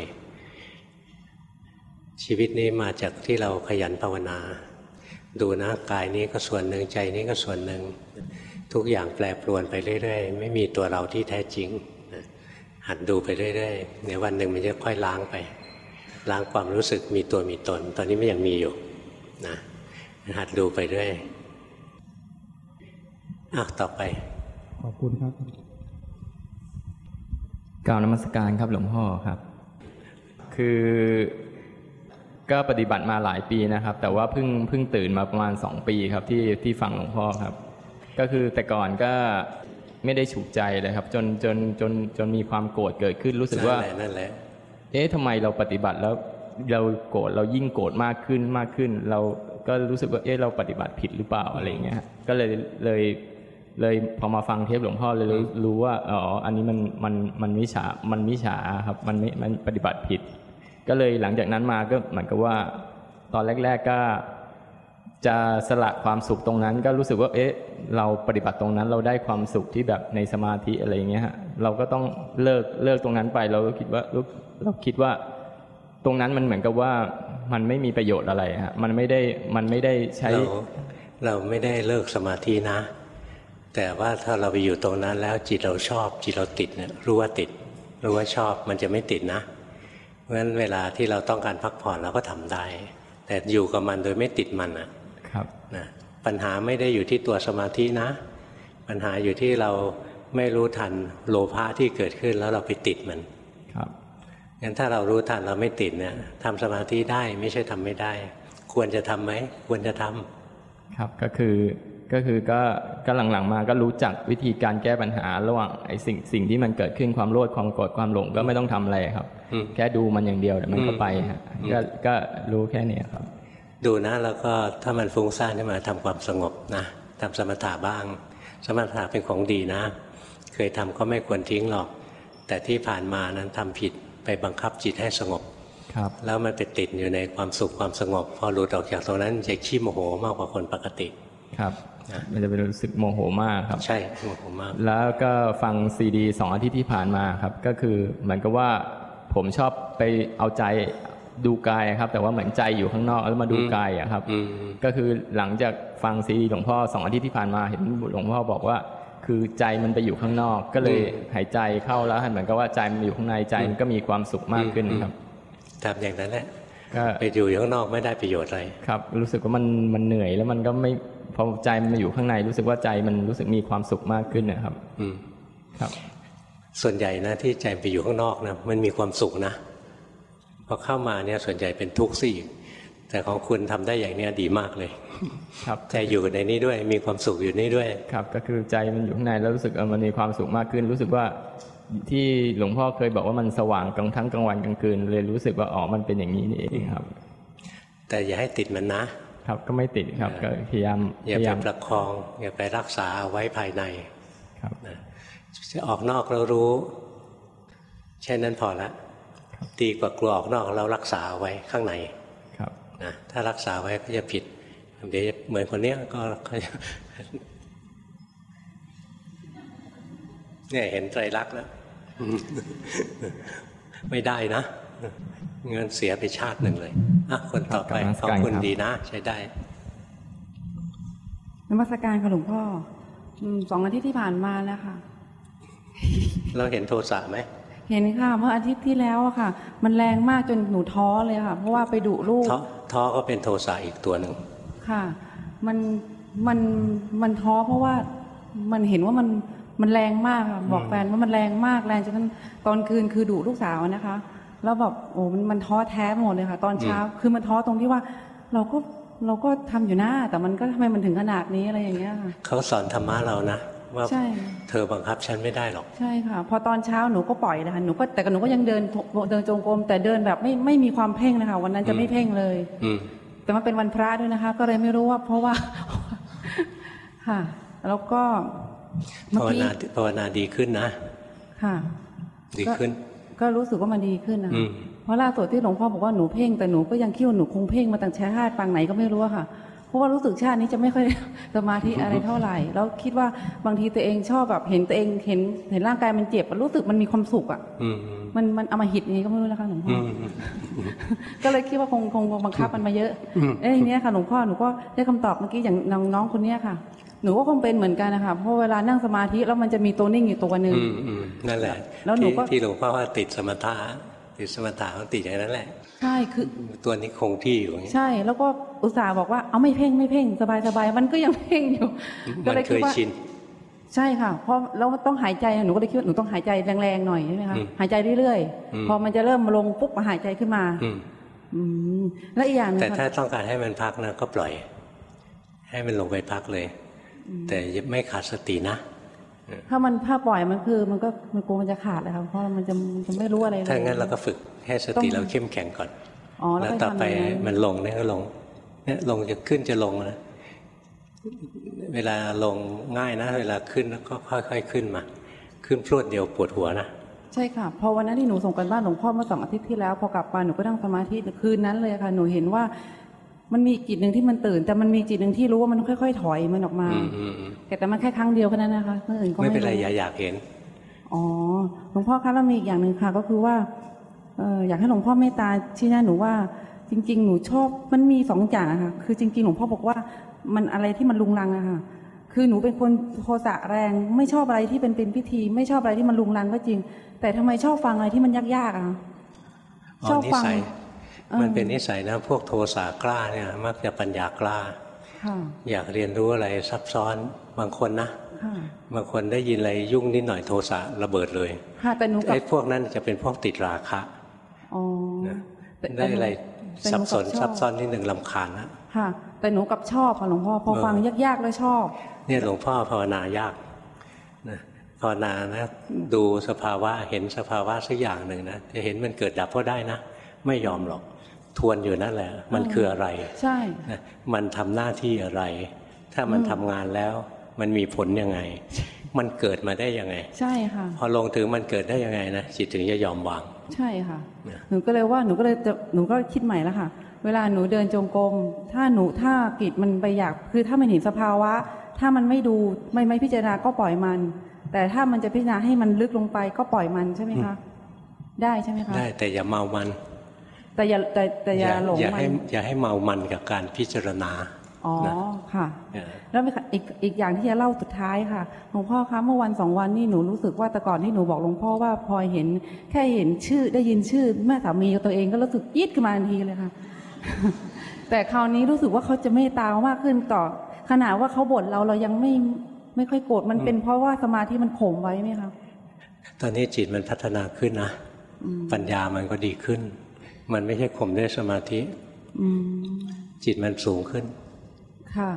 ชีวิตนี้มาจากที่เราขยันภาวนา ดูนะกายนี้ก็ส่วนหนึ่งใจนี้ก็ส่วนหนึ่งทุกอย่างแปรปรวนไปเรื่อยๆ ไม่มีตัวเราที่แท้จริงนะหัดดูไปเรื่อยๆในวันหนึ่งมันจะค่อยล้างไป ล้างความรู้สึกมีตัวมีตน ตอนนี้มันยังมีอยู่นะหัดดูไปเรื่อย อ้าวต่อไป ขอบคุณครับกล่าวนมัสการครับหลวงพ่อครับ คือก็ปฏิบัติมาหลายปีนะครับ แต่ว่าเพิ่งเพิ่งตื่นมาประมาณสองปีครับที่ที่ฟังหลวงพ่อครับ ก็คือแต่ก่อนก็ไม่ได้ฉุกใจเลยครับ จนจนจนจนมีความโกรธเกิดขึ้นรู้สึกว่านั่นแหละนั่นแหละเอ๊ะทำไมเราปฏิบัติแล้วเราโกรธเรายิ่งโกรธมากขึ้นมากขึ้น เราก็รู้สึกว่าเอ๊ะเราปฏิบัติผิดหรือเปล่าอะไรอย่างเงี้ยฮะก็เลยเลย เลยพอมาฟังเทปหลวงพ่อเลยรู้รู้ว่าอ๋ออันนี้มันมันมันวิชามันวิชาครับมันไม่มันปฏิบัติผิด ก็เลยหลังจากนั้นมาก็เหมือนกับว่า ตอนแรก ๆก็จะสละความสุขตรงนั้น ก็รู้สึกว่า เอ๊ะ เราปฏิบัติตรงนั้นเราได้ความสุขที่แบบในสมาธิอะไรอย่างเงี้ยฮะเราก็ต้องเลิกเลิกตรงนั้นไป เราก็คิดว่าเราเราคิดว่า ตรงนั้นมันเหมือนกับว่ามันไม่มีประโยชน์อะไรฮะมันไม่ได้มันไม่ได้ใช้เราเราไม่ได้เลิกสมาธินะ แต่ว่าถ้าเราไปอยู่ตรงนั้นแล้วจิตเราชอบ จิตเราติดเนี่ยรู้ว่าติด รู้ว่าชอบมันจะไม่ติดนะเพราะฉะนั้นเวลาที่เราต้องการพักผ่อนเราก็ทำได้ แต่อยู่กับมันโดยไม่ติดมันนะครับนะปัญหาไม่ได้อยู่ที่ตัวสมาธินะ ปัญหาอยู่ที่เราไม่รู้ทันโลภะที่เกิดขึ้นแล้วเราไปติดมันครับงั้นถ้าเรารู้ทันเราไม่ติดเนี่ยทำสมาธิได้ไม่ใช่ทำไม่ได้ ควรจะทำไหมควรจะทำครับก็คือ ก็คือก็ก็หลังๆมาก็รู้จักวิธีการแก้ปัญหาระหว่างไอ้สิ่งสิ่งที่มันเกิดขึ้นความโลภความโกรธความหลงก็ไม่ต้องทำอะไรครับอืมแค่ดูมันอย่างเดียวเดี๋ยวมันก็ไปฮะอืมก็ก็รู้แค่เนี้ยครับ ดูนะแล้วก็ถ้ามันฟุ้งซ่านขึ้นมาทำความสงบนะทำสมถะบ้าง สมถะเป็นของดีนะ เคยทำก็ไม่ควรทิ้งหรอก แต่ที่ผ่านมานั้นทำผิดไปบังคับจิตให้สงบครับแล้วมันไปติดอยู่ในความสุขความสงบ พอหลุดออกจากตรงนั้นจะขี้โมโหมากกว่าคนปกติครับนะ มันจะเป็นรู้สึกโมโหมากครับ ใช่โมโหมาก แล้วก็ฟังซีดีสองอาทิตย์ที่ผ่านมาครับ ก็คือเหมือนกับว่าผมชอบไปเอาใจดูกายครับ แต่ว่าเหมือนใจอยู่ข้างนอกแล้วมาดูอืมกายอะครับอืมก็คือหลังจากฟังซีดีหลวงพ่อสองอาทิตย์ที่ผ่านมาเห็นหลวงพ่อบอกว่า คือใจมันไปอยู่ข้างนอก ก็เลยหายใจเข้าแล้วเหมือนกับว่าใจมันอยู่ข้างในใจมันก็มีความสุขมากขึ้นครับทำอย่างนั้นแหละก็ไปอยู่ข้างนอกไม่ได้ประโยชน์อะไรครับ รู้สึกว่ามันมันเหนื่อยแล้วมันก็ไม่ พอใจมันมาอยู่ข้างในรู้สึกว่าใจมันรู้สึกมีความสุขมากขึ้นนะครับ อืมครับ ส่วนใหญ่นะที่ใจไปอยู่ข้างนอกนะมันมีความสุขนะพอเข้ามาเนี่ยส่วนใหญ่เป็นทุกข์สิแต่ของคุณทำได้อย่างเนี้ยดีมากเลย ครับใจอยู่ในนี้ด้วยมีความสุขอยู่นี่ด้วย ครับ ก็คือใจมันอยู่ข้างในแล้วรู้สึกเออมันมีความสุขมากขึ้น รู้สึกว่าที่หลวงพ่อเคยบอกว่ามันสว่างกลางทั้งกลางวันกลางคืนเลยรู้สึกว่าอ๋อมันเป็นอย่างนี้นี่เองครับ แต่อย่าให้ติดมันนะ ครับก็ไม่ติดครับก็พยายามอย่าพไปยายามประคอง อย่าไปรักษาเอาไว้ภายในครับนะจะออกนอกแล้วรู้ แค่นั้นพอละดีกว่ากลัวออกนอกแล้วรักษาเอาไว้ข้างในครับนะถ้ารักษาไว้ก็จะผิดเดี๋ยวเหมือนคนเนี้ยก็ก็จะเนี่ยเห็นไตรลักษณ์แล้วไม่ได้นะ เงินเสียไปชาติหนึ่งเลยอะคนต่อไปครับของคุณครับดีนะ ใช้ได้นมัสการค่ะหลวงพ่ออืมสองอาทิตย์ที่ผ่านมาแล้วค่ะ เราเห็นโทสะไหมเห็นค่ะเมื่ออาทิตย์ที่แล้วอะค่ะ มันแรงมากจนหนูท้อเลยค่ะ เพราะว่าไปดุลูกท้อท้อก็เป็นโทสะอีกตัวหนึ่งค่ะ มันมันมันท้อเพราะว่ามันเห็นว่ามันมันแรงมากค่ะบอกแฟนว่ามันแรงมากแรงจนนั้นตอนคืนคือดุลูกสาวนะคะ แล้วแบบโอ้มันมันท้อแท้หมดเลยค่ะ ตอนเช้าคือมันท้อตรงที่ว่า เราก็เราก็ทำอยู่หน้า แต่มันก็ทำไมมันถึงขนาดนี้อะไรอย่างเงี้ยค่ะเขาสอนธรรมะเรานะว่าใช่เธอบังคับฉันไม่ได้หรอก ใช่ค่ะ พอตอนเช้าหนูก็ปล่อยนะคะหนูก็แต่หนูก็ยังเดินเดินจงกรมแต่เดินแบบไม่ไม่มีความเพ่งนะคะ วันนั้นจะไม่เพ่งเลย อืมแต่มันเป็นวันพระด้วยนะคะ ก็เลยไม่รู้ว่าเพราะว่า ค่ะ แล้วก็เมื่อภาวกี้นาภาวนาดีขึ้นนะ ค่ะ ดีขึ้น ก็รู้สึกว่ามันดีขึ้นนะอืคะมเพราะล่าสุดที่หลวงพ่อบอกว่าหนูเพ่งแต่หนูก็ยังคิดว่าหนูคงเพ่งมาตั้งแต่ชาติปางไหนก็ไม่รู้อะค่ะเพราะว่ารู้สึกชาตินี้จะไม่ค่อยสมาธิอะไรเท่าไหร่ แล้วคิดว่าบางทีตัวเองชอบแบบเห็นตัวเองเห็นเห็นร่างกายมันเจ็บอะรู้สึกมันมีความสุขอะอืมมันมันเอามาหิดยังไงก็ไม่รู้นะคะหลวงพ่อือมอก็เลยคิดว่าคงคงบังคับมันมาเยอะอืมเอ้ยทีเนี้ยค่ะหลวงพ่อหนูก็ได้คำตอบเมื่อกี้อย่างน้องน้องคนเนี้ยค่ะ หนูก็คงเป็นเหมือนกันนะคะเพราะเวลานั่งสมาธิแล้วมันจะมีตัวนิ่งอยู่ตัวหนึ่งอืมอืมนั่นแหละ แล้วหนูที่ก็ที่หลวงพ่อว่าติดสมถะติดสมถะเขาติดอย่างนั้นแหละ ใช่คือตัวนี้คงที่อยู่อย่างนี้ใช่ แล้วก็อุตส่าห์บอกว่าเอาไม่เพ่งไม่เพ่งสบายสบายมันก็ยังเพ่งอยู่ก็มันเลยเคคิดยว่าชินใช่ค่ะเพราะเราต้องหายใจหนูก็เลยคิดว่าหนูต้องหายใจแรงๆหน่อยใช่ไหมคะอืมหายใจเรื่อยอืมๆพอมันจะเริ่มลงปุ๊บมาหายใจขึ้นมาอืมอืมแล้วอีกอย่างหนึงแต่ถ้าค่ะต้องการให้มันพักนะก็ปล่อย ให้มันลงไปพักเลย แต่อย่าไม่ขาดสตินะ ถ้ามันถ้าปล่อยมันคือมันก็มันกลัวมันจะขาดเลยค่ะเพราะมันจะมันจะไม่รู้อะไรเลยถ้างั้นเราก็ฝึกให้สติเราเข้มแข็งก่อนอ๋อแล้แล้ววค่ต่อยอไปทำยังไงมันลงเนี่ยก็ลงเนี่ยลงจะขึ้นจะลงนะเวลาลงง่ายนะ เวลาขึ้นแล้วก็ค่อยๆขึ้นมา ขึ้นพรวดเดียวปวดหัวนะใช่ค่ะพอวันนั้นที่หนูส่งกันบ้านหลวงพ่อเมื่อสองอาทิตย์ที่แล้วพอกลับมาหนูก็นั่งสมาธิคืนนั้นเลยค่ะ หนูเห็นว่า มันมีจิตหนึ่งที่มันตื่น แต่มันมีจิตหนึ่งที่รู้ว่ามันค่อย ๆ ถอยมันออกมาอืมอืมอืมแต่แต่มันแค่ครั้งเดียวแค่นั้นนะคะเมื่ออื่นก็ไม่ไม่เป็นไรรู้อย่าอยากเห็นอ๋อหลวงพ่อคะแล้วมีอีกอย่างหนึ่งค่ะ ก็คือว่าเอออยากให้หลวงพ่อเมตตาชี้แนะหนูว่า จริง ๆ หนูชอบมันมีสองอย่างอะค่ะคือจริง ๆ หลวงพ่อบอกว่ามันอะไรที่มันลุงลังอะค่ะคือหนูเป็นคนโทสะแรง ไม่ชอบอะไรที่เป็นเป็นพิธี ไม่ชอบอะไรที่มันลุงลังก็จริง แต่ทำไมชอบฟังอะไรที่มันยากๆอะอ๋อชอบนิฟังสัยเออ มันเป็นนิสัยนะพวกโทสะกล้าเนี่ย มักจะปัญญากล้าค่ะอยากเรียนรู้อะไรซับซ้อนบางคนนะค่ะบางคนได้ยินอะไรยุ่งนิดหน่อยโทสะระเบิดเลยค่ะแต่หนูกับไอ้พวกนั้นจะเป็นพวกติดราคะอ๋อแต่ได้อะไรแต่หซับซ้อนกับชซับซ้อนนิดหนึ่งลำคาญนะค่ะแต่หนูกับชอบค่ะหลวงพ่อพอเออฟังยากๆแล้วชอบ เนี่ยหลวงพ่อภาวนายากนะภาวนานะดูสภาวะเห็นสภาวะสักอย่างหนึ่งนะจะเห็นมันเกิดดับก็ได้นะ ไม่ยอมหรอก ทวนอยู่นั่นแหละ มันคืออะไร ใช่นะมันทำหน้าที่อะไร ถ้ามันอืมทำงานแล้ว มันมีผลยังไง มันเกิดมาได้ยังไง ใช่ค่ะ พอลงถึงมันเกิดได้ยังไงนะจิตถึงจะยอมวาง ใช่ค่ะ หนูก็เลยว่าหนูก็เลยจะหนูก็คิดใหม่แล้วค่ะ เวลาหนูเดินจงกรมถ้าหนูถ้ากิจมันไปอยากคือถ้ามันเห็นสภาวะ ถ้ามันไม่ดูไม่ไม่พิจารณาก็ปล่อยมัน แต่ถ้ามันจะพิจารณาให้มันลึกลงไปก็ปล่อยมันใช่ไหมคะได้ใช่ไหมคะได้แต่อย่าเมามัน แต่อย่าแต่แต่อย่าหลงอย่ามัให้นอย่าให้เมามันกับการพิจารณาอ๋อนะค่ะเออแล้วมีอีกอีกอย่างที่จะเล่าสุดท้ายค่ะหลวงพ่อคะเมื่อวันสองวันนี่หนูรู้สึกว่าแต่ก่อนที่หนูบอกหลวงพ่อว่าพอเห็น แค่เห็นชื่อได้ยินชื่อแม่สามีตัวเองก็รู้สึกยิดขึ้นมาทันทีเลยค่ะ แต่คราวนี้รู้สึกว่าเขาจะเมตตามากขึ้นต่อขนาดว่าเขาบ่นเราเรายังไม่ไม่ค่อยโกรธมันเป็นเพราะว่าสมาธิมันข่มไว้ไหมคะตอนนี้จิตมันพัฒนาขึ้นนะอืมปัญญามันก็ดีขึ้น มันไม่ใช่ข่มด้วยสมาธิอืมจิตมันสูงขึ้น ค่ะ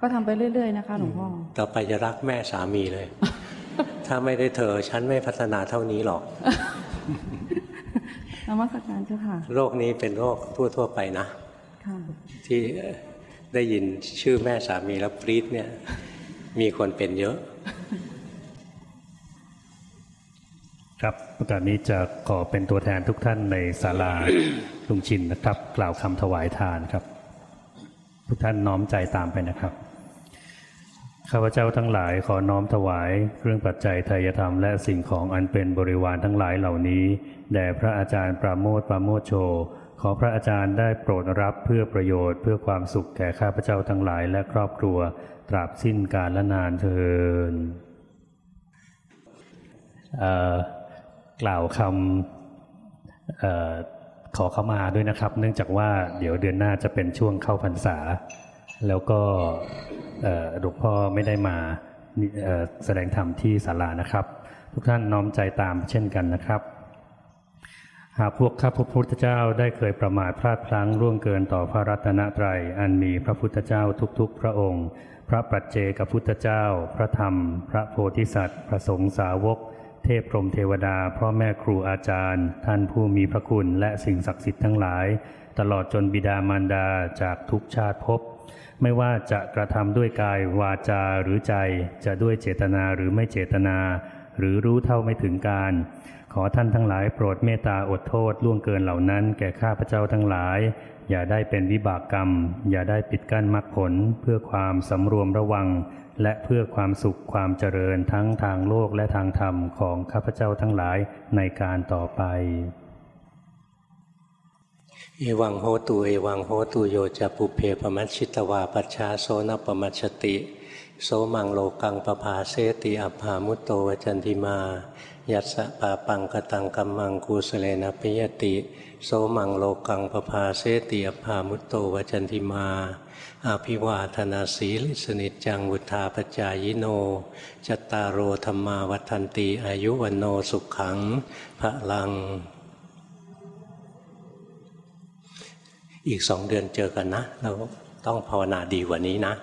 ก็ทำไปเรื่อย ๆ นะคะหลวงพ่อต่อไปจะรักแม่สามีเลย ถ้าไม่ได้เธอ ฉันไม่พัฒนาเท่านี้หรอกนมัสการเจ้าค่ะ โรคนี้เป็นโรคทั่ว ๆ ไปนะค่ะที่ได้ยินชื่อแม่สามีแล้วปรี๊ดเนี่ย มีคนเป็นเยอะ ครับประกาศนี้จะขอเป็นตัวแทนทุกท่านในศาลาลุงชินนะครับ กล่าวคำถวายทานครับ ทุกท่านน้อมใจตามไปนะครับข้าพเจ้าทั้งหลายขอน้อมถวายเครื่องปัจจัยทายธรรมและสิ่งของอันเป็นบริวารทั้งหลายเหล่านี้แด่พระอาจารย์ปราโมทปราโมทโช ขอพระอาจารย์ได้โปรดรับเพื่อประโยชน์เพื่อความสุขแก่ข้าพเจ้าทั้งหลายและครอบครัว ตราบสิ้นกาลและนานเทินเอ่อ กล่าวคำออขอเข้ามาด้วยนะครับ เนื่องจากว่าเดี๋ยวเดือนหน้าจะเป็นช่วงเข้าพรรษา แล้วก็หลวงพ่อไม่ได้มาแสดงธรรมที่ศาลานะครับ ทุกท่านน้อมใจตามเช่นกันนะครับ หากพวกข้าพพุทธเจ้าได้เคยประมาทพลาดพลั้งร่วงเกินต่อพระรัตนตรัยอันมีพระพุทธเจ้าทุกๆ พระองค์ พระปัจเจกพุทธเจ้า พระธรรม พระโพธิสัตว์ พระสงฆ์สาวก เทพพรมเทวดาพ่อแม่ครูอาจารย์ ท่านผู้มีพระคุณและสิ่งศักดิ์สิทธิ์ทั้งหลาย ตลอดจนบิดามารดาจากทุกชาติภพไม่ว่าจะกระทำด้วยกายวาจาหรือใจจะด้วยเจตนาหรือไม่เจตนา หรือรู้เท่าไม่ถึงการ ขอท่านทั้งหลายโปรดเมตตาอดโทษล่วงเกินเหล่านั้นแก่ข้าพเจ้าทั้งหลาย อย่าได้เป็นวิบากกรรม อย่าได้ปิดกั้นมรรคผลเพื่อความสำรวมระวัง และเพื่อความสุขความเจริญทั้งทางโลกและทางธรรมของข้าพเจ้าทั้งหลายในการต่อไป เอวังโหตุเอวังโหตุโยจะปุเพปมัชชิตวาปัชชาโซนปมัชติ โสมังโลกังปภาเสติอัภามุตโตวจันติมา ยัสสะปาปังกตังกัมมังกุสเลนะปิยติ โสมังโลกังปภาเสติอัภามุตโตวจันติมา อภิวาธนาสีลิสนิจจังวุธาปจายโน จตารโอธรรมาวัฒนตีอายุวันโนสุขังพระลัง อีกสองเดือนเจอกันนะ เราต้องภาวนาดีกว่านี้นะ